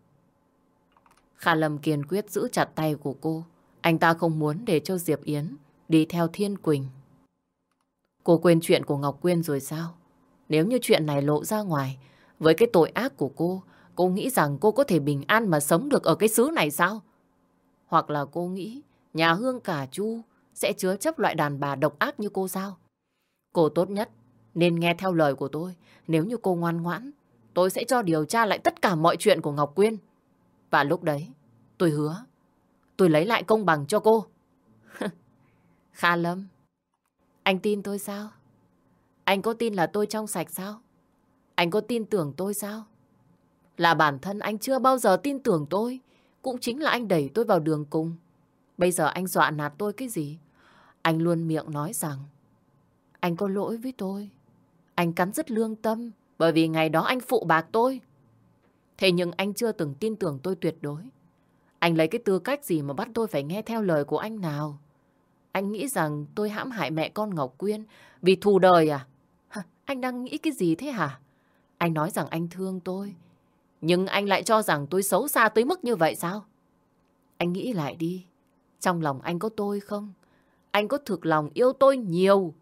Kha Lâm kiên quyết giữ chặt tay của cô. Anh ta không muốn để cho Diệp Yến đi theo Thiên Quỳnh. Cô quên chuyện của Ngọc Quyên rồi sao? Nếu như chuyện này lộ ra ngoài, với cái tội ác của cô, cô nghĩ rằng cô có thể bình an mà sống được ở cái xứ này sao? Hoặc là cô nghĩ nhà Hương Cả Chu sẽ chứa chấp loại đàn bà độc ác như cô sao? Cô tốt nhất nên nghe theo lời của tôi. Nếu như cô ngoan ngoãn, tôi sẽ cho điều tra lại tất cả mọi chuyện của Ngọc Quyên. Và lúc đấy, tôi hứa, tôi lấy lại công bằng cho cô. [laughs] Kha Lâm, anh tin tôi sao? Anh có tin là tôi trong sạch sao? Anh có tin tưởng tôi sao? Là bản thân anh chưa bao giờ tin tưởng tôi. Cũng chính là anh đẩy tôi vào đường cùng. Bây giờ anh dọa nạt tôi cái gì? Anh luôn miệng nói rằng, anh có lỗi với tôi. Anh cắn rất lương tâm, bởi vì ngày đó anh phụ bạc tôi. Thế nhưng anh chưa từng tin tưởng tôi tuyệt đối. Anh lấy cái tư cách gì mà bắt tôi phải nghe theo lời của anh nào? Anh nghĩ rằng tôi hãm hại mẹ con Ngọc Quyên vì thù đời à? Hả? Anh đang nghĩ cái gì thế hả? Anh nói rằng anh thương tôi. Nhưng anh lại cho rằng tôi xấu xa tới mức như vậy sao? Anh nghĩ lại đi. Trong lòng anh có tôi không? Anh có thực lòng yêu tôi nhiều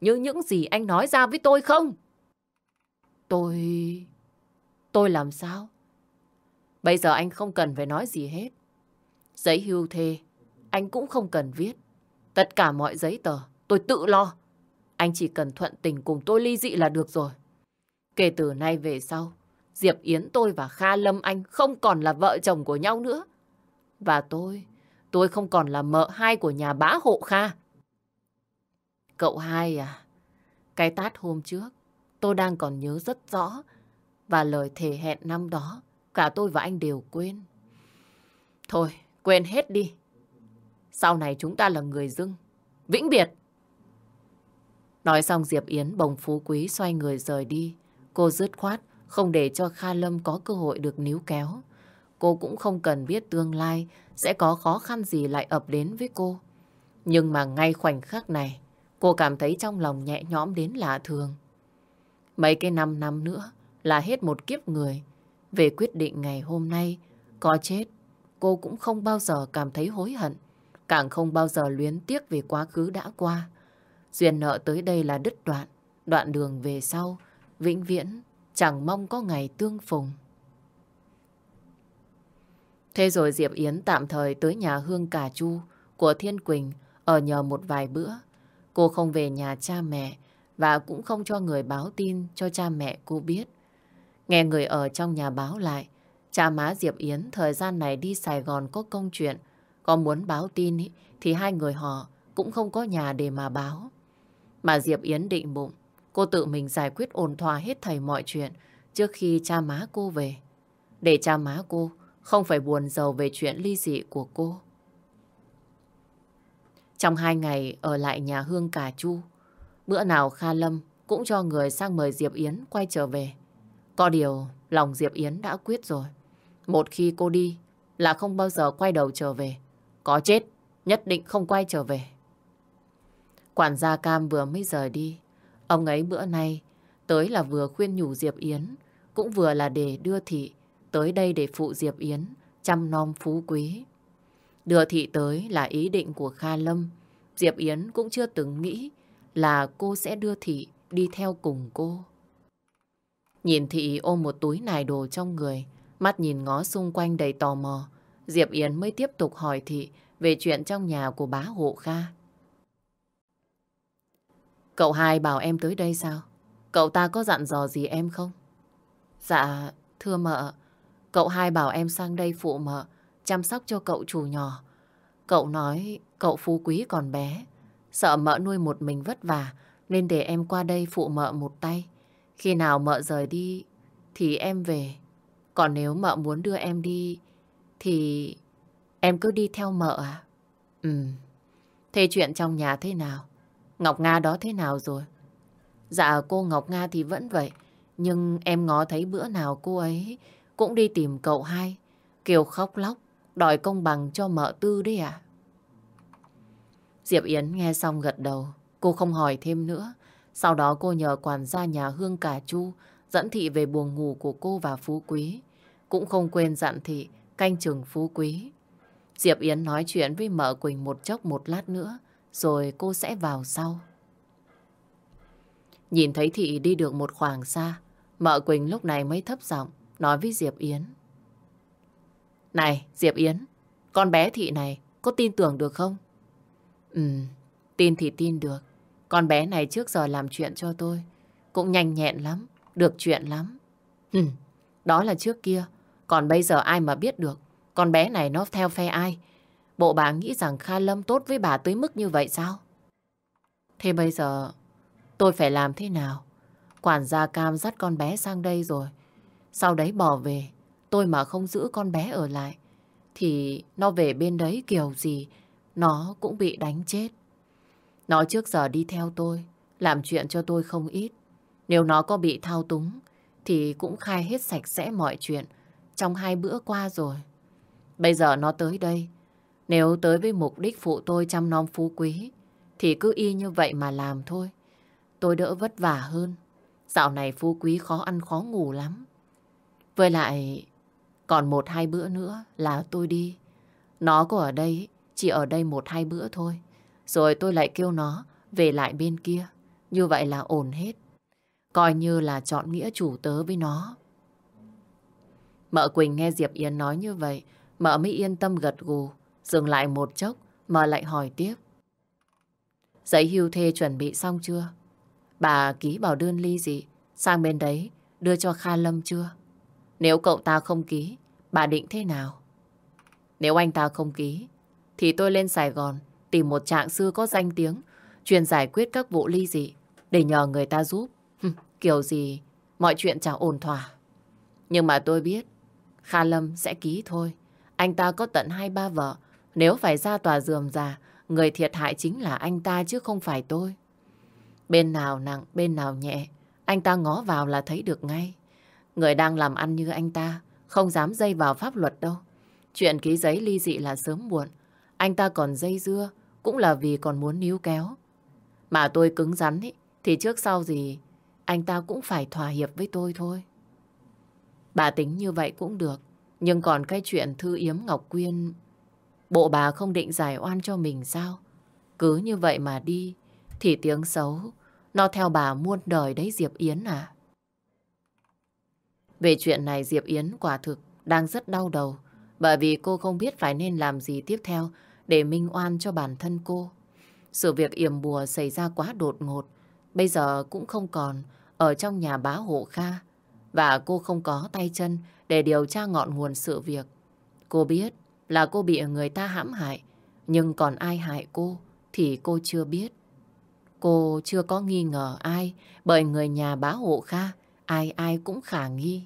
như những gì anh nói ra với tôi không? Tôi... Tôi làm sao? Bây giờ anh không cần phải nói gì hết. Giấy hưu thê, anh cũng không cần viết. Tất cả mọi giấy tờ, tôi tự lo. Anh chỉ cần thuận tình cùng tôi ly dị là được rồi. Kể từ nay về sau, Diệp Yến tôi và Kha Lâm Anh không còn là vợ chồng của nhau nữa. Và tôi, tôi không còn là mợ hai của nhà bá hộ Kha. Cậu hai à, cái tát hôm trước, tôi đang còn nhớ rất rõ. Và lời thề hẹn năm đó, cả tôi và anh đều quên. Thôi, quên hết đi. Sau này chúng ta là người dưng. Vĩnh biệt! Nói xong Diệp Yến bồng phú quý xoay người rời đi. Cô dứt khoát, không để cho Kha Lâm có cơ hội được níu kéo. Cô cũng không cần biết tương lai sẽ có khó khăn gì lại ập đến với cô. Nhưng mà ngay khoảnh khắc này, cô cảm thấy trong lòng nhẹ nhõm đến lạ thường. Mấy cái năm năm nữa là hết một kiếp người. Về quyết định ngày hôm nay, có chết, cô cũng không bao giờ cảm thấy hối hận. Càng không bao giờ luyến tiếc về quá khứ đã qua. Duyên nợ tới đây là đứt đoạn, đoạn đường về sau, vĩnh viễn, chẳng mong có ngày tương phùng. Thế rồi Diệp Yến tạm thời tới nhà Hương Cà Chu của Thiên Quỳnh ở nhờ một vài bữa. Cô không về nhà cha mẹ và cũng không cho người báo tin cho cha mẹ cô biết. Nghe người ở trong nhà báo lại, cha má Diệp Yến thời gian này đi Sài Gòn có công chuyện, có muốn báo tin ý, thì hai người họ cũng không có nhà để mà báo. Mà Diệp Yến định bụng, cô tự mình giải quyết ổn thỏa hết thầy mọi chuyện trước khi cha má cô về. Để cha má cô không phải buồn giàu về chuyện ly dị của cô. Trong hai ngày ở lại nhà Hương Cà Chu, bữa nào Kha Lâm cũng cho người sang mời Diệp Yến quay trở về. Có điều, lòng Diệp Yến đã quyết rồi. Một khi cô đi, là không bao giờ quay đầu trở về. Có chết, nhất định không quay trở về. Quản gia Cam vừa mới rời đi. Ông ấy bữa nay tới là vừa khuyên nhủ Diệp Yến, cũng vừa là để đưa thị tới đây để phụ Diệp Yến chăm nom phú quý. Đưa thị tới là ý định của Kha Lâm. Diệp Yến cũng chưa từng nghĩ là cô sẽ đưa thị đi theo cùng cô. Nhìn thị ôm một túi nài đồ trong người, mắt nhìn ngó xung quanh đầy tò mò. Diệp Yến mới tiếp tục hỏi thị về chuyện trong nhà của bá hộ Kha. Cậu hai bảo em tới đây sao? Cậu ta có dặn dò gì em không? Dạ, thưa mợ, cậu hai bảo em sang đây phụ mợ, chăm sóc cho cậu chủ nhỏ. Cậu nói cậu phú quý còn bé, sợ mợ nuôi một mình vất vả, nên để em qua đây phụ mợ một tay. Khi nào mợ rời đi, thì em về. Còn nếu mợ muốn đưa em đi, thì em cứ đi theo mợ à? Ừ. Thế chuyện trong nhà thế nào? Ngọc Nga đó thế nào rồi? Dạ cô Ngọc Nga thì vẫn vậy. Nhưng em ngó thấy bữa nào cô ấy cũng đi tìm cậu hai. Kiều khóc lóc, đòi công bằng cho mợ tư đấy à? Diệp Yến nghe xong gật đầu. Cô không hỏi thêm nữa. Sau đó cô nhờ quản gia nhà Hương Cả Chu dẫn thị về buồng ngủ của cô và Phú Quý. Cũng không quên dặn thị canh chừng Phú Quý. Diệp Yến nói chuyện với mợ Quỳnh một chốc một lát nữa, rồi cô sẽ vào sau. Nhìn thấy Thị đi được một khoảng xa, mợ Quỳnh lúc này mới thấp giọng nói với Diệp Yến. Này, Diệp Yến, con bé Thị này có tin tưởng được không? Ừ, tin thì tin được. Con bé này trước giờ làm chuyện cho tôi. Cũng nhanh nhẹn lắm, được chuyện lắm. Ừ, đó là trước kia. Còn bây giờ ai mà biết được con bé này nó theo phe ai? Bộ bà nghĩ rằng Kha Lâm tốt với bà tới mức như vậy sao? Thế bây giờ tôi phải làm thế nào? Quản gia cam dắt con bé sang đây rồi. Sau đấy bỏ về. Tôi mà không giữ con bé ở lại. Thì nó về bên đấy kiểu gì, nó cũng bị đánh chết. Nó trước giờ đi theo tôi. Làm chuyện cho tôi không ít. Nếu nó có bị thao túng, thì cũng khai hết sạch sẽ mọi chuyện, trong hai bữa qua rồi. Bây giờ nó tới đây. Nếu tới với mục đích phụ tôi chăm nom phú quý, thì cứ y như vậy mà làm thôi. Tôi đỡ vất vả hơn. Dạo này phú quý khó ăn khó ngủ lắm. Với lại, còn một hai bữa nữa là tôi đi. Nó có ở đây, chỉ ở đây một hai bữa thôi. Rồi tôi lại kêu nó về lại bên kia. Như vậy là ổn hết. Coi như là chọn nghĩa chủ tớ với nó. Mợ Quỳnh nghe Diệp Yến nói như vậy, mợ mới yên tâm gật gù. Dừng lại một chốc, mợ lại hỏi tiếp. Giấy hưu thê chuẩn bị xong chưa? Bà ký bảo đơn ly gì? Sang bên đấy, đưa cho Kha Lâm chưa? Nếu cậu ta không ký, bà định thế nào? Nếu anh ta không ký, thì tôi lên Sài Gòn tìm một trạng sư có danh tiếng, chuyên giải quyết các vụ ly dị, để nhờ người ta giúp. Kiểu gì, mọi chuyện chẳng ổn thỏa. Nhưng mà tôi biết, Kha Lâm sẽ ký thôi. Anh ta có tận hai ba vợ. Nếu phải ra tòa dườm già, người thiệt hại chính là anh ta chứ không phải tôi. Bên nào nặng, bên nào nhẹ, anh ta ngó vào là thấy được ngay. Người đang làm ăn như anh ta, không dám dây vào pháp luật đâu. Chuyện ký giấy ly dị là sớm muộn. Anh ta còn dây dưa, cũng là vì còn muốn níu kéo. Mà tôi cứng rắn ý, thì trước sau gì anh ta cũng phải thỏa hiệp với tôi thôi. Bà tính như vậy cũng được. Nhưng còn cái chuyện Thư Yếm Ngọc Quyên... Bộ bà không định giải oan cho mình sao? Cứ như vậy mà đi, thì tiếng xấu, nó theo bà muôn đời đấy Diệp Yến à? Về chuyện này Diệp Yến quả thực đang rất đau đầu, bởi vì cô không biết phải nên làm gì tiếp theo để minh oan cho bản thân cô. Sự việc yểm bùa xảy ra quá đột ngột, bây giờ cũng không còn ở trong nhà bá hộ Kha, và cô không có tay chân để điều tra ngọn nguồn sự việc. Cô biết là cô bị người ta hãm hại, nhưng còn ai hại cô thì cô chưa biết. Cô chưa có nghi ngờ ai, bởi người nhà bá hộ Kha, ai ai cũng khả nghi.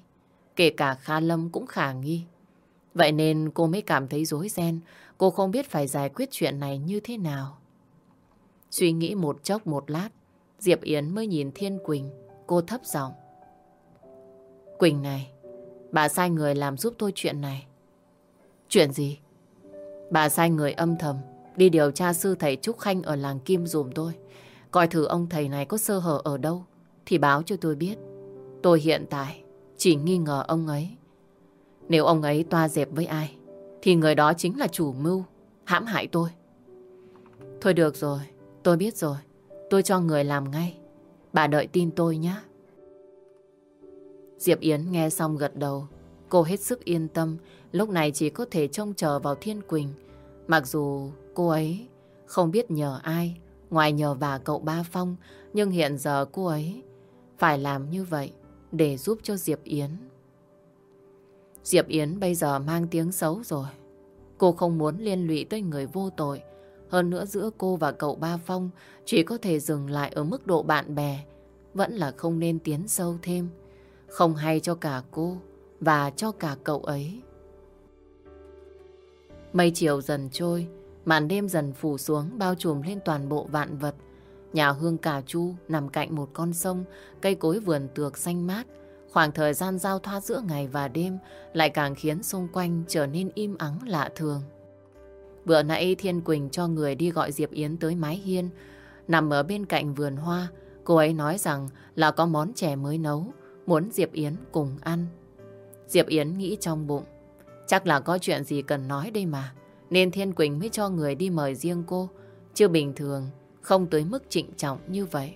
Kể cả Kha Lâm cũng khả nghi. Vậy nên cô mới cảm thấy rối ren, cô không biết phải giải quyết chuyện này như thế nào. Suy nghĩ một chốc một lát, Diệp Yến mới nhìn Thiên Quỳnh, cô thấp giọng. Quỳnh này, bà sai người làm giúp tôi chuyện này. Chuyện gì? Bà sai người âm thầm đi điều tra sư thầy Trúc Khanh ở làng Kim dùm tôi. Coi thử ông thầy này có sơ hở ở đâu thì báo cho tôi biết. Tôi hiện tại chỉ nghi ngờ ông ấy. Nếu ông ấy toa dẹp với ai thì người đó chính là chủ mưu hãm hại tôi. Thôi được rồi, tôi biết rồi. Tôi cho người làm ngay. Bà đợi tin tôi nhé. Diệp Yến nghe xong gật đầu. Cô hết sức yên tâm, lúc này chỉ có thể trông chờ vào Thiên Quỳnh. Mặc dù cô ấy không biết nhờ ai, ngoài nhờ bà cậu Ba Phong, nhưng hiện giờ cô ấy phải làm như vậy để giúp cho Diệp Yến. Diệp Yến bây giờ mang tiếng xấu rồi. Cô không muốn liên lụy tới người vô tội. Hơn nữa giữa cô và cậu Ba Phong chỉ có thể dừng lại ở mức độ bạn bè. Vẫn là không nên tiến sâu thêm. Không hay cho cả cô và cho cả cậu ấy. Mây chiều dần trôi, màn đêm dần phủ xuống bao trùm lên toàn bộ vạn vật. Nhà hương cà chu nằm cạnh một con sông, cây cối vườn tược xanh mát. Khoảng thời gian giao thoa giữa ngày và đêm lại càng khiến xung quanh trở nên im ắng lạ thường. Vừa nãy Thiên Quỳnh cho người đi gọi Diệp Yến tới mái hiên, nằm ở bên cạnh vườn hoa. Cô ấy nói rằng là có món chè mới nấu, muốn Diệp Yến cùng ăn. Diệp Yến nghĩ trong bụng, chắc là có chuyện gì cần nói đây mà, nên Thiên Quỳnh mới cho người đi mời riêng cô, chứ bình thường không tới mức trịnh trọng như vậy.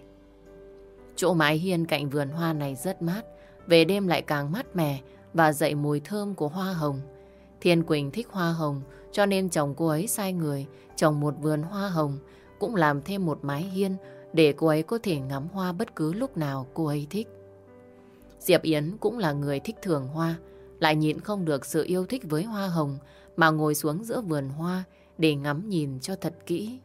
Chỗ mái hiên cạnh vườn hoa này rất mát, về đêm lại càng mát mẻ và dậy mùi thơm của hoa hồng. Thiên Quỳnh thích hoa hồng, cho nên chồng cô ấy sai người trồng một vườn hoa hồng, cũng làm thêm một mái hiên để cô ấy có thể ngắm hoa bất cứ lúc nào cô ấy thích. Diệp Yến cũng là người thích thưởng hoa, lại nhịn không được sự yêu thích với hoa hồng mà ngồi xuống giữa vườn hoa để ngắm nhìn cho thật kỹ.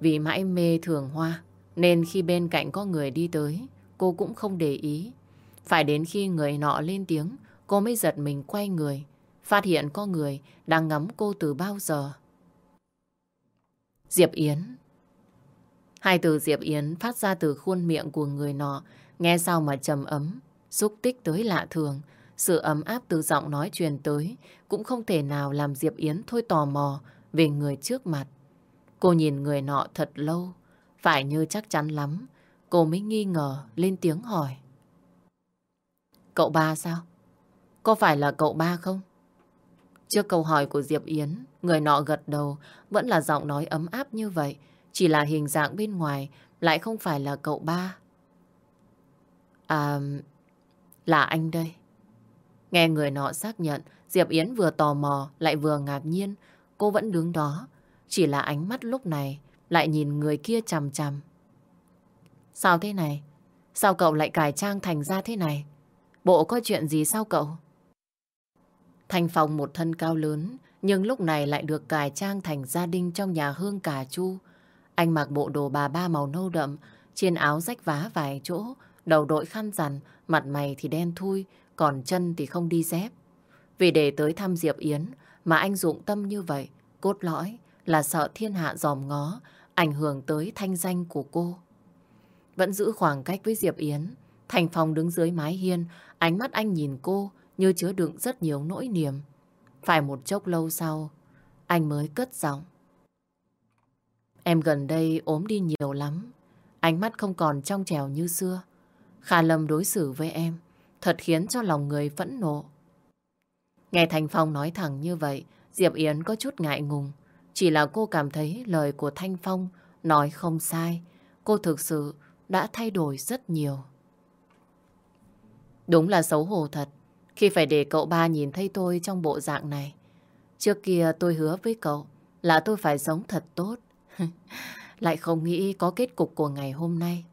Vì mãi mê thường hoa, nên khi bên cạnh có người đi tới, cô cũng không để ý. Phải đến khi người nọ lên tiếng, cô mới giật mình quay người, phát hiện có người đang ngắm cô từ bao giờ. Diệp Yến Hai từ Diệp Yến phát ra từ khuôn miệng của người nọ, nghe sao mà trầm ấm, xúc tích tới lạ thường. Sự ấm áp từ giọng nói truyền tới cũng không thể nào làm Diệp Yến thôi tò mò về người trước mặt. Cô nhìn người nọ thật lâu, phải như chắc chắn lắm, cô mới nghi ngờ lên tiếng hỏi. Cậu ba sao? Có phải là cậu ba không? Trước câu hỏi của Diệp Yến, người nọ gật đầu, vẫn là giọng nói ấm áp như vậy, chỉ là hình dạng bên ngoài lại không phải là cậu ba. À, là anh đây. Nghe người nọ xác nhận, Diệp Yến vừa tò mò lại vừa ngạc nhiên, cô vẫn đứng đó, chỉ là ánh mắt lúc này lại nhìn người kia chằm chằm. Sao thế này? Sao cậu lại cải trang thành ra thế này? Bộ có chuyện gì sao cậu? Thanh Phong một thân cao lớn, nhưng lúc này lại được cải trang thành gia đình trong nhà hương cà chu. Anh mặc bộ đồ bà ba màu nâu đậm, trên áo rách vá vài chỗ, đầu đội khăn rằn, mặt mày thì đen thui, còn chân thì không đi dép. Vì để tới thăm Diệp Yến mà anh dụng tâm như vậy, cốt lõi là sợ thiên hạ dòm ngó, ảnh hưởng tới thanh danh của cô. Vẫn giữ khoảng cách với Diệp Yến, Thành Phong đứng dưới mái hiên, ánh mắt anh nhìn cô như chứa đựng rất nhiều nỗi niềm. Phải một chốc lâu sau, anh mới cất giọng. Em gần đây ốm đi nhiều lắm, ánh mắt không còn trong trèo như xưa. Khả Lâm đối xử với em, thật khiến cho lòng người phẫn nộ. Nghe Thành Phong nói thẳng như vậy, Diệp Yến có chút ngại ngùng. Chỉ là cô cảm thấy lời của Thanh Phong nói không sai. Cô thực sự đã thay đổi rất nhiều. Đúng là xấu hổ thật khi phải để cậu ba nhìn thấy tôi trong bộ dạng này. Trước kia tôi hứa với cậu là tôi phải sống thật tốt. [laughs] Lại không nghĩ có kết cục của ngày hôm nay.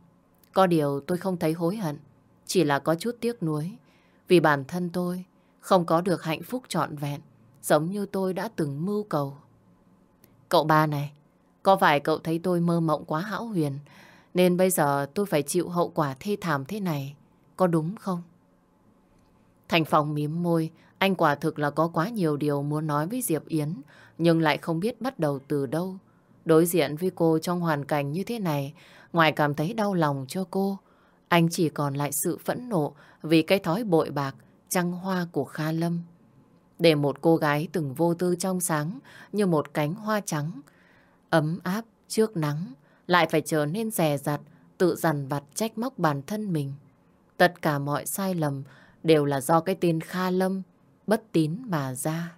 Có điều tôi không thấy hối hận, chỉ là có chút tiếc nuối. Vì bản thân tôi không có được hạnh phúc trọn vẹn, giống như tôi đã từng mưu cầu. Cậu ba này, có phải cậu thấy tôi mơ mộng quá hão huyền, nên bây giờ tôi phải chịu hậu quả thê thảm thế này, có đúng không? Thành Phong mím môi, anh quả thực là có quá nhiều điều muốn nói với Diệp Yến, nhưng lại không biết bắt đầu từ đâu. Đối diện với cô trong hoàn cảnh như thế này, ngoài cảm thấy đau lòng cho cô, anh chỉ còn lại sự phẫn nộ vì cái thói bội bạc, trăng hoa của Kha Lâm. Để một cô gái từng vô tư trong sáng như một cánh hoa trắng, ấm áp trước nắng, lại phải trở nên rè rặt, tự dằn vặt trách móc bản thân mình. Tất cả mọi sai lầm đều là do cái tên Kha Lâm bất tín mà ra.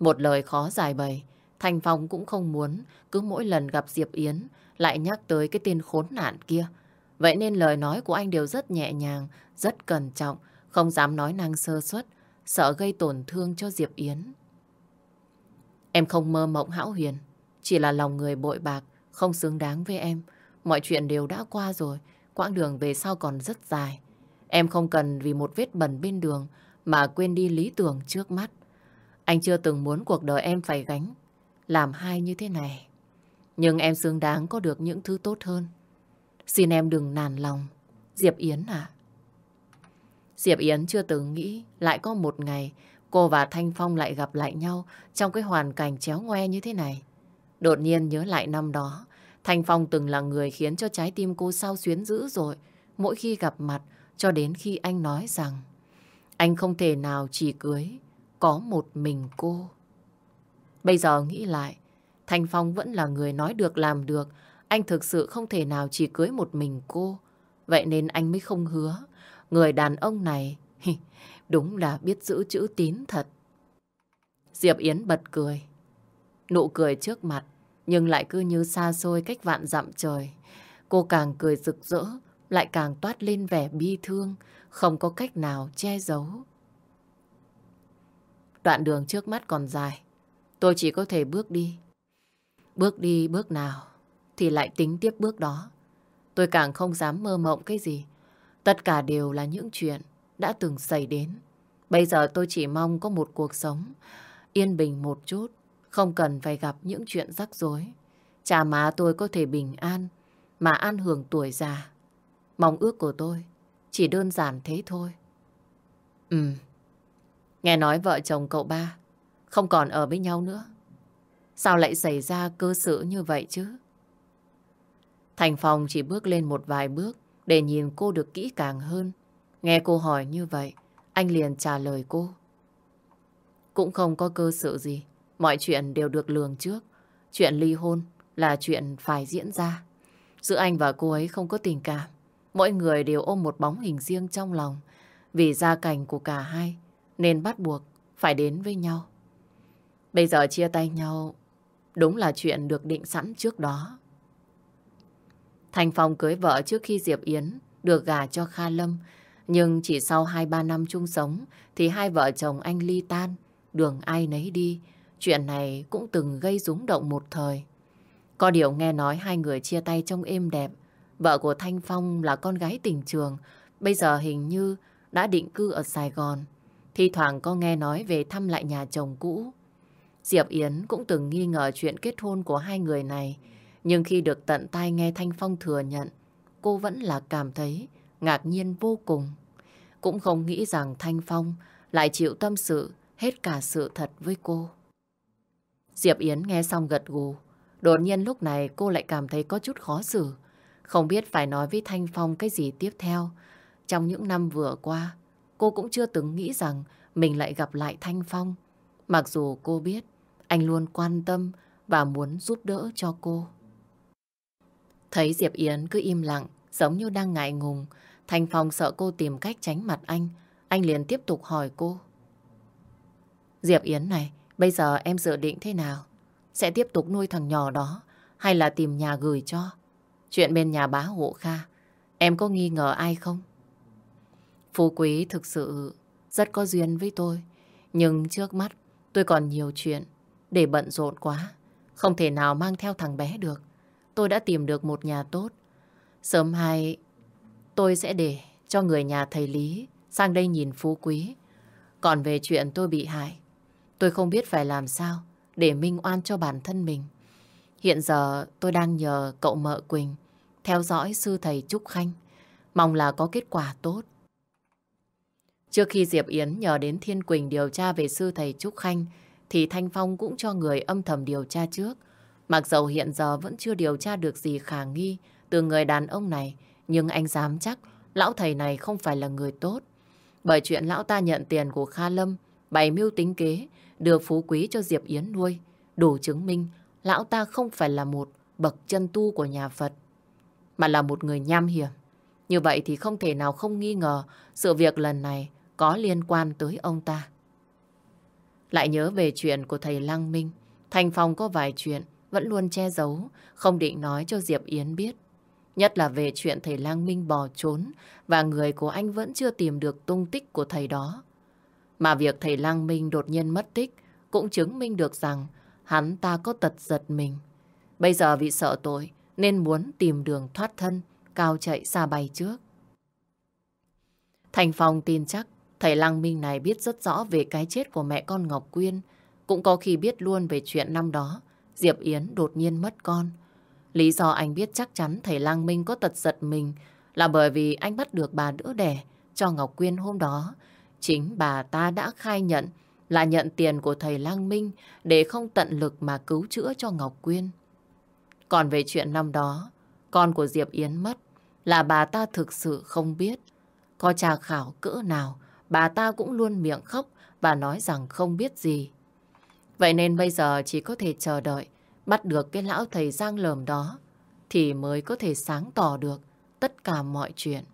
Một lời khó giải bày, Thành Phong cũng không muốn cứ mỗi lần gặp Diệp Yến lại nhắc tới cái tên khốn nạn kia. Vậy nên lời nói của anh đều rất nhẹ nhàng, rất cẩn trọng, không dám nói năng sơ suất, sợ gây tổn thương cho Diệp Yến. Em không mơ mộng hão huyền, chỉ là lòng người bội bạc, không xứng đáng với em. Mọi chuyện đều đã qua rồi, quãng đường về sau còn rất dài. Em không cần vì một vết bẩn bên đường mà quên đi lý tưởng trước mắt. Anh chưa từng muốn cuộc đời em phải gánh, làm hai như thế này. Nhưng em xứng đáng có được những thứ tốt hơn. Xin em đừng nản lòng. Diệp Yến à? Diệp Yến chưa từng nghĩ lại có một ngày cô và Thanh Phong lại gặp lại nhau trong cái hoàn cảnh chéo ngoe như thế này. Đột nhiên nhớ lại năm đó, Thanh Phong từng là người khiến cho trái tim cô sao xuyến dữ rồi. Mỗi khi gặp mặt, cho đến khi anh nói rằng anh không thể nào chỉ cưới có một mình cô. Bây giờ nghĩ lại, Thanh Phong vẫn là người nói được làm được. Anh thực sự không thể nào chỉ cưới một mình cô. Vậy nên anh mới không hứa. Người đàn ông này đúng là biết giữ chữ tín thật. Diệp Yến bật cười. Nụ cười trước mặt, nhưng lại cứ như xa xôi cách vạn dặm trời. Cô càng cười rực rỡ, lại càng toát lên vẻ bi thương, không có cách nào che giấu. Đoạn đường trước mắt còn dài, tôi chỉ có thể bước đi. Bước đi bước nào, thì lại tính tiếp bước đó. Tôi càng không dám mơ mộng cái gì. Tất cả đều là những chuyện đã từng xảy đến. Bây giờ tôi chỉ mong có một cuộc sống yên bình một chút, không cần phải gặp những chuyện rắc rối. Cha má tôi có thể bình an, mà an hưởng tuổi già. Mong ước của tôi chỉ đơn giản thế thôi. Ừ, nghe nói vợ chồng cậu ba không còn ở với nhau nữa. Sao lại xảy ra cơ sự như vậy chứ? Thành Phong chỉ bước lên một vài bước để nhìn cô được kỹ càng hơn. Nghe cô hỏi như vậy, anh liền trả lời cô. Cũng không có cơ sự gì. Mọi chuyện đều được lường trước. Chuyện ly hôn là chuyện phải diễn ra. Giữa anh và cô ấy không có tình cảm. Mỗi người đều ôm một bóng hình riêng trong lòng. Vì gia cảnh của cả hai nên bắt buộc phải đến với nhau. Bây giờ chia tay nhau đúng là chuyện được định sẵn trước đó. Thành Phong cưới vợ trước khi Diệp Yến được gả cho Kha Lâm. Nhưng chỉ sau 2-3 năm chung sống thì hai vợ chồng anh ly tan, đường ai nấy đi. Chuyện này cũng từng gây rúng động một thời. Có điều nghe nói hai người chia tay trong êm đẹp. Vợ của Thanh Phong là con gái tình trường, bây giờ hình như đã định cư ở Sài Gòn. Thi thoảng có nghe nói về thăm lại nhà chồng cũ. Diệp Yến cũng từng nghi ngờ chuyện kết hôn của hai người này. Nhưng khi được tận tai nghe Thanh Phong thừa nhận, cô vẫn là cảm thấy ngạc nhiên vô cùng. Cũng không nghĩ rằng Thanh Phong lại chịu tâm sự hết cả sự thật với cô. Diệp Yến nghe xong gật gù. Đột nhiên lúc này cô lại cảm thấy có chút khó xử. Không biết phải nói với Thanh Phong cái gì tiếp theo. Trong những năm vừa qua, cô cũng chưa từng nghĩ rằng mình lại gặp lại Thanh Phong. Mặc dù cô biết anh luôn quan tâm và muốn giúp đỡ cho cô. Thấy Diệp Yến cứ im lặng, giống như đang ngại ngùng, thành Phong sợ cô tìm cách tránh mặt anh. Anh liền tiếp tục hỏi cô. Diệp Yến này, bây giờ em dự định thế nào? Sẽ tiếp tục nuôi thằng nhỏ đó hay là tìm nhà gửi cho? Chuyện bên nhà bá hộ Kha, em có nghi ngờ ai không? Phú Quý thực sự rất có duyên với tôi. Nhưng trước mắt tôi còn nhiều chuyện để bận rộn quá. Không thể nào mang theo thằng bé được. Tôi đã tìm được một nhà tốt. Sớm hay tôi sẽ để cho người nhà thầy Lý sang đây nhìn Phú Quý. Còn về chuyện tôi bị hại, tôi không biết phải làm sao để minh oan cho bản thân mình. Hiện giờ tôi đang nhờ cậu mợ Quỳnh theo dõi sư thầy Trúc Khanh, mong là có kết quả tốt. Trước khi Diệp Yến nhờ đến Thiên Quỳnh điều tra về sư thầy Trúc Khanh, thì Thanh Phong cũng cho người âm thầm điều tra trước. Mặc dầu hiện giờ vẫn chưa điều tra được gì khả nghi từ người đàn ông này, nhưng anh dám chắc lão thầy này không phải là người tốt. Bởi chuyện lão ta nhận tiền của Kha Lâm, bày mưu tính kế, đưa phú quý cho Diệp Yến nuôi, đủ chứng minh lão ta không phải là một bậc chân tu của nhà Phật, mà là một người nham hiểm. Như vậy thì không thể nào không nghi ngờ sự việc lần này có liên quan tới ông ta. Lại nhớ về chuyện của thầy Lăng Minh, Thành Phong có vài chuyện vẫn luôn che giấu, không định nói cho Diệp Yến biết. Nhất là về chuyện thầy Lang Minh bỏ trốn và người của anh vẫn chưa tìm được tung tích của thầy đó. Mà việc thầy Lang Minh đột nhiên mất tích cũng chứng minh được rằng hắn ta có tật giật mình. Bây giờ vì sợ tội nên muốn tìm đường thoát thân, cao chạy xa bay trước. Thành Phong tin chắc thầy Lăng Minh này biết rất rõ về cái chết của mẹ con Ngọc Quyên, cũng có khi biết luôn về chuyện năm đó Diệp Yến đột nhiên mất con. Lý do anh biết chắc chắn thầy Lang Minh có tật giật mình là bởi vì anh bắt được bà đỡ đẻ cho Ngọc Quyên hôm đó. Chính bà ta đã khai nhận là nhận tiền của thầy Lang Minh để không tận lực mà cứu chữa cho Ngọc Quyên. Còn về chuyện năm đó, con của Diệp Yến mất là bà ta thực sự không biết. Có trà khảo cỡ nào, bà ta cũng luôn miệng khóc và nói rằng không biết gì. Vậy nên bây giờ chỉ có thể chờ đợi bắt được cái lão thầy giang lờm đó thì mới có thể sáng tỏ được tất cả mọi chuyện.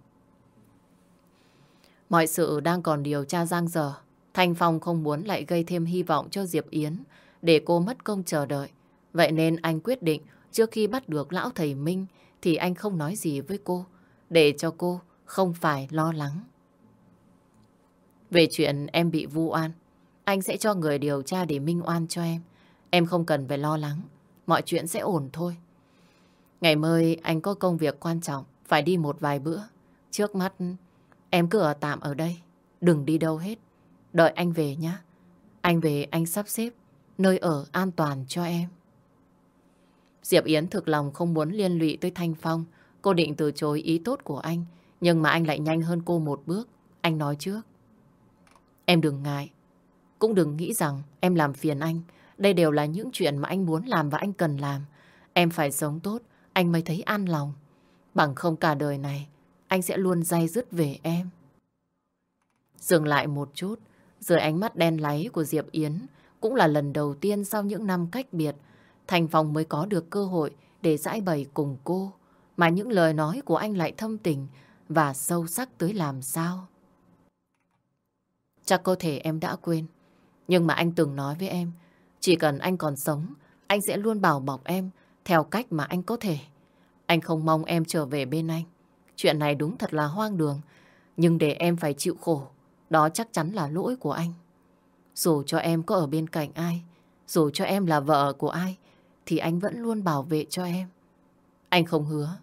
Mọi sự đang còn điều tra giang dở. Thanh Phong không muốn lại gây thêm hy vọng cho Diệp Yến để cô mất công chờ đợi. Vậy nên anh quyết định trước khi bắt được lão thầy Minh thì anh không nói gì với cô để cho cô không phải lo lắng. Về chuyện em bị vu oan, anh sẽ cho người điều tra để minh oan cho em. Em không cần phải lo lắng, mọi chuyện sẽ ổn thôi. Ngày mai anh có công việc quan trọng, phải đi một vài bữa. Trước mắt, em cứ ở tạm ở đây, đừng đi đâu hết. Đợi anh về nhé. Anh về anh sắp xếp nơi ở an toàn cho em. Diệp Yến thực lòng không muốn liên lụy tới Thanh Phong. Cô định từ chối ý tốt của anh, nhưng mà anh lại nhanh hơn cô một bước. Anh nói trước. Em đừng ngại. Cũng đừng nghĩ rằng em làm phiền anh. Đây đều là những chuyện mà anh muốn làm và anh cần làm. Em phải sống tốt, anh mới thấy an lòng. Bằng không cả đời này, anh sẽ luôn day dứt về em. Dừng lại một chút, dưới ánh mắt đen láy của Diệp Yến, cũng là lần đầu tiên sau những năm cách biệt, Thành Phong mới có được cơ hội để giải bày cùng cô, mà những lời nói của anh lại thâm tình và sâu sắc tới làm sao. Chắc có thể em đã quên, nhưng mà anh từng nói với em, chỉ cần anh còn sống, anh sẽ luôn bảo bọc em theo cách mà anh có thể. Anh không mong em trở về bên anh. Chuyện này đúng thật là hoang đường, nhưng để em phải chịu khổ, đó chắc chắn là lỗi của anh. Dù cho em có ở bên cạnh ai, dù cho em là vợ của ai, thì anh vẫn luôn bảo vệ cho em. Anh không hứa,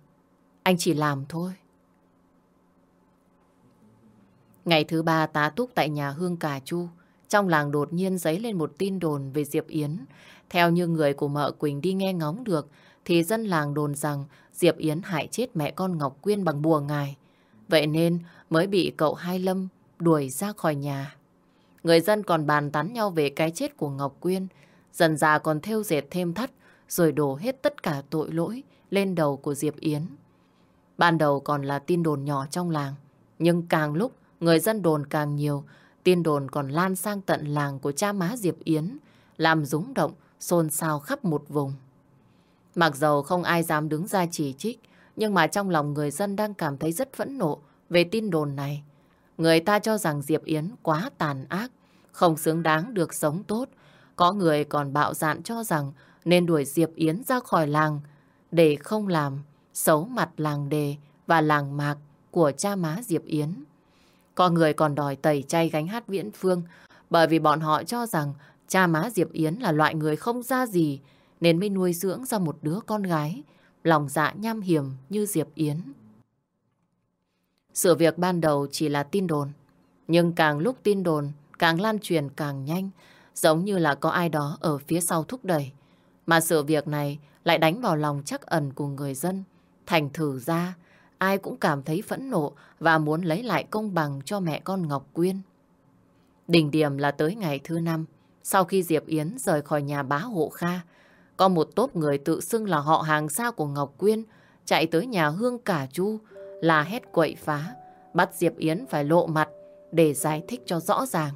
anh chỉ làm thôi. Ngày thứ ba tá túc tại nhà Hương Cà Chu, trong làng đột nhiên dấy lên một tin đồn về Diệp Yến. Theo như người của mợ Quỳnh đi nghe ngóng được, thì dân làng đồn rằng Diệp Yến hại chết mẹ con Ngọc Quyên bằng bùa ngài. Vậy nên mới bị cậu Hai Lâm đuổi ra khỏi nhà. Người dân còn bàn tán nhau về cái chết của Ngọc Quyên, dần già còn theo dệt thêm thắt, rồi đổ hết tất cả tội lỗi lên đầu của Diệp Yến. Ban đầu còn là tin đồn nhỏ trong làng, nhưng càng lúc người dân đồn càng nhiều, tin đồn còn lan sang tận làng của cha má Diệp Yến, làm rúng động, xôn xao khắp một vùng. Mặc dầu không ai dám đứng ra chỉ trích, nhưng mà trong lòng người dân đang cảm thấy rất phẫn nộ về tin đồn này. Người ta cho rằng Diệp Yến quá tàn ác, không xứng đáng được sống tốt. Có người còn bạo dạn cho rằng nên đuổi Diệp Yến ra khỏi làng để không làm xấu mặt làng đề và làng mạc của cha má Diệp Yến. Có người còn đòi tẩy chay gánh hát viễn phương bởi vì bọn họ cho rằng cha má Diệp Yến là loại người không ra gì nên mới nuôi dưỡng ra một đứa con gái lòng dạ nham hiểm như Diệp Yến. Sự việc ban đầu chỉ là tin đồn, nhưng càng lúc tin đồn càng lan truyền càng nhanh, giống như là có ai đó ở phía sau thúc đẩy. Mà sự việc này lại đánh vào lòng chắc ẩn của người dân. Thành thử ra, ai cũng cảm thấy phẫn nộ và muốn lấy lại công bằng cho mẹ con Ngọc Quyên. Đỉnh điểm là tới ngày thứ năm, sau khi Diệp Yến rời khỏi nhà bá hộ Kha, có một tốp người tự xưng là họ hàng xa của Ngọc Quyên chạy tới nhà Hương Cả Chu là hét quậy phá, bắt Diệp Yến phải lộ mặt để giải thích cho rõ ràng.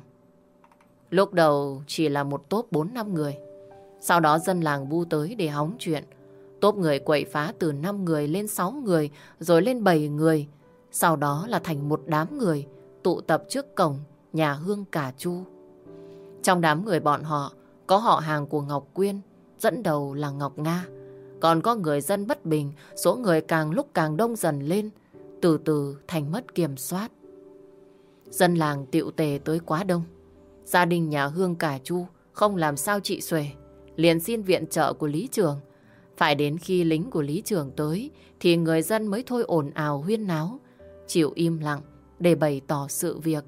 Lúc đầu chỉ là một tốp 4-5 người. Sau đó dân làng bu tới để hóng chuyện. Tốp người quậy phá từ 5 người lên 6 người, rồi lên 7 người. Sau đó là thành một đám người tụ tập trước cổng nhà Hương Cả Chu. Trong đám người bọn họ có họ hàng của Ngọc Quyên, dẫn đầu là Ngọc Nga. Còn có người dân bất bình, số người càng lúc càng đông dần lên, từ từ thành mất kiểm soát. Dân làng tiệu tề tới quá đông. Gia đình nhà Hương Cả Chu không làm sao trị xuề liền xin viện trợ của Lý Trường. Phải đến khi lính của Lý Trường tới thì người dân mới thôi ồn ào huyên náo, chịu im lặng để bày tỏ sự việc.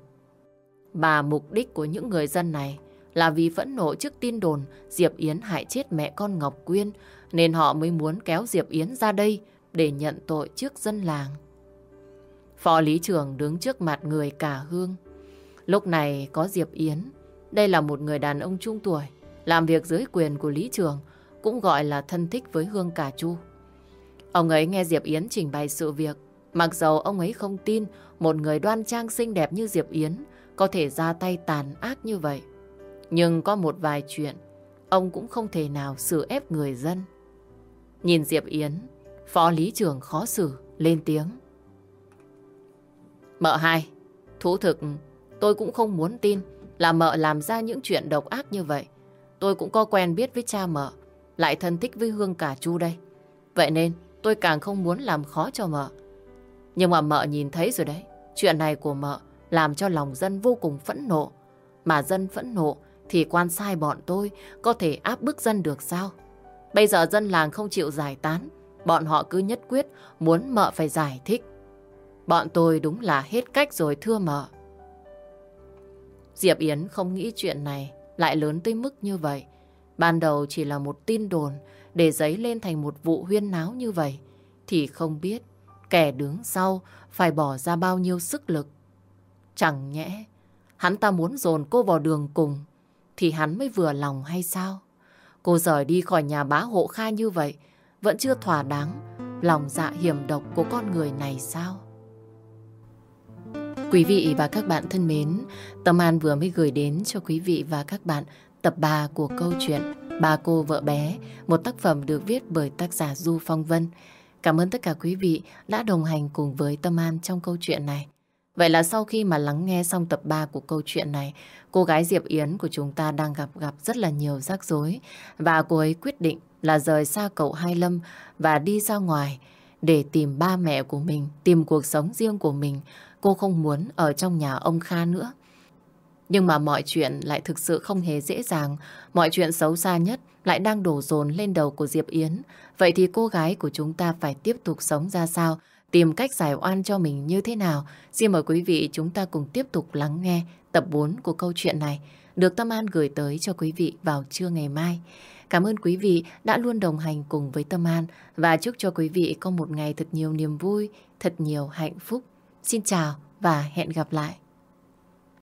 Mà mục đích của những người dân này là vì phẫn nộ trước tin đồn Diệp Yến hại chết mẹ con Ngọc Quyên nên họ mới muốn kéo Diệp Yến ra đây để nhận tội trước dân làng. Phó lý trưởng đứng trước mặt người cả hương. Lúc này có Diệp Yến. Đây là một người đàn ông trung tuổi, làm việc dưới quyền của lý trưởng, cũng gọi là thân thích với Hương cà Chu. Ông ấy nghe Diệp Yến trình bày sự việc, mặc dầu ông ấy không tin một người đoan trang xinh đẹp như Diệp Yến có thể ra tay tàn ác như vậy. Nhưng có một vài chuyện, ông cũng không thể nào xử ép người dân. Nhìn Diệp Yến, phó lý trưởng khó xử, lên tiếng. Mợ hai, thú thực tôi cũng không muốn tin là mợ làm ra những chuyện độc ác như vậy. Tôi cũng có quen biết với cha mợ, lại thân thích với Hương cả chu đây. Vậy nên tôi càng không muốn làm khó cho mợ. Nhưng mà mợ nhìn thấy rồi đấy, chuyện này của mợ làm cho lòng dân vô cùng phẫn nộ. Mà dân phẫn nộ thì quan sai bọn tôi có thể áp bức dân được sao? Bây giờ dân làng không chịu giải tán, bọn họ cứ nhất quyết muốn mợ phải giải thích. Bọn tôi đúng là hết cách rồi thưa mợ. Diệp Yến không nghĩ chuyện này lại lớn tới mức như vậy. Ban đầu chỉ là một tin đồn để giấy lên thành một vụ huyên náo như vậy. Thì không biết kẻ đứng sau phải bỏ ra bao nhiêu sức lực. Chẳng nhẽ hắn ta muốn dồn cô vào đường cùng thì hắn mới vừa lòng hay sao? Cô rời đi khỏi nhà bá hộ khai như vậy vẫn chưa thỏa đáng lòng dạ hiểm độc của con người này sao? Quý vị và các bạn thân mến, Tâm An vừa mới gửi đến cho quý vị và các bạn tập 3 của câu chuyện Ba cô vợ bé, một tác phẩm được viết bởi tác giả Du Phong Vân. Cảm ơn tất cả quý vị đã đồng hành cùng với Tâm An trong câu chuyện này. Vậy là sau khi mà lắng nghe xong tập 3 của câu chuyện này, cô gái Diệp Yến của chúng ta đang gặp gặp rất là nhiều rắc rối và cô ấy quyết định là rời xa cậu Hai Lâm và đi ra ngoài để tìm ba mẹ của mình, tìm cuộc sống riêng của mình. Cô không muốn ở trong nhà ông Kha nữa. Nhưng mà mọi chuyện lại thực sự không hề dễ dàng. Mọi chuyện xấu xa nhất lại đang đổ dồn lên đầu của Diệp Yến. Vậy thì cô gái của chúng ta phải tiếp tục sống ra sao? Tìm cách giải oan cho mình như thế nào? Xin mời quý vị chúng ta cùng tiếp tục lắng nghe tập 4 của câu chuyện này được Tâm An gửi tới cho quý vị vào trưa ngày mai. Cảm ơn quý vị đã luôn đồng hành cùng với Tâm An và chúc cho quý vị có một ngày thật nhiều niềm vui, thật nhiều hạnh phúc. Xin chào và hẹn gặp lại.